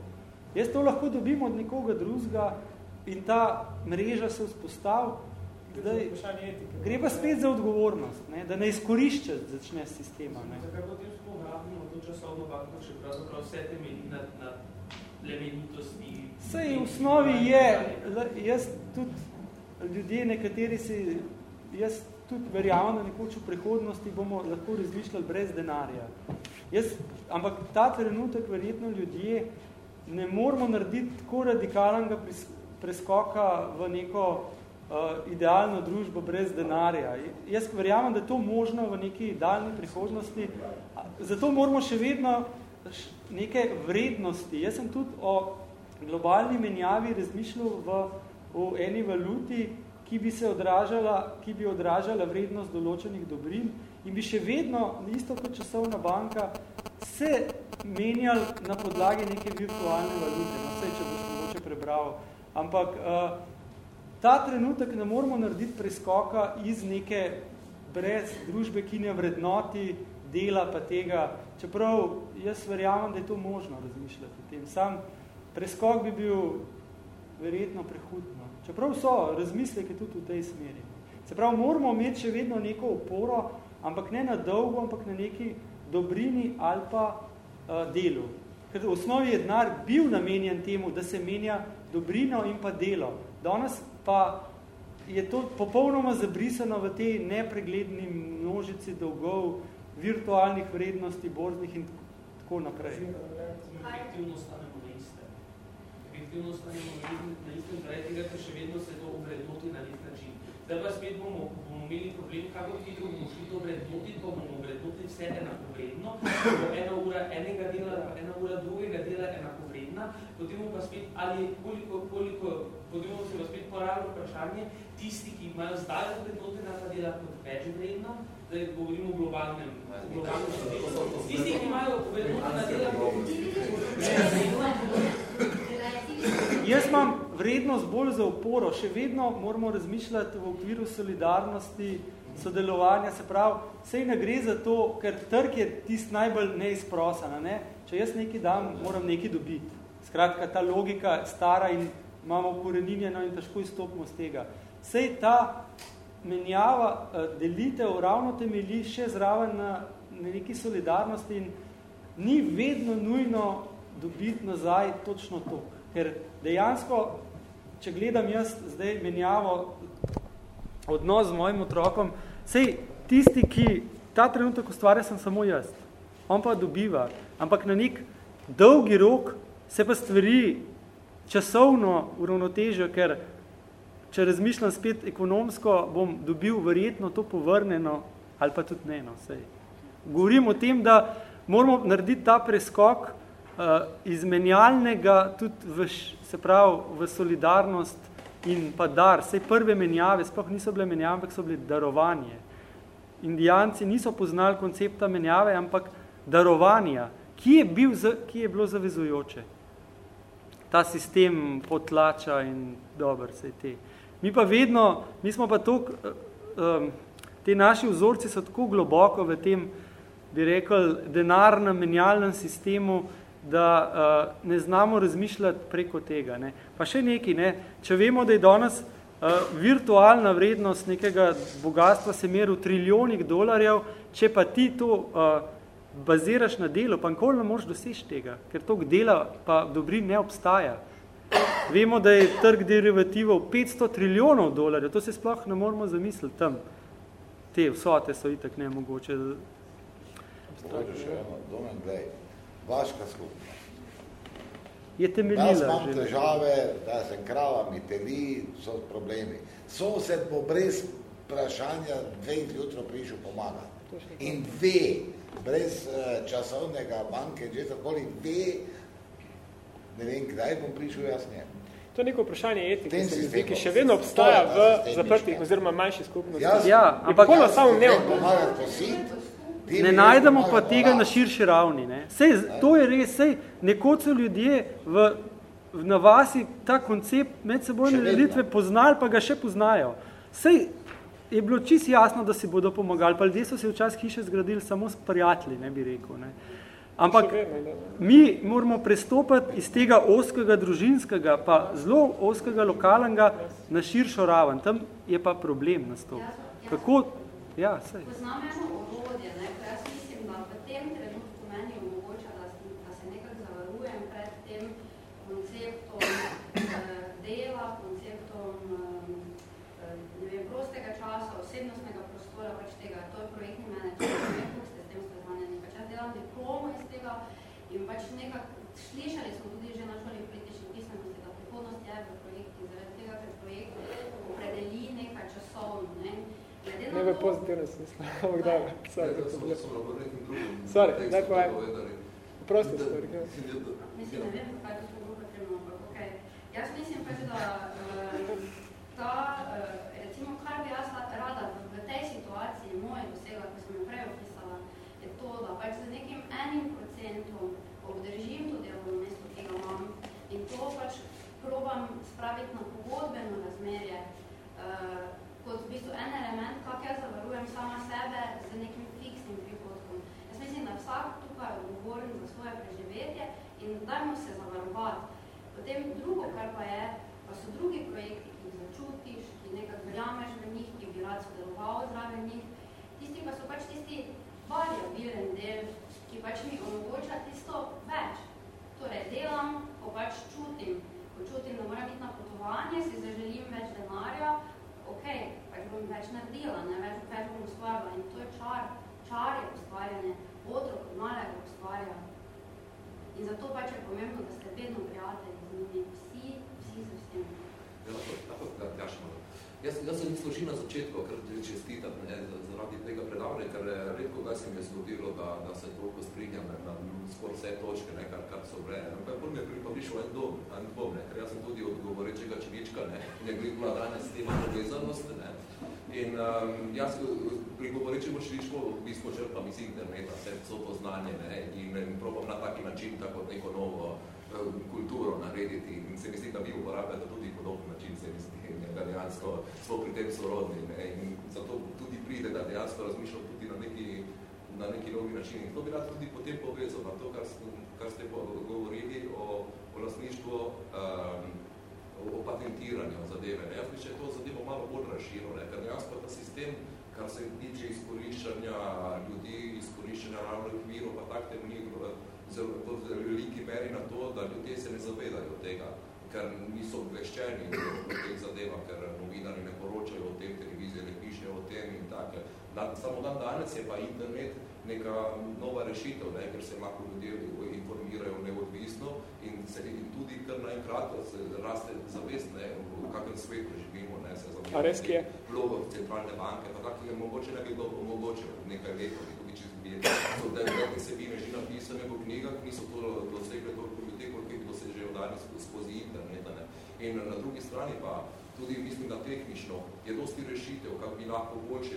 Jaz to lahko dobim od nekoga drugega in ta mreža se vzpostavi, Zdaj, gre pa spet za odgovornost, ne, da ne izkorišča začne sistema. Ne. Zakaj potem sploh rabimo to časovno banko, če pravzaprav vse temelji na, na plemenitosti? Sej v osnovi je, jaz tudi ljudje, nekateri si, jaz tudi verjamem, da nekoč v prihodnosti bomo lahko razmišljali brez denarja. Jaz, ampak ta trenutek verjetno ljudje ne moramo narediti tako radikalnega preskoka v neko idealno družbo brez denarja. Jaz verjamem, da je to možno v neki daljni prihodnosti, zato moramo še vedno neke vrednosti. Jaz sem tudi o globalni menjavi razmišljal v, v eni valuti, ki bi se odražala, ki bi odražala vrednost določenih dobrin in bi še vedno, isto kot časovna banka, se menjali na podlagi neke virtualne valute. No, vse, če boš mogoče prebral. Ampak uh, ta trenutek ne moramo narediti preskoka iz neke brez družbe, ki ne vrednoti dela pa tega. Čeprav jaz verjamem, da je to možno razmišljati o tem. Sam preskok bi bil verjetno prehudno. Čeprav so razmisleke tudi v tej smeri. Se pravi, moramo imeti še vedno neko oporo, ampak ne na dolgo, ampak na neki dobrini ali pa uh, delu. Ker v osnovi je denar bil namenjen temu, da se menja dobrino in pa delo. Danes pa je to popolnoma zabrisano v tej nepregledni množici dolgov, virtualnih vrednosti, borznih in tako naprej. Objektivno stanemo na iste. Objektivno stanemo na iste, zaradi tega, ker še vedno se to obrednoti na nek način. Zdaj pa spet bomo, bomo imeli problem, kako hitro bomo šli to vrednotiti, pa bomo vrednotiti vse enako vredno, bo ena ura enega dela, ena ura drugega dela enako vredna, potem pa spet, ali koliko, koliko, potem se spet porabilo vprašanje, tisti, ki imajo zdaj vrednotena ta dela kot več vredna, zdaj govorimo o globalnem, globalnem sistemu. Tisti, ki imajo vrednotena dela kot več Jaz imam vrednost bolj za oporo, še vedno moramo razmišljati v okviru solidarnosti, sodelovanja, se pravi, sej ne gre za to, ker trg je tist najbolj neizprosan, ne? če jaz nekaj dam, moram nekaj dobiti. Skratka, ta logika stara in imamo koreninjeno in težko izstopimo z tega. Sej ta menjava, eh, delitev ravno temelji še zraven na, na neki solidarnosti in ni vedno nujno dobiti nazaj točno to. Ker dejansko, če gledam jaz zdaj menjavo odnos z mojim otrokom, sej tisti, ki ta trenutek ustvarja, sem samo jaz. On pa dobiva. Ampak na nek dolgi rok se pa stvari časovno uravnotežijo, ker če razmišljam spet ekonomsko, bom dobil verjetno to povrneno ali pa tudi ne. No, sej. Govorim o tem, da moramo narediti ta preskok uh, izmenjalnega tudi v, se pravi, v solidarnost in pa dar. Sej prve menjave, sploh niso bile menjave, ampak so bile darovanje. Indijanci niso poznali koncepta menjave, ampak darovanja. Ki je, bil, ki je bilo zavezujoče? Ta sistem potlača in dober se te. Mi pa vedno, mi smo pa tok, um, te naši vzorci so tako globoko v tem, bi rekel, denarnem menjalnem sistemu, da uh, ne znamo razmišljati preko tega. Ne. Pa še nekaj, ne. če vemo, da je danes uh, virtualna vrednost nekega bogatstva se meri v triljonih dolarjev, če pa ti to uh, baziraš na delo, pa nikoli ne moreš doseči tega, ker tog dela pa dobrin ne obstaja. Vemo, da je trg derivativov 500 trilijonov dolarjev, to se sploh ne moramo zamisliti tam. Te vsote so itak nemogoče. Pohoče še eno, domen, glej, vaška skupnost. Je temeljila. Jaz imam težave, da sem krava, mi teli, so problemi. Sosed bo brez vprašanja dve jutro prišel pomaga. In ve, brez uh, časovnega banke, že takoli ve, ne vem, kdaj bom prišel jaz njem. To je neko vprašanje etike, se zdi, ki še vedno obstaja v zaprtih oziroma manjši skupnosti. Jaz, ja, ampak samo ne ne najdemo pa tega na širši ravni. Ne. Sej, to je res, sej, nekoč so ljudje v, v na vasi ta koncept medsebojne delitve poznali, pa ga še poznajo. Sej, je bilo čisto jasno, da si bodo pomagali, pa ljudje so se včasih hiše zgradili samo s prijatelji, ne bi rekel. Ne. Ampak mi moramo prestopati iz tega oskega družinskega, pa zelo oskega lokalnega na širšo raven. Tam je pa problem nastop. Kako? Ja, sej. Poznam eno orodje, ne, tem trenutku meni omogoča, da, da se nekako zavarujem pred tem konceptom eh, dela, konceptom eh, ne vem, prostega časa, osebnostnega prostora, pač tega, to je projektni menedžer, ne vem, ste s tem seznanjeni, pač jaz delam diplomo iz tega in pač nekako slišali smo tudi že na šoli politične pismenosti, da prihodnost je v projekti, zaradi tega, ker projekt opredeli nekaj časovno. Ne, Glede na Ne v pozitivnem smislu, ampak da, sorry, Ne, da bil. so lahko nekim drugim Sorry, daj povej. Da- stvari. Mislim, ne vem, zakaj to bilo potrebno, ampak okej. Jaz mislim pač, da eh, ta, eh, recimo, kar bi jaz rada v, tej situaciji moje dosegla, ko sem jo prej opisala, je to, da pač z nekim enim procentom obdržim to delovno mesto, ki ga imam in to pač probam spraviti na pogodbeno razmerje, eh, kot v bistvu en element, kako jaz zavarujem sama sebe z nekim fiksnim prihodkom. Jaz mislim, da vsak tukaj je odgovoren za svoje preživetje in dajmo se zavarovati. Potem drugo, kar pa je, pa so drugi projekti, ki jih začutiš, ki nekako verjameš v njih, ki bi rad sodeloval zraven njih. Tisti pa so pač tisti variabilen del, pač mi omogoča tisto več. Torej, delam, ko pač čutim, ko čutim, da moram iti na potovanje, si zaželim več denarja, ok, pač bom več naredila, ne, več, več bom ustvarila in to je čar, čar je ustvarjanje, otrok malega ustvarja. In zato pač je pomembno, da ste vedno prijatelji z njimi, vsi, vsi z vsemi. Ja, lahko, lahko ga vprašam. Jaz, jaz sem jih složil na začetku, ker ti čestitam ne, za- zaradi tega predavanja, ker eh, redko kdaj se mi je zgodilo, da, da se toliko strinjam ne, na skoraj vse točke, ne, kar, kar so bile. Ampak bolj mi je pri- pa prišel en dom, en dom, ne, ker jaz sem tudi od govorečega čevička, ne, in je bila danes tema povezanost, ne. In um, jaz eh, pri govorečem čevičku v bistvu črpam iz interneta, vse to poznanje, ne, in, in probam na taki način, tako neko novo eh, kulturo narediti in se mi zdi, da vi uporabljate tudi podoben način, se mi zdi, in da dejansko smo pri tem sorodni ne? in zato tudi pride, da dejansko razmišljam tudi na neki, na neki novi način. In to bi rad tudi potem povezal na to, kar, kar ste govorili o, o lasništvu, um, o patentiranju zadeve. Ne? Jaz bi še to zadevo malo bolj razširil, ne? ker dejansko ta sistem, kar se tiče izkoriščanja ljudi, izkoriščanja naravnih virov, pa tak temelji v v zelo veliki meri na to, da ljudje se ne zavedajo tega, ker niso obveščeni o teh zadevah, ker novinari ne poročajo o tem, televizije ne pišejo o tem in tako. Dan, samo dan danes je pa internet neka nova rešitev, ne, ker se lahko ljudje informirajo neodvisno in, se, in tudi kar naenkrat se raste zavest, ne, v kakrem svetu živimo, ne, se kje? vlogo centralne banke, pa tako je mogoče ne bi bilo omogočeno nekaj letov, tudi če bi so da neke sebine že napisane v knjigah, niso to dosegle ljudi, koliko danes skozi internet. Ne. In na drugi strani pa tudi mislim, da tehnično je dosti rešitev, kako bi lahko boljše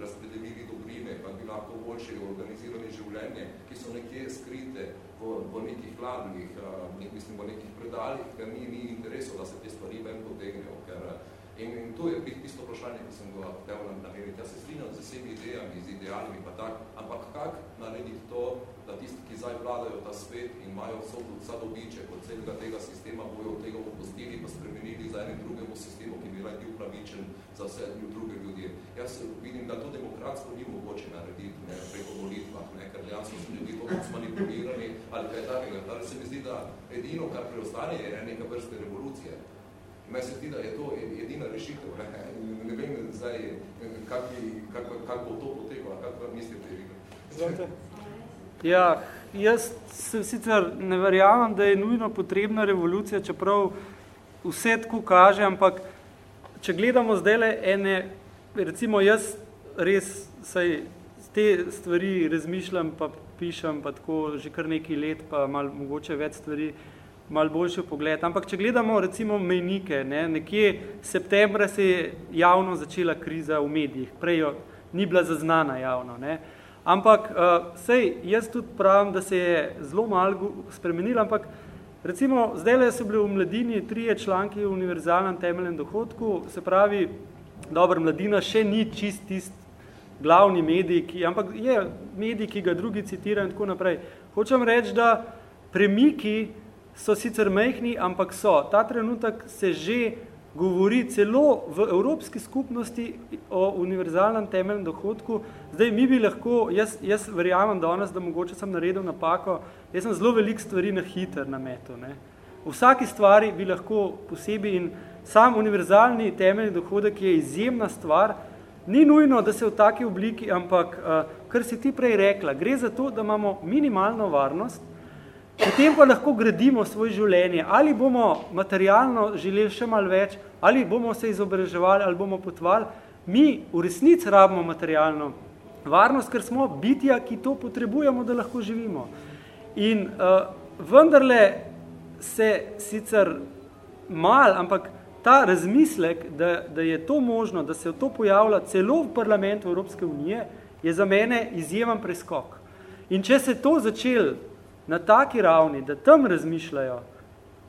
razpredelili dobrine, kako bi lahko boljše organizirali življenje, ki so nekje skrite v, v nekih hladnih, uh, mislim, v nekih predalih, ker ni, ni interesov, da se te stvari ven potegnejo, ker In, in to je tisto vprašanje, ki sem ga hotel nameriti. Jaz se strinjam z vsemi idejami, z idealimi pa tak, ampak kak narediti to, da tisti, ki zdaj vladajo ta svet in imajo vso, vsa dobiček od celega tega sistema, bojo od tega opustili pa spremenili za enim drugemu sistemu, ki bi naj bil pravičen za vse druge ljudje. Jaz vidim, da to demokratsko ni mogoče narediti ne, preko volitvah, ne, ker dejansko so ljudje to manipulirani ali kaj takega. Torej se mi zdi, da edino, kar preostane, je neka vrste revolucije. Meni se zdi, da je to edina rešitev. Ne, ne vem zdaj, kak, bi, kak, kak bo to potekalo, kak vam mislite, Rika? Ja, jaz se sicer ne verjamem, da je nujno potrebna revolucija, čeprav vse tako kaže, ampak če gledamo zdaj ene, recimo jaz res saj te stvari razmišljam, pa pišem, pa tako že kar nekaj let, pa malo mogoče več stvari, malo boljši pogled. Ampak če gledamo recimo mejnike, ne, nekje septembra se je javno začela kriza v medijih, prej jo ni bila zaznana javno. Ne. Ampak uh, sej, jaz tudi pravim, da se je zelo malo spremenilo, ampak recimo zdaj so bili v mladini trije članki o univerzalnem temeljem dohodku, se pravi, dobro, mladina še ni čist tist glavni medij, ki, ampak je medij, ki ga drugi citirajo in tako naprej. Hočem reči, da premiki so sicer mehni, ampak so. Ta trenutek se že govori celo v Evropski skupnosti o univerzalnem temeljnem dohodku. Zdaj, mi bi lahko, jaz, jaz verjamem danes, da mogoče sem naredil napako, jaz sem zelo veliko stvari na hiter nametel. Ne. V vsaki stvari bi lahko posebej in sam univerzalni temeljni dohodek je izjemna stvar, ni nujno, da se v taki obliki, ampak, uh, kar si ti prej rekla, gre za to, da imamo minimalno varnost, potem pa lahko gradimo svoje življenje. Ali bomo materialno želeli še malo več, ali bomo se izobraževali, ali bomo potvali. Mi v resnici rabimo materialno varnost, ker smo bitja, ki to potrebujemo, da lahko živimo. In uh, vendarle se sicer mal, ampak ta razmislek, da, da je to možno, da se to pojavlja celo v parlamentu Evropske unije, je za mene izjemen preskok. In če se to začel na taki ravni, da tam razmišljajo,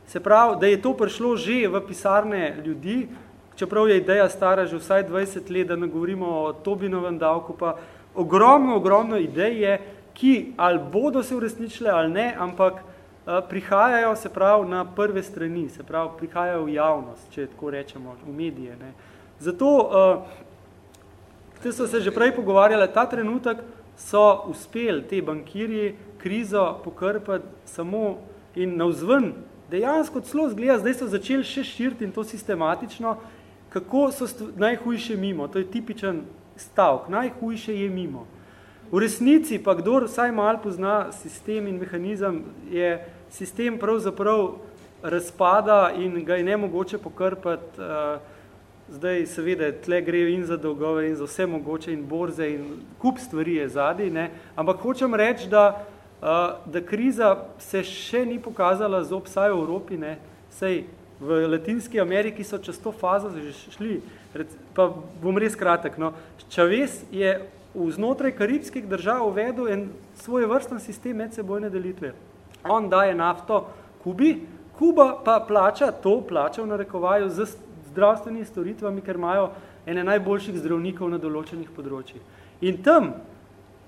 se pravi, da je to prišlo že v pisarne ljudi, čeprav je ideja stara že vsaj 20 let, da ne govorimo o Tobinovem davku, pa ogromno, ogromno idej je, ki ali bodo se uresničile ali ne, ampak prihajajo, se pravi, na prve strani, se pravi, prihajajo v javnost, če tako rečemo, v medije. Ne. Zato, te so se že prej pogovarjali, ta trenutek so uspeli te bankirji krizo pokrpati samo in navzven, dejansko celo zgleda, zdaj so začeli še širiti in to sistematično, kako so najhujše mimo, to je tipičen stavk, najhujše je mimo. V resnici pa, kdor vsaj malo pozna sistem in mehanizem, je sistem pravzaprav razpada in ga je nemogoče pokrpati. Uh, zdaj seveda tle gre in za dolgove in za vse mogoče in borze in kup stvari je zadaj, ne? ampak hočem reči, da, da kriza se še ni pokazala z obsaj v Evropi, ne? Sej v Latinski Ameriki so čez to fazo že šli, pa bom res kratek, no. Čaves je vznotraj karibskih držav uvedel en svoj vrsten sistem medsebojne delitve on daje nafto Kubi, Kuba pa plača to, plača v narekovaju z zdravstvenimi storitvami, ker imajo ene najboljših zdravnikov na določenih področjih. In tam,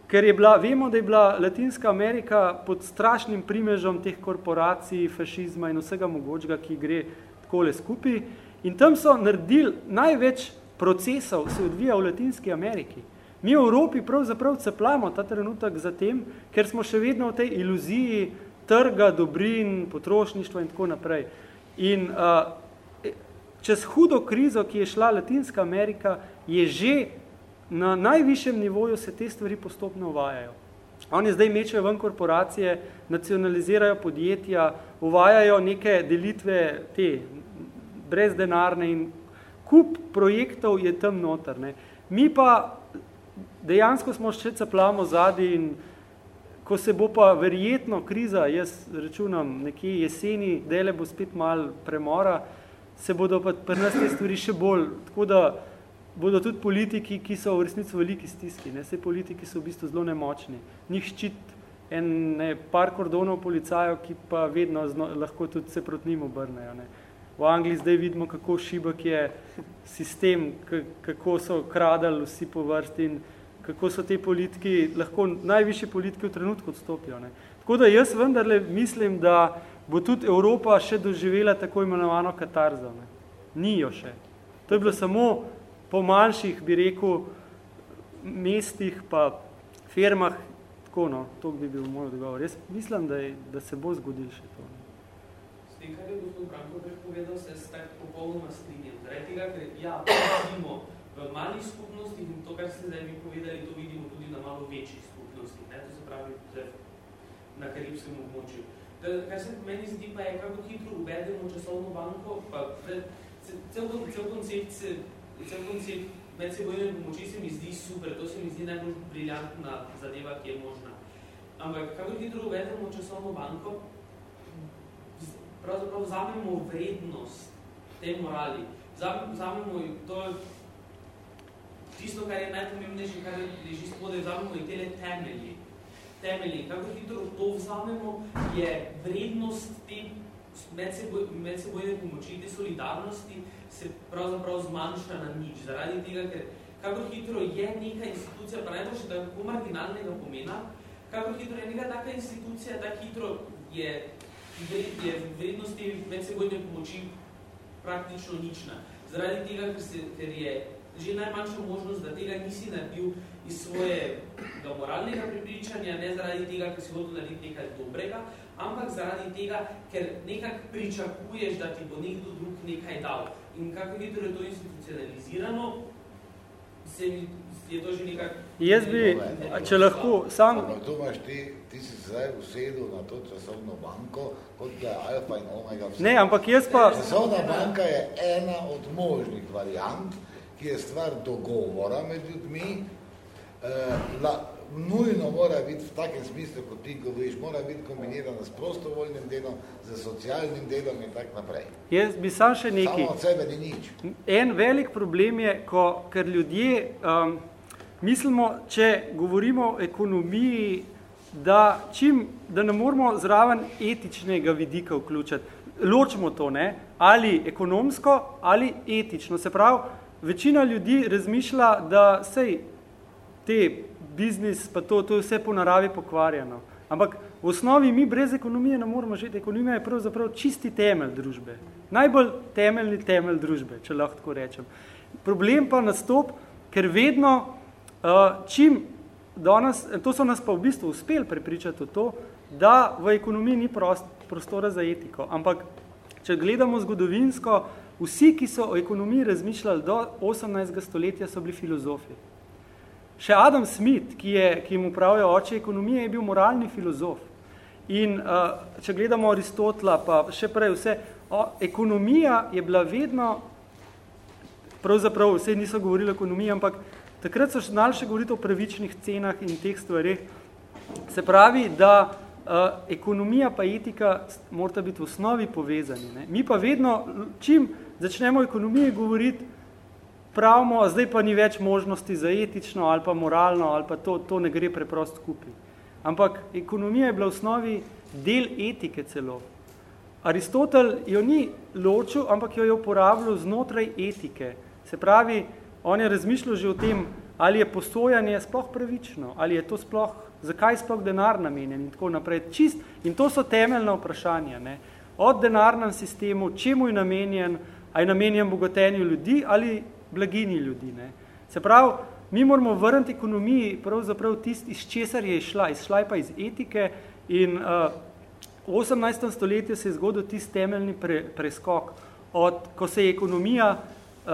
ker je bila, vemo, da je bila Latinska Amerika pod strašnim primežom teh korporacij, fašizma in vsega mogočega, ki gre takole skupaj, in tam so naredili največ procesov, se odvija v Latinski Ameriki. Mi v Evropi pravzaprav ceplamo ta trenutek za tem, ker smo še vedno v tej iluziji trga, dobrin, potrošništva in tako naprej. In uh, čez hudo krizo, ki je šla Latinska Amerika, je že na najvišjem nivoju se te stvari postopno uvajajo. Oni zdaj mečejo ven korporacije, nacionalizirajo podjetja, uvajajo neke delitve te brezdenarne in kup projektov je tam noter. Ne. Mi pa dejansko smo še ceplamo zadi in ko se bo pa verjetno kriza, jaz računam nekje jeseni, dele bo spet malo premora, se bodo pa pri nas te stvari še bolj, tako da bodo tudi politiki, ki so v resnici veliki stiski, ne, vse politiki so v bistvu zelo nemočni. Njih ščit en ne, par kordonov policajo, ki pa vedno zno, lahko tudi se proti njim obrnejo. Ne. V Angliji zdaj vidimo, kako šibak je sistem, kako so kradali vsi po vrsti in kako so te politiki, lahko najvišji politiki v trenutku odstopijo. Ne. Tako da jaz vendarle mislim, da bo tudi Evropa še doživela tako imenovano katarzo. Ne. Ni jo še. To je bilo samo po manjših, bi rekel, mestih pa firmah, tako no, to bi bil moj odgovor. Jaz mislim, da, je, da se bo zgodil še to. S tem, kar je gospod Branko povedal, se s tak popolnoma strinjem. Zaradi tega, ker ja, vidimo, v malih skupnostih in to, kar ste zdaj mi povedali, to vidimo tudi na malo večjih skupnostih, ne? to se pravi na karibskem območju. Da, kar se meni zdi pa je, kako hitro uvedemo časovno banko, pa cel, cel koncept, cel koncept medsebojne pomoči se mi zdi super, to se mi zdi najbolj briljantna zadeva, ki je možna. Ampak kako hitro uvedemo časovno banko, pravzaprav vzamemo vrednost te morali, vzamemo to tisto, kar je najpomembnejše, kar leži spodaj, vzamemo in tele temelji. Temelji, kako hitro to vzamemo, je vrednost te medseboj, medsebojne pomoči, te solidarnosti, se pravzaprav zmanjša na nič. Zaradi tega, ker kako hitro je neka institucija, pa najbolj še tako marginalnega pomena, kako hitro je neka taka institucija, tako hitro je, je vrednost te medsebojne pomoči praktično nična. Zaradi tega, ker, se, ker je že najmanjšo možnost, da tega nisi naredil iz svojega moralnega pripričanja, ne zaradi tega, ker si hotel narediti nekaj dobrega, ampak zaradi tega, ker nekak pričakuješ, da ti bo nekdo drug nekaj dal. In kako hitro je to institucionalizirano, se mi je to že nekak... Jaz bi, če lahko, sam... Ampak tu imaš ti, ti si zdaj usedel na to časovno banko, kot da je alfa in omega vse. Ne, ampak jaz pa... Časovna banka je ena od možnih variant, ki je stvar dogovora med ljudmi, eh, la, nujno mora biti v takem smislu, kot ti govoriš, mora biti kombinirana s prostovoljnim delom, z socialnim delom in tak naprej. Jaz bi sam še nekaj. Samo od sebe ni nič. En velik problem je, ko, ker ljudje um, mislimo, če govorimo o ekonomiji, da, čim, da ne moramo zraven etičnega vidika vključiti. Ločimo to, ne? ali ekonomsko, ali etično. Se pravi, večina ljudi razmišlja, da sej te biznis, pa to, to je vse po naravi pokvarjeno. Ampak v osnovi mi brez ekonomije ne moramo žiti. Ekonomija je pravzaprav čisti temelj družbe. Najbolj temeljni temelj družbe, če lahko tako rečem. Problem pa nastop, ker vedno, uh, čim danes, to so nas pa v bistvu uspeli prepričati v to, da v ekonomiji ni prost, prostora za etiko. Ampak, če gledamo zgodovinsko, vsi, ki so o ekonomiji razmišljali do 18. stoletja, so bili filozofi. Še Adam Smith, ki, je, ki mu pravijo oče ekonomije, je bil moralni filozof. In uh, če gledamo Aristotla, pa še prej vse, o, ekonomija je bila vedno, pravzaprav vse niso govorili o ekonomiji, ampak takrat so znali še govoriti o pravičnih cenah in teh stvarih. Se pravi, da uh, ekonomija pa etika morata biti v osnovi povezani. Ne? Mi pa vedno, čim začnemo o ekonomiji govoriti, pravimo, zdaj pa ni več možnosti za etično ali pa moralno, ali pa to, to ne gre preprost skupaj. Ampak ekonomija je bila v osnovi del etike celo. Aristotel jo ni ločil, ampak jo je uporabljal znotraj etike. Se pravi, on je razmišljal že o tem, ali je posojanje sploh pravično, ali je to sploh, zakaj sploh denar namenjen in tako naprej. Čist, in to so temeljna vprašanja. Ne? Od denarnem sistemu, čemu je namenjen, ali je namenjen bogatenju ljudi, ali blagini ljudi. Ne. Se pravi, mi moramo vrniti ekonomiji pravzaprav tisti, iz česar je išla. Izšla je pa iz etike in uh, v 18. stoletju se je zgodil tisti temeljni pre, preskok, od, ko se je ekonomija uh,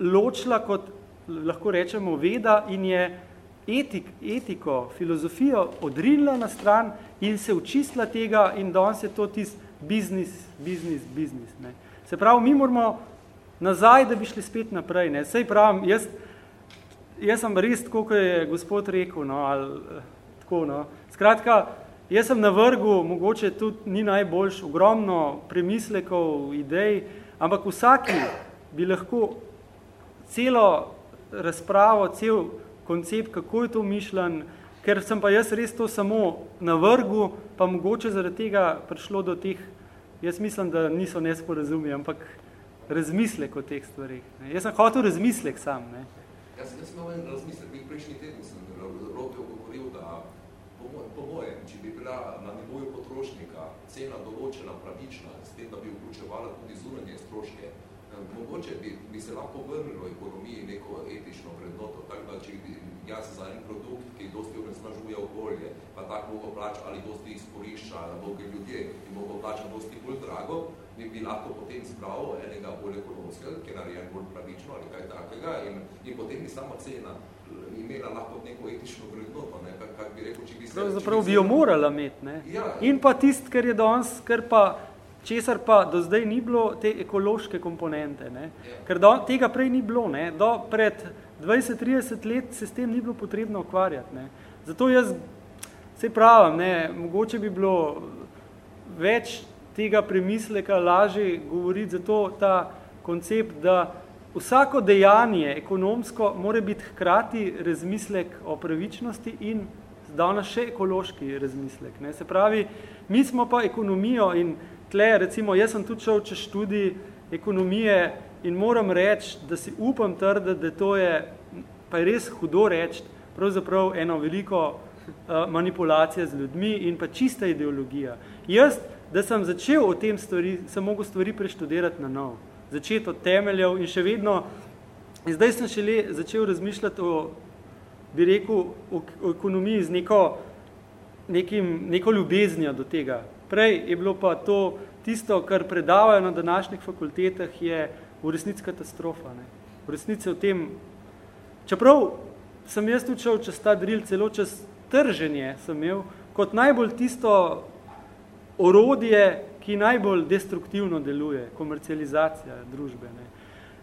ločila kot, lahko rečemo, veda in je etik, etiko, filozofijo odrinila na stran in se učistila tega in danes je to tisti biznis, biznis, biznis. Ne. Se pravi, mi moramo nazaj, da bi šli spet naprej. Ne. Sej pravim, jaz, jaz sem res tako, kot je gospod rekel, no, ali tako, no. Skratka, jaz sem na vrgu, mogoče tudi ni najboljš, ogromno premislekov, idej, ampak vsaki bi lahko celo razpravo, cel koncept, kako je to mišljen, ker sem pa jaz res to samo na vrgu, pa mogoče zaradi tega prišlo do teh, jaz mislim, da niso nesporazumi, ampak razmislek o teh stvarih. Ne. Jaz sem hotel razmislek sam. Ne. Jaz, jaz sem en razmislek, mi prejšnji teden sem Rotev govoril, da po, moj, po mojem, če bi bila na nivoju potrošnika cena določena pravična, s tem, da bi vključevala tudi zunanje stroške, mogoče bi, bi se lahko vrnilo ekonomiji neko etično vrednoto, tako da če bi jaz za en produkt, ki dosti onesnažuje okolje, pa tako mogo plačati ali dosti izkorišča dolge ljudje in mogo plačati dosti bolj drago, bi, bi lahko potem zbral enega bolj ekonomskega, ki je narejen bolj pravično ali kaj takega in, in potem bi sama cena imela lahko neko etično vrednoto, ne, kak, kak bi rekel, če bi se... Zapravo bi jo morala imeti, ne. Ja. In pa tist, ker je danes, ker pa česar pa do zdaj ni bilo te ekološke komponente, ne. Ker do, tega prej ni bilo, ne. Do pred 20-30 let se s tem ni bilo potrebno ukvarjati, ne. Zato jaz se pravim, ne, mogoče bi bilo več tega premisleka lažje govoriti, zato ta koncept, da vsako dejanje ekonomsko mora biti hkrati razmislek o pravičnosti in danes še ekološki razmislek. Ne. Se pravi, mi smo pa ekonomijo in tle, recimo, jaz sem tudi šel čez študij ekonomije in moram reči, da si upam trditi, da to je, pa je res hudo reči, pravzaprav eno veliko uh, manipulacija z ljudmi in pa čista ideologija. Jaz da sem začel o tem stvari, sem mogel stvari preštudirati na nov. Začeti od temeljev in še vedno, in zdaj sem šele začel razmišljati o, bi rekel, o, o ekonomiji z neko, nekim, neko ljubeznijo do tega. Prej je bilo pa to, tisto, kar predavajo na današnjih fakultetah, je v resnici katastrofa. Ne. V resnici o tem, Čeprav sem jaz šel čez ta drill, celo čez trženje sem imel, kot najbolj tisto orodje, ki najbolj destruktivno deluje, komercializacija družbe. Ne.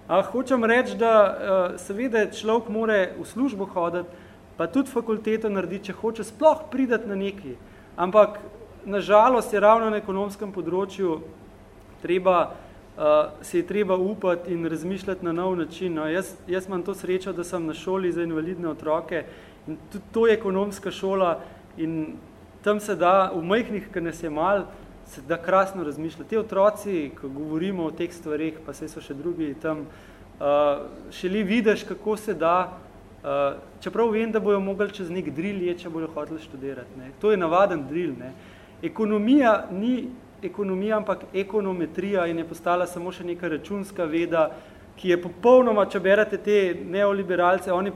A hočem reči, da uh, seveda človek more v službo hoditi, pa tudi fakulteto narediti, če hoče sploh prideti na neki. Ampak nažalost je ravno na ekonomskem področju treba, uh, se je treba upati in razmišljati na nov način. No, jaz, jaz imam to srečo, da sem na šoli za invalidne otroke in tudi to je ekonomska šola in tam se da, v majhnih, ki nas je mal, se da krasno razmišljati. Te otroci, ko govorimo o teh stvarih, pa se so še drugi tam, uh, šeli vidiš, kako se da, uh, čeprav vem, da bojo mogli čez nek drill je, če bojo hoteli študirati. Ne. To je navaden drill. Ne. Ekonomija ni ekonomija, ampak ekonometrija in je postala samo še neka računska veda, ki je popolnoma, če berete te neoliberalce, oni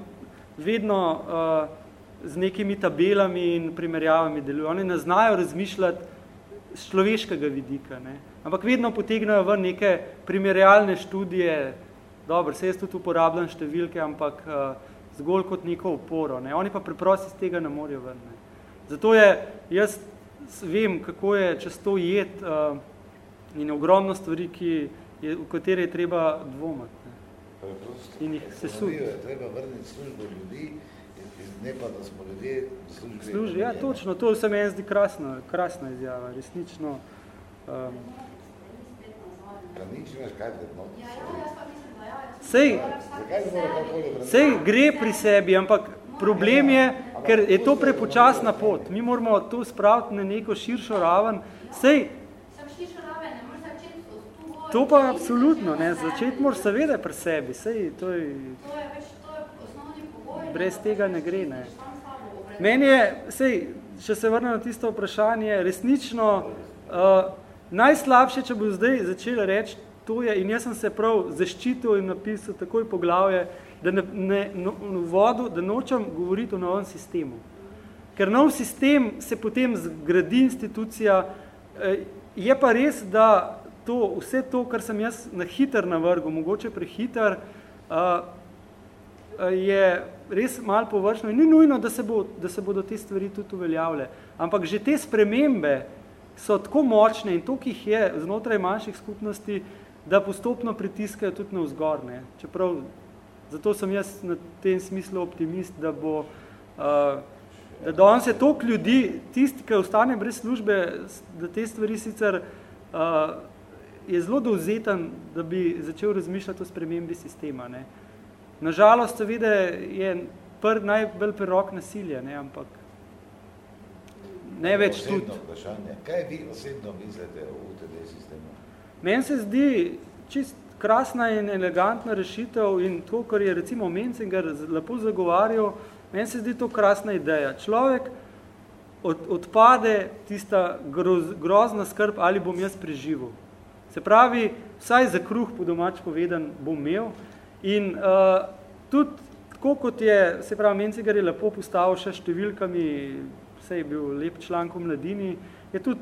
vedno uh, z nekimi tabelami in primerjavami delujo. Oni ne znajo razmišljati z človeškega vidika. Ne. Ampak vedno potegnajo ven neke primerjalne študije, dobro, se jaz tudi uporabljam številke, ampak uh, zgolj kot neko oporo. Ne. Oni pa preprosto z tega ne morejo ven. Ne. Zato je, jaz vem, kako je čez to jed uh, in ogromno stvari, ki je, v katere je treba dvomati. Ne. In jih se sudi. Treba vrniti službo ljudi, ne pa, da smo ljudje službi. Služi, ja, točno, to se meni zdi krasna, krasna izjava, resnično. Um, pa nič imaš kaj vrednoti. Sej, sej gre pri sebi, ampak problem je, ker je to prepočasna pot. Mi moramo to spraviti na neko širšo raven. Sej, To pa absolutno, ne, začeti moraš seveda pri sebi, sej, to je... Brez tega ne gre. Ne. Meni je, sej, če se vrnem na tisto vprašanje, resnično uh, najslabše, če bo zdaj začela reči, to je, in jaz sem se prav zaščitil in napisal takoj poglavje, da ne, ne, no, v vodu, da nočem govoriti o novem sistemu. Ker nov sistem se potem zgradi institucija, eh, je pa res, da to, vse to, kar sem jaz na hiter navrgu, mogoče prehiter, uh, je res malo površno in ni nujno, da se, bo, da se bodo te stvari tudi uveljavile. Ampak že te spremembe so tako močne in toliko jih je znotraj manjših skupnosti, da postopno pritiskajo tudi na vzgor. Ne. Čeprav, zato sem jaz na tem smislu optimist, da bo uh, da danes je toliko ljudi, tisti, ki ostane brez službe, da te stvari sicer uh, je zelo dovzeten, da bi začel razmišljati o spremembi sistema. Ne. Nažalost, seveda je prv najbolj prerok nasilje, ne, ampak ne več tudi. Vprašanje. Kaj vi osebno mislite o UTD sistemu? Meni se zdi čist krasna in elegantna rešitev in to, kar je recimo Menzinger lepo zagovarjal, meni se zdi to krasna ideja. Človek od, odpade tista groz, grozna skrb, ali bom jaz preživel. Se pravi, vsaj za kruh po domač povedan bom imel, In uh, tudi tako kot je, se pravi, Mencigar je lepo postavil še številkami, vse je bil lep članek v mladini, je tudi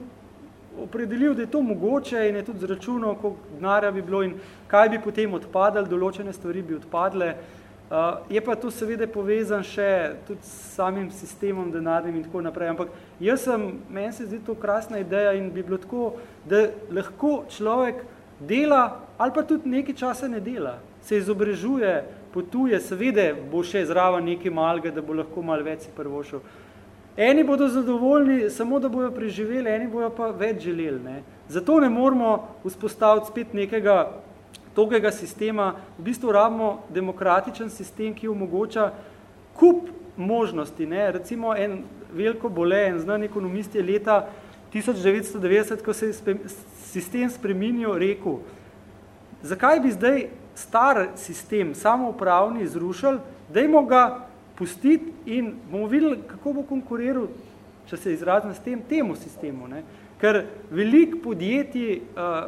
opredelil, da je to mogoče in je tudi zračunal, koliko denarja bi bilo in kaj bi potem odpadali, določene stvari bi odpadle. Uh, je pa to seveda povezan še tudi s samim sistemom denarnim in tako naprej. Ampak jaz sem, meni se zdi to krasna ideja in bi bilo tako, da lahko človek dela ali pa tudi nekaj časa ne dela se izobražuje, potuje, seveda bo še zraven nekaj malga, da bo lahko malo več si prvošel. Eni bodo zadovoljni samo, da bojo preživeli, eni bojo pa več želeli. Ne. Zato ne moramo vzpostaviti spet nekega togega sistema, v bistvu rabimo demokratičen sistem, ki omogoča kup možnosti. Ne. Recimo en veliko bole, en znan ekonomist je leta 1990, ko se je sistem spreminjal, rekel, zakaj bi zdaj star sistem, samoupravni, zrušili, dajmo ga pustiti in bomo videli, kako bo konkuriral, če se izrazim s tem, temu sistemu. Ne? Ker velik podjetij uh,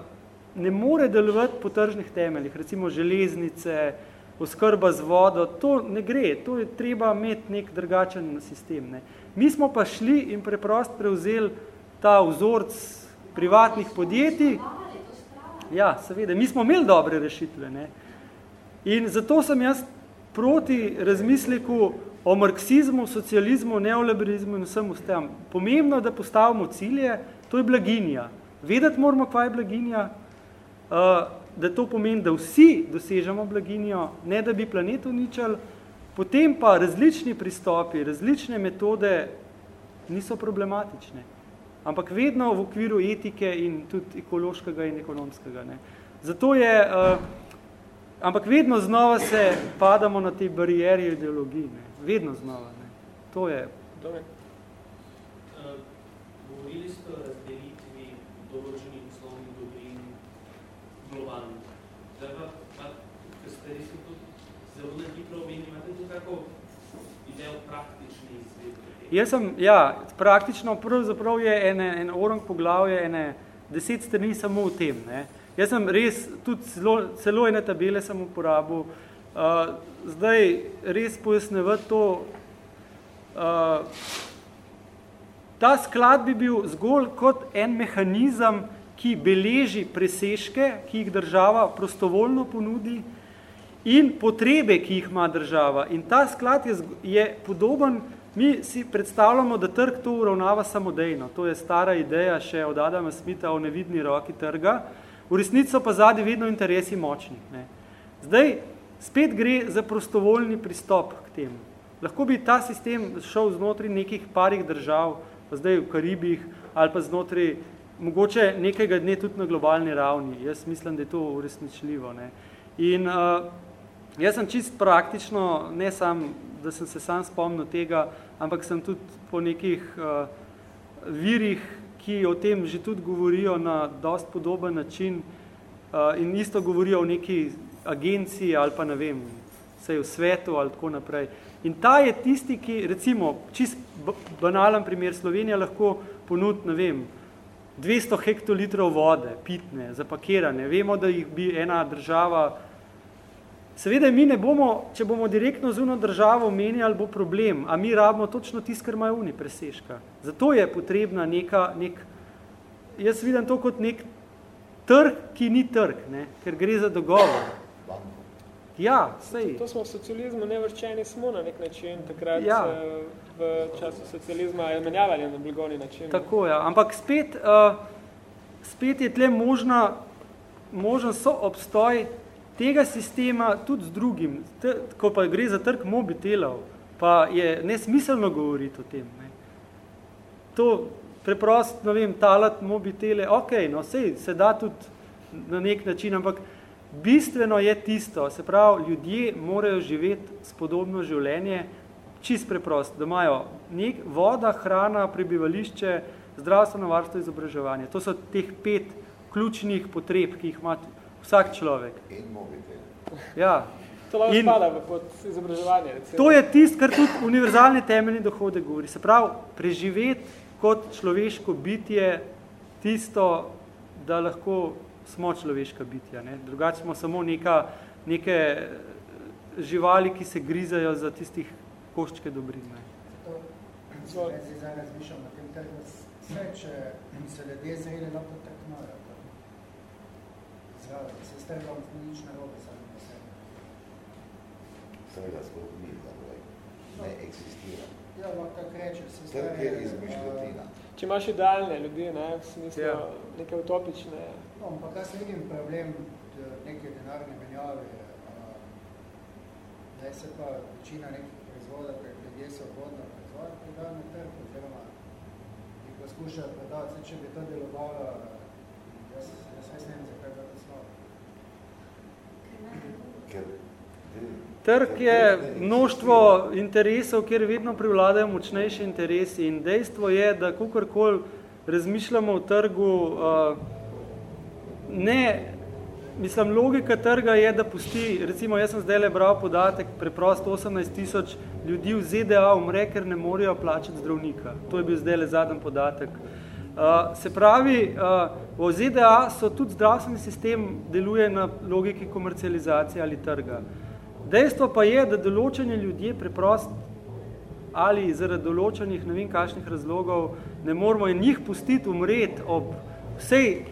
ne more delovati po tržnih temeljih, recimo železnice, oskrba z vodo, to ne gre, to je treba imeti nek drugačen sistem. Ne? Mi smo pa šli in preprost prevzeli ta vzorc privatnih podjetij, Ja, seveda, mi smo imeli dobre rešitve. Ne? In zato sem jaz proti razmisleku o marksizmu, socializmu, neoliberalizmu in vsem ostem. Pomembno, da postavimo cilje, to je blaginja. Vedeti moramo, kaj je blaginja, uh, da to pomeni, da vsi dosežemo blaginjo, ne da bi planet uničali, potem pa različni pristopi, različne metode niso problematične, ampak vedno v okviru etike in tudi ekološkega in ekonomskega. Ne. Zato je, uh, ampak vedno znova se padamo na te barijeri ideologiji, ne. vedno znova. Ne. To je. Dobre. Uh, govorili ste o razdelitvi določenih poslovnih dobrin globalno. Zdaj pa, pa ker ste res zelo na hitro omeni, imate tudi kako idejo praktični izvedbe? Jaz sem, ja, praktično pravzaprav je ene, en orang poglavje, ene deset strani samo v tem. Ne. Jaz sem res, tudi celo, celo ene tabele sem uporabil, uh, zdaj res pojasnevati to, uh, ta sklad bi bil zgolj kot en mehanizem, ki beleži presežke, ki jih država prostovoljno ponudi in potrebe, ki jih ima država. In ta sklad je, je podoben, mi si predstavljamo, da trg to uravnava samodejno. To je stara ideja še od Adama Smitha o nevidni roki trga. V resnico pa zadi vedno interesi močnih. Ne. Zdaj, spet gre za prostovoljni pristop k temu. Lahko bi ta sistem šel znotraj nekih parih držav, pa zdaj v Karibih, ali pa znotraj mogoče nekega dne tudi na globalni ravni. Jaz mislim, da je to uresničljivo. Ne. In uh, jaz sem čist praktično, ne sam, da sem se sam spomnil tega, ampak sem tudi po nekih uh, virih, ki o tem že tudi govorijo na dost podoben način uh, in isto govorijo o neki agenciji ali pa ne vem, sej v svetu ali tako naprej. In ta je tisti, ki, recimo, čist banalen primer, Slovenija lahko ponudi, ne vem, 200 hektolitrov vode, pitne, zapakirane. Vemo, da jih bi ena država... Seveda mi ne bomo, če bomo direktno zuno državo menjali, bo problem, a mi rabimo točno tist, kar imajo uni preseška. Zato je potrebna neka, nek, jaz vidim to kot nek trg, ki ni trg, ne, ker gre za dogovor. Ja, sej. To, to smo v socializmu nevrčeni smo na nek način, takrat ja. Eh, v času socializma je menjavali na blagovni način. Tako, ja. Ampak spet, uh, spet je tle možna, možen so obstoj tega sistema tudi z drugim. T, ko pa gre za trg mobitelov, pa je nesmiselno govoriti o tem. Ne. To preprosto, ne vem, talat mobitele, ok, no sej, se da tudi na nek način, ampak Bistveno je tisto, se pravi, ljudje morajo živeti spodobno življenje, čist preprosto, da imajo nek voda, hrana, prebivališče, zdravstveno varstvo izobraževanje. To so teh pet ključnih potreb, ki jih ima vsak človek. In mobitel. Ja. To lahko spada pod izobraževanje. Recimo. To je tist, kar tudi univerzalni temeljni dohodek govori. Se pravi, preživeti kot človeško bitje tisto, da lahko smo človeška bitja. Ne? Drugače smo samo neka, neke eh, živali, ki se grizajo za tistih koščke dobrin. Zato, jaz zdaj razmišljam na tem trgu, vse, če se ljudje zreli, lahko se s trgom nič narobe sami na sebi. Seveda sploh ni, da ne eksistira. Ja, lahko tako reče. Trg je izmišljotina. Če imaš idealne ljudi, ne, v smislu ja. neke utopične No, ampak jaz vidim problem neke denarne menjave. Zdaj se pa večina nekih proizvoda, ker ljudje so vodno proizvod, prodajo na trg, oziroma jih poskušajo prodati. Če bi to delovalo, jaz, jaz res ne vem, zakaj bi to slabo. Trg je mnoštvo interesov, kjer vedno privladajo močnejši interesi in dejstvo je, da kakorkoli razmišljamo o trgu, uh, ne, mislim, logika trga je, da pusti, recimo jaz sem zdaj le bral podatek, preprosto 18 tisoč ljudi v ZDA umre, ker ne morejo plačati zdravnika. To je bil zdaj le zadnji podatek. Uh, se pravi, uh, v ZDA so tudi zdravstveni sistem deluje na logiki komercializacije ali trga. Dejstvo pa je, da določeni ljudje preprosto ali zaradi določenih ne vem kakšnih razlogov ne moramo in njih pustiti umreti ob vsej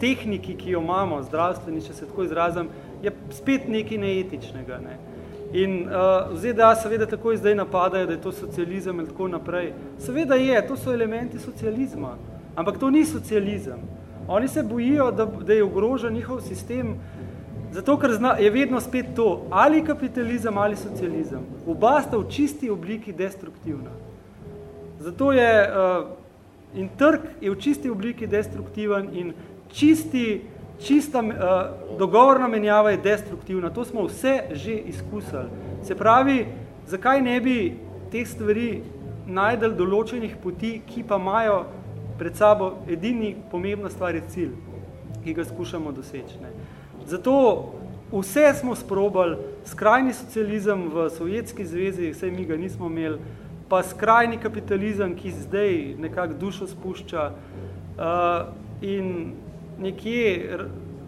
tehniki, ki jo imamo, zdravstveni, če se tako izrazim, je spet nekaj neetičnega. Ne. In uh, v ZDA seveda tako zdaj napadajo, da je to socializem in tako naprej. Seveda je, to so elementi socializma, ampak to ni socializem. Oni se bojijo, da, da je ogrožen njihov sistem, zato ker zna, je vedno spet to, ali kapitalizem ali socializem. Oba sta v čisti obliki destruktivna. Zato je uh, in trg je v čisti obliki destruktiven in čisti čista uh, dogovorna menjava je destruktivna. To smo vse že izkusili. Se pravi, zakaj ne bi teh stvari najdel določenih poti, ki pa imajo pred sabo edini pomembna stvar je cilj, ki ga skušamo doseči. Ne. Zato vse smo sprobali, skrajni socializem v Sovjetski zvezi, vse mi ga nismo imeli, pa skrajni kapitalizem, ki zdaj nekako dušo spušča uh, in nekje,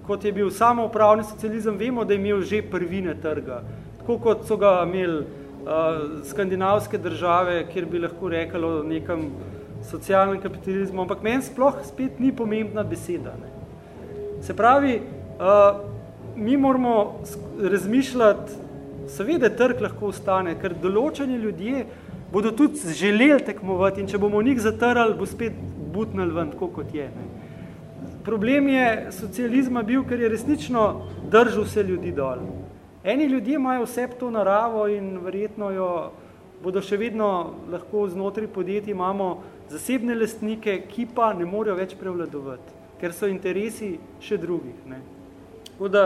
kot je bil samoupravni socializem, vemo, da je imel že prvine trga. Tako kot so ga imeli uh, skandinavske države, kjer bi lahko rekli o nekem socialnem kapitalizmu, ampak meni sploh spet ni pomembna beseda. Ne. Se pravi, uh, mi moramo razmišljati, seveda trg lahko ostane, ker določeni ljudje bodo tudi želeli tekmovati in če bomo njih zatrali, bo spet butnili ven, tako kot je. Ne problem je socializma bil, ker je resnično držal vse ljudi dol. Eni ljudje imajo vse to naravo in verjetno jo bodo še vedno lahko znotraj podjetij imamo zasebne lastnike, ki pa ne morejo več prevladovati, ker so interesi še drugih. Ne. Tako da,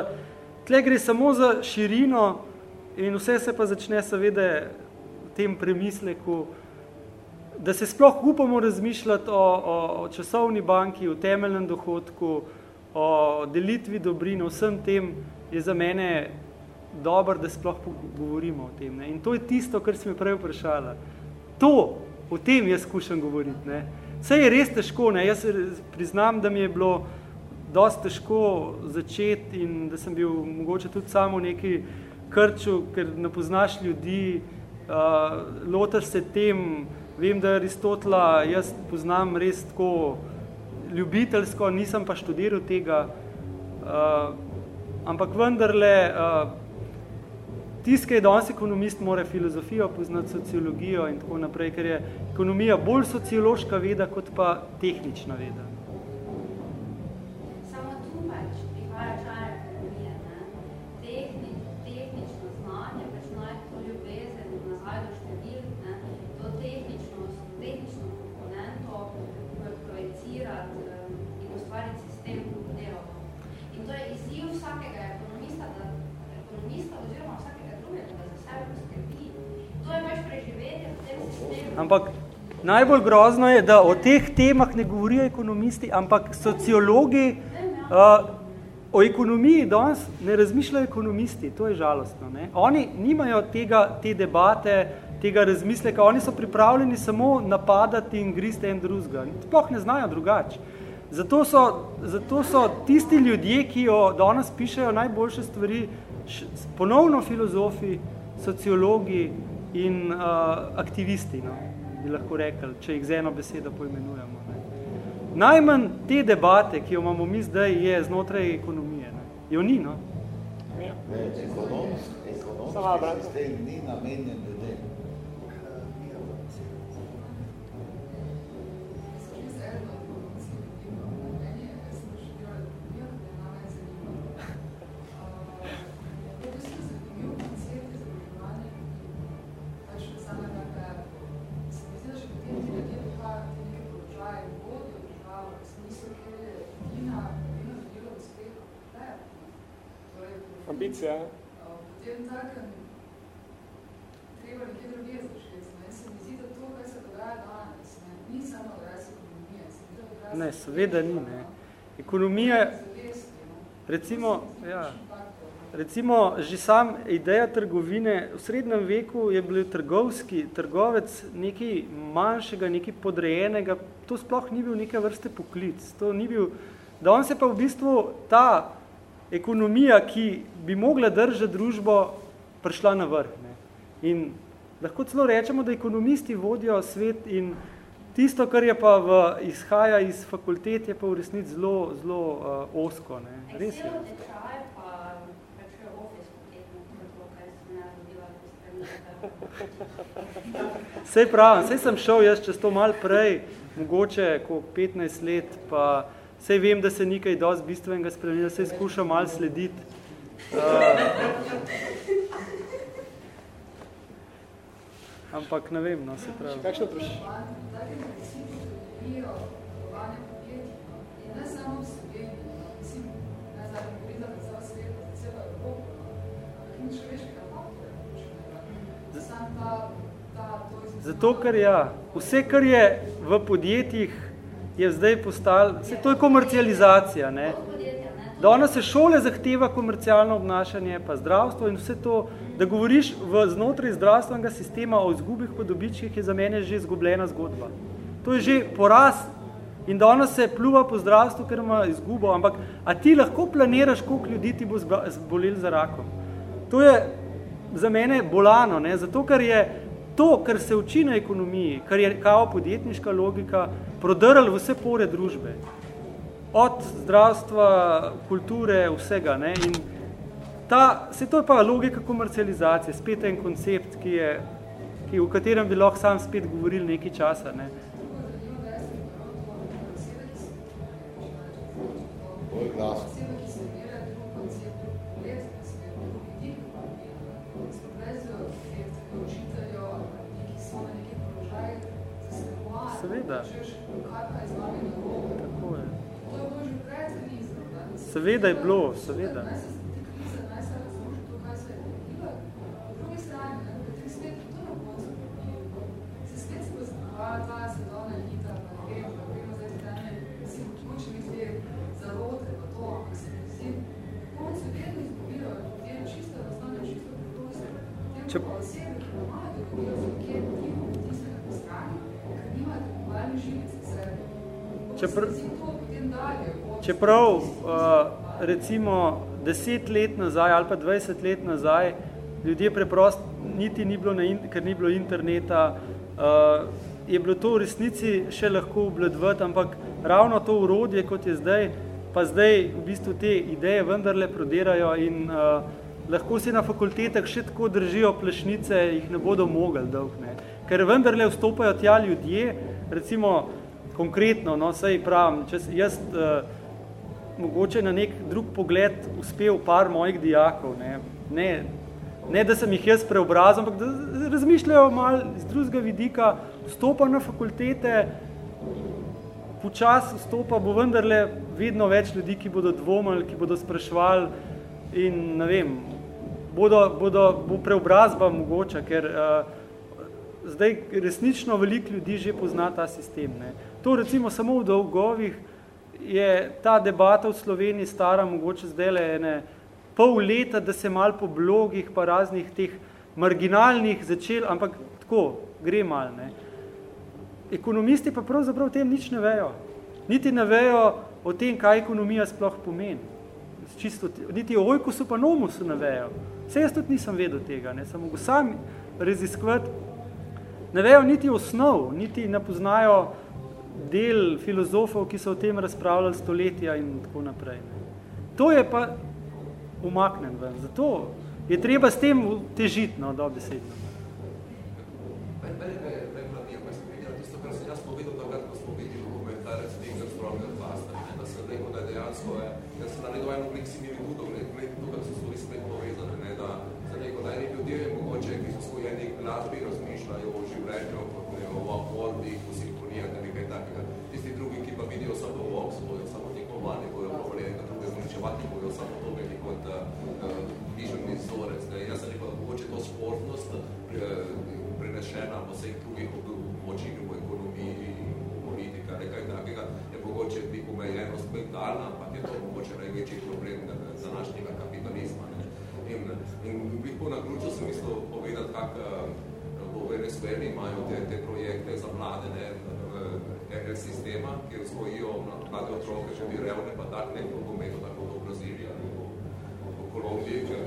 tle gre samo za širino in vse se pa začne seveda v tem premisleku, da se sploh upamo razmišljati o, o, o časovni banki, o temeljnem dohodku, o delitvi dobrin, o vsem tem je za mene dobro, da sploh govorimo o tem. Ne? In to je tisto, kar si me prej vprašala. To, o tem jaz skušam govoriti. Ne? Vse je res težko, ne? jaz priznam, da mi je bilo dosti težko začeti in da sem bil mogoče tudi samo v neki krču, ker ne poznaš ljudi, uh, lotaš se tem, Vem, da Aristotela jaz poznam res tako ljubiteljsko, nisem pa študiral tega, uh, ampak vendarle, uh, tist, ki je danes ekonomist, mora filozofijo poznati, sociologijo in tako naprej, ker je ekonomija bolj sociološka veda, kot pa tehnična veda. Ampak najbolj grozno je, da o teh temah ne govorijo ekonomisti, ampak sociologi uh, o ekonomiji danes ne razmišljajo ekonomisti. To je žalostno. Ne? Oni nimajo tega, te debate, tega razmisleka, oni so pripravljeni samo napadati in gristi en drugega. Sploh ne znajo drugače. Zato so, zato so tisti ljudje, ki jo danes pišejo najboljše stvari, ponovno filozofi, sociologi in uh, aktivisti. No? Bi lahko rekli, če jih z eno besedo poimenujemo. Ne. Najmanj te debate, ki jo imamo mi zdaj, je znotraj ekonomije. Ne. Jo ni, no? Ja. Ekonomski, ekonomski sistem ni namenjen ambicija. Potem takem, treba nekje drugje začeti. Ne? Se mi zdi, da to, kaj se dogaja danes, ne? ni samo odraz ekonomije. Se mi da ne, seveda ni. Ne. Ekonomija, recimo, ja, recimo, že sam ideja trgovine, v srednjem veku je bil trgovski, trgovec nekaj manjšega, nekaj podrejenega, to sploh ni bil neke vrste poklic. To ni bil, da on se pa v bistvu ta ekonomija, ki bi mogla držati družbo, prišla na vrh. Ne. In lahko celo rečemo, da ekonomisti vodijo svet in tisto, kar je pa v, izhaja iz fakultet, je pa v resnici zelo, zelo uh, osko. Ne. Res je. Sej pravim, sej sem šel jaz čez to malo prej, mogoče ko 15 let, pa sej vem, da se nekaj dosti bistvenega spremenilo, sej skušam malo slediti. Uh, ampak ne vem, no, se pravi. Kakšno vprašanje? Ne samo v Sloveniji, mislim, ne znam, govorila za celo svet, za celo Evropo, ampak in človeškega faktorja, sam ta, ta, to izgleda. Zato, ker ja, vse, kar je v podjetjih, je zdaj postalo, vse to je komercializacija, ne. Danes se šole zahteva komercialno obnašanje, pa zdravstvo in vse to, da govoriš v znotraj zdravstvenega sistema o izgubih po dobičkih, je za mene že izgubljena zgodba. To je že poraz in danes se pluva po zdravstvu, ker ima izgubo, ampak a ti lahko planiraš, koliko ljudi ti bo zbolel za rakom? To je za mene bolano, ne? zato ker je to, kar se uči na ekonomiji, kar je kao podjetniška logika, prodrl v vse pore družbe. Od zdravstva, kulture, vsega. Ne? In ta, se to je pa logika komercializacije, spet en koncept, ki je, ki, v katerem bi lahko sam spet govoril nekaj časa. Ne? Bolj glasno. Seveda. Tako je. Seveda je bilo, seveda. Čepr... Čeprav uh, recimo deset let nazaj ali pa 20 let nazaj ljudje preprost niti ni bilo, na in, ker ni bilo interneta, uh, je bilo to v resnici še lahko obledvati, ampak ravno to urodje, kot je zdaj, pa zdaj v bistvu te ideje vendarle prodirajo in uh, lahko si na fakultetah še tako držijo plešnice, jih ne bodo mogli dolg, ne. Ker vendarle vstopajo tja ljudje, recimo konkretno, no, saj pravim, če jaz uh, mogoče na nek drug pogled uspel par mojih dijakov, ne, ne, ne da sem jih jaz preobrazil, ampak da razmišljajo malo iz drugega vidika, vstopa na fakultete, počas vstopa bo vendarle vedno več ljudi, ki bodo dvomili, ki bodo spraševali in ne vem, bodo, bodo, bo preobrazba mogoča, ker uh, zdaj resnično veliko ljudi že pozna ta sistem. Ne. To recimo samo v dolgovih je ta debata v Sloveniji stara mogoče zdaj le ene pol leta, da se mal po blogih pa raznih teh marginalnih začel, ampak tako, gre mal. Ne. Ekonomisti pa pravzaprav o tem nič ne vejo. Niti ne vejo o tem, kaj ekonomija sploh pomeni. Čisto, niti o ojkusu pa nomusu ne vejo. Vse jaz tudi nisem vedel tega, ne. Samo go sam raziskovati. Ne vejo niti osnov, niti ne poznajo del filozofov, ki so o tem razpravljali stoletja in tako naprej. To je pa umaknen ven. Zato je treba s tem težiti, no, dobesedno. Meni je rekla mi, ko sem videla tisto, kar da sportnost, uh, prenešena v vseh drugih območjih v ekonomiji in politika, nekaj takega, je mogoče bi omejenost mentalna, ampak je to mogoče največji problem današnjega kapitalizma. Ne. In, in bih po naključju sem mislil povedati, kak v Venezueli imajo te, te projekte za mlade ne, RL sistema, kjer vzgojijo mlade otroke, že bi revne, pa tak ne nogometu, tako v Braziliji ali v, v Kolumbiji, ker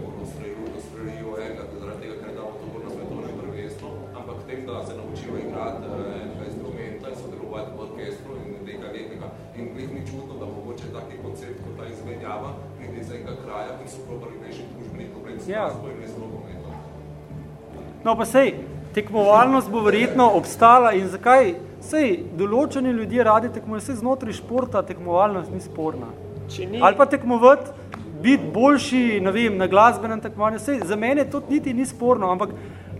ustrelijo enega, zaradi tega, ker je damo to na svetovnem prvenstvu, ampak tem, da se naučijo igrati enega instrumenta in sodelovati v orkestru in nekaj nekega. In glih ni čudno, da mogoče taki koncept, kot ta izmenjava, pride iz enega kraja, ki so probali rešiti družbeni problem s Ja. glasbo in nogometom. No pa sej, tekmovalnost bo verjetno obstala in zakaj? Sej, določeni ljudje radi tekmujejo, sej znotraj športa tekmovalnost ni sporna. Če ni, Ali pa tekmovati, biti boljši, vem, na glasbenem tekmovanju, sej, za mene to niti ni sporno, ampak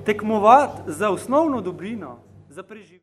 tekmovati za osnovno dobrino, za preživljanje.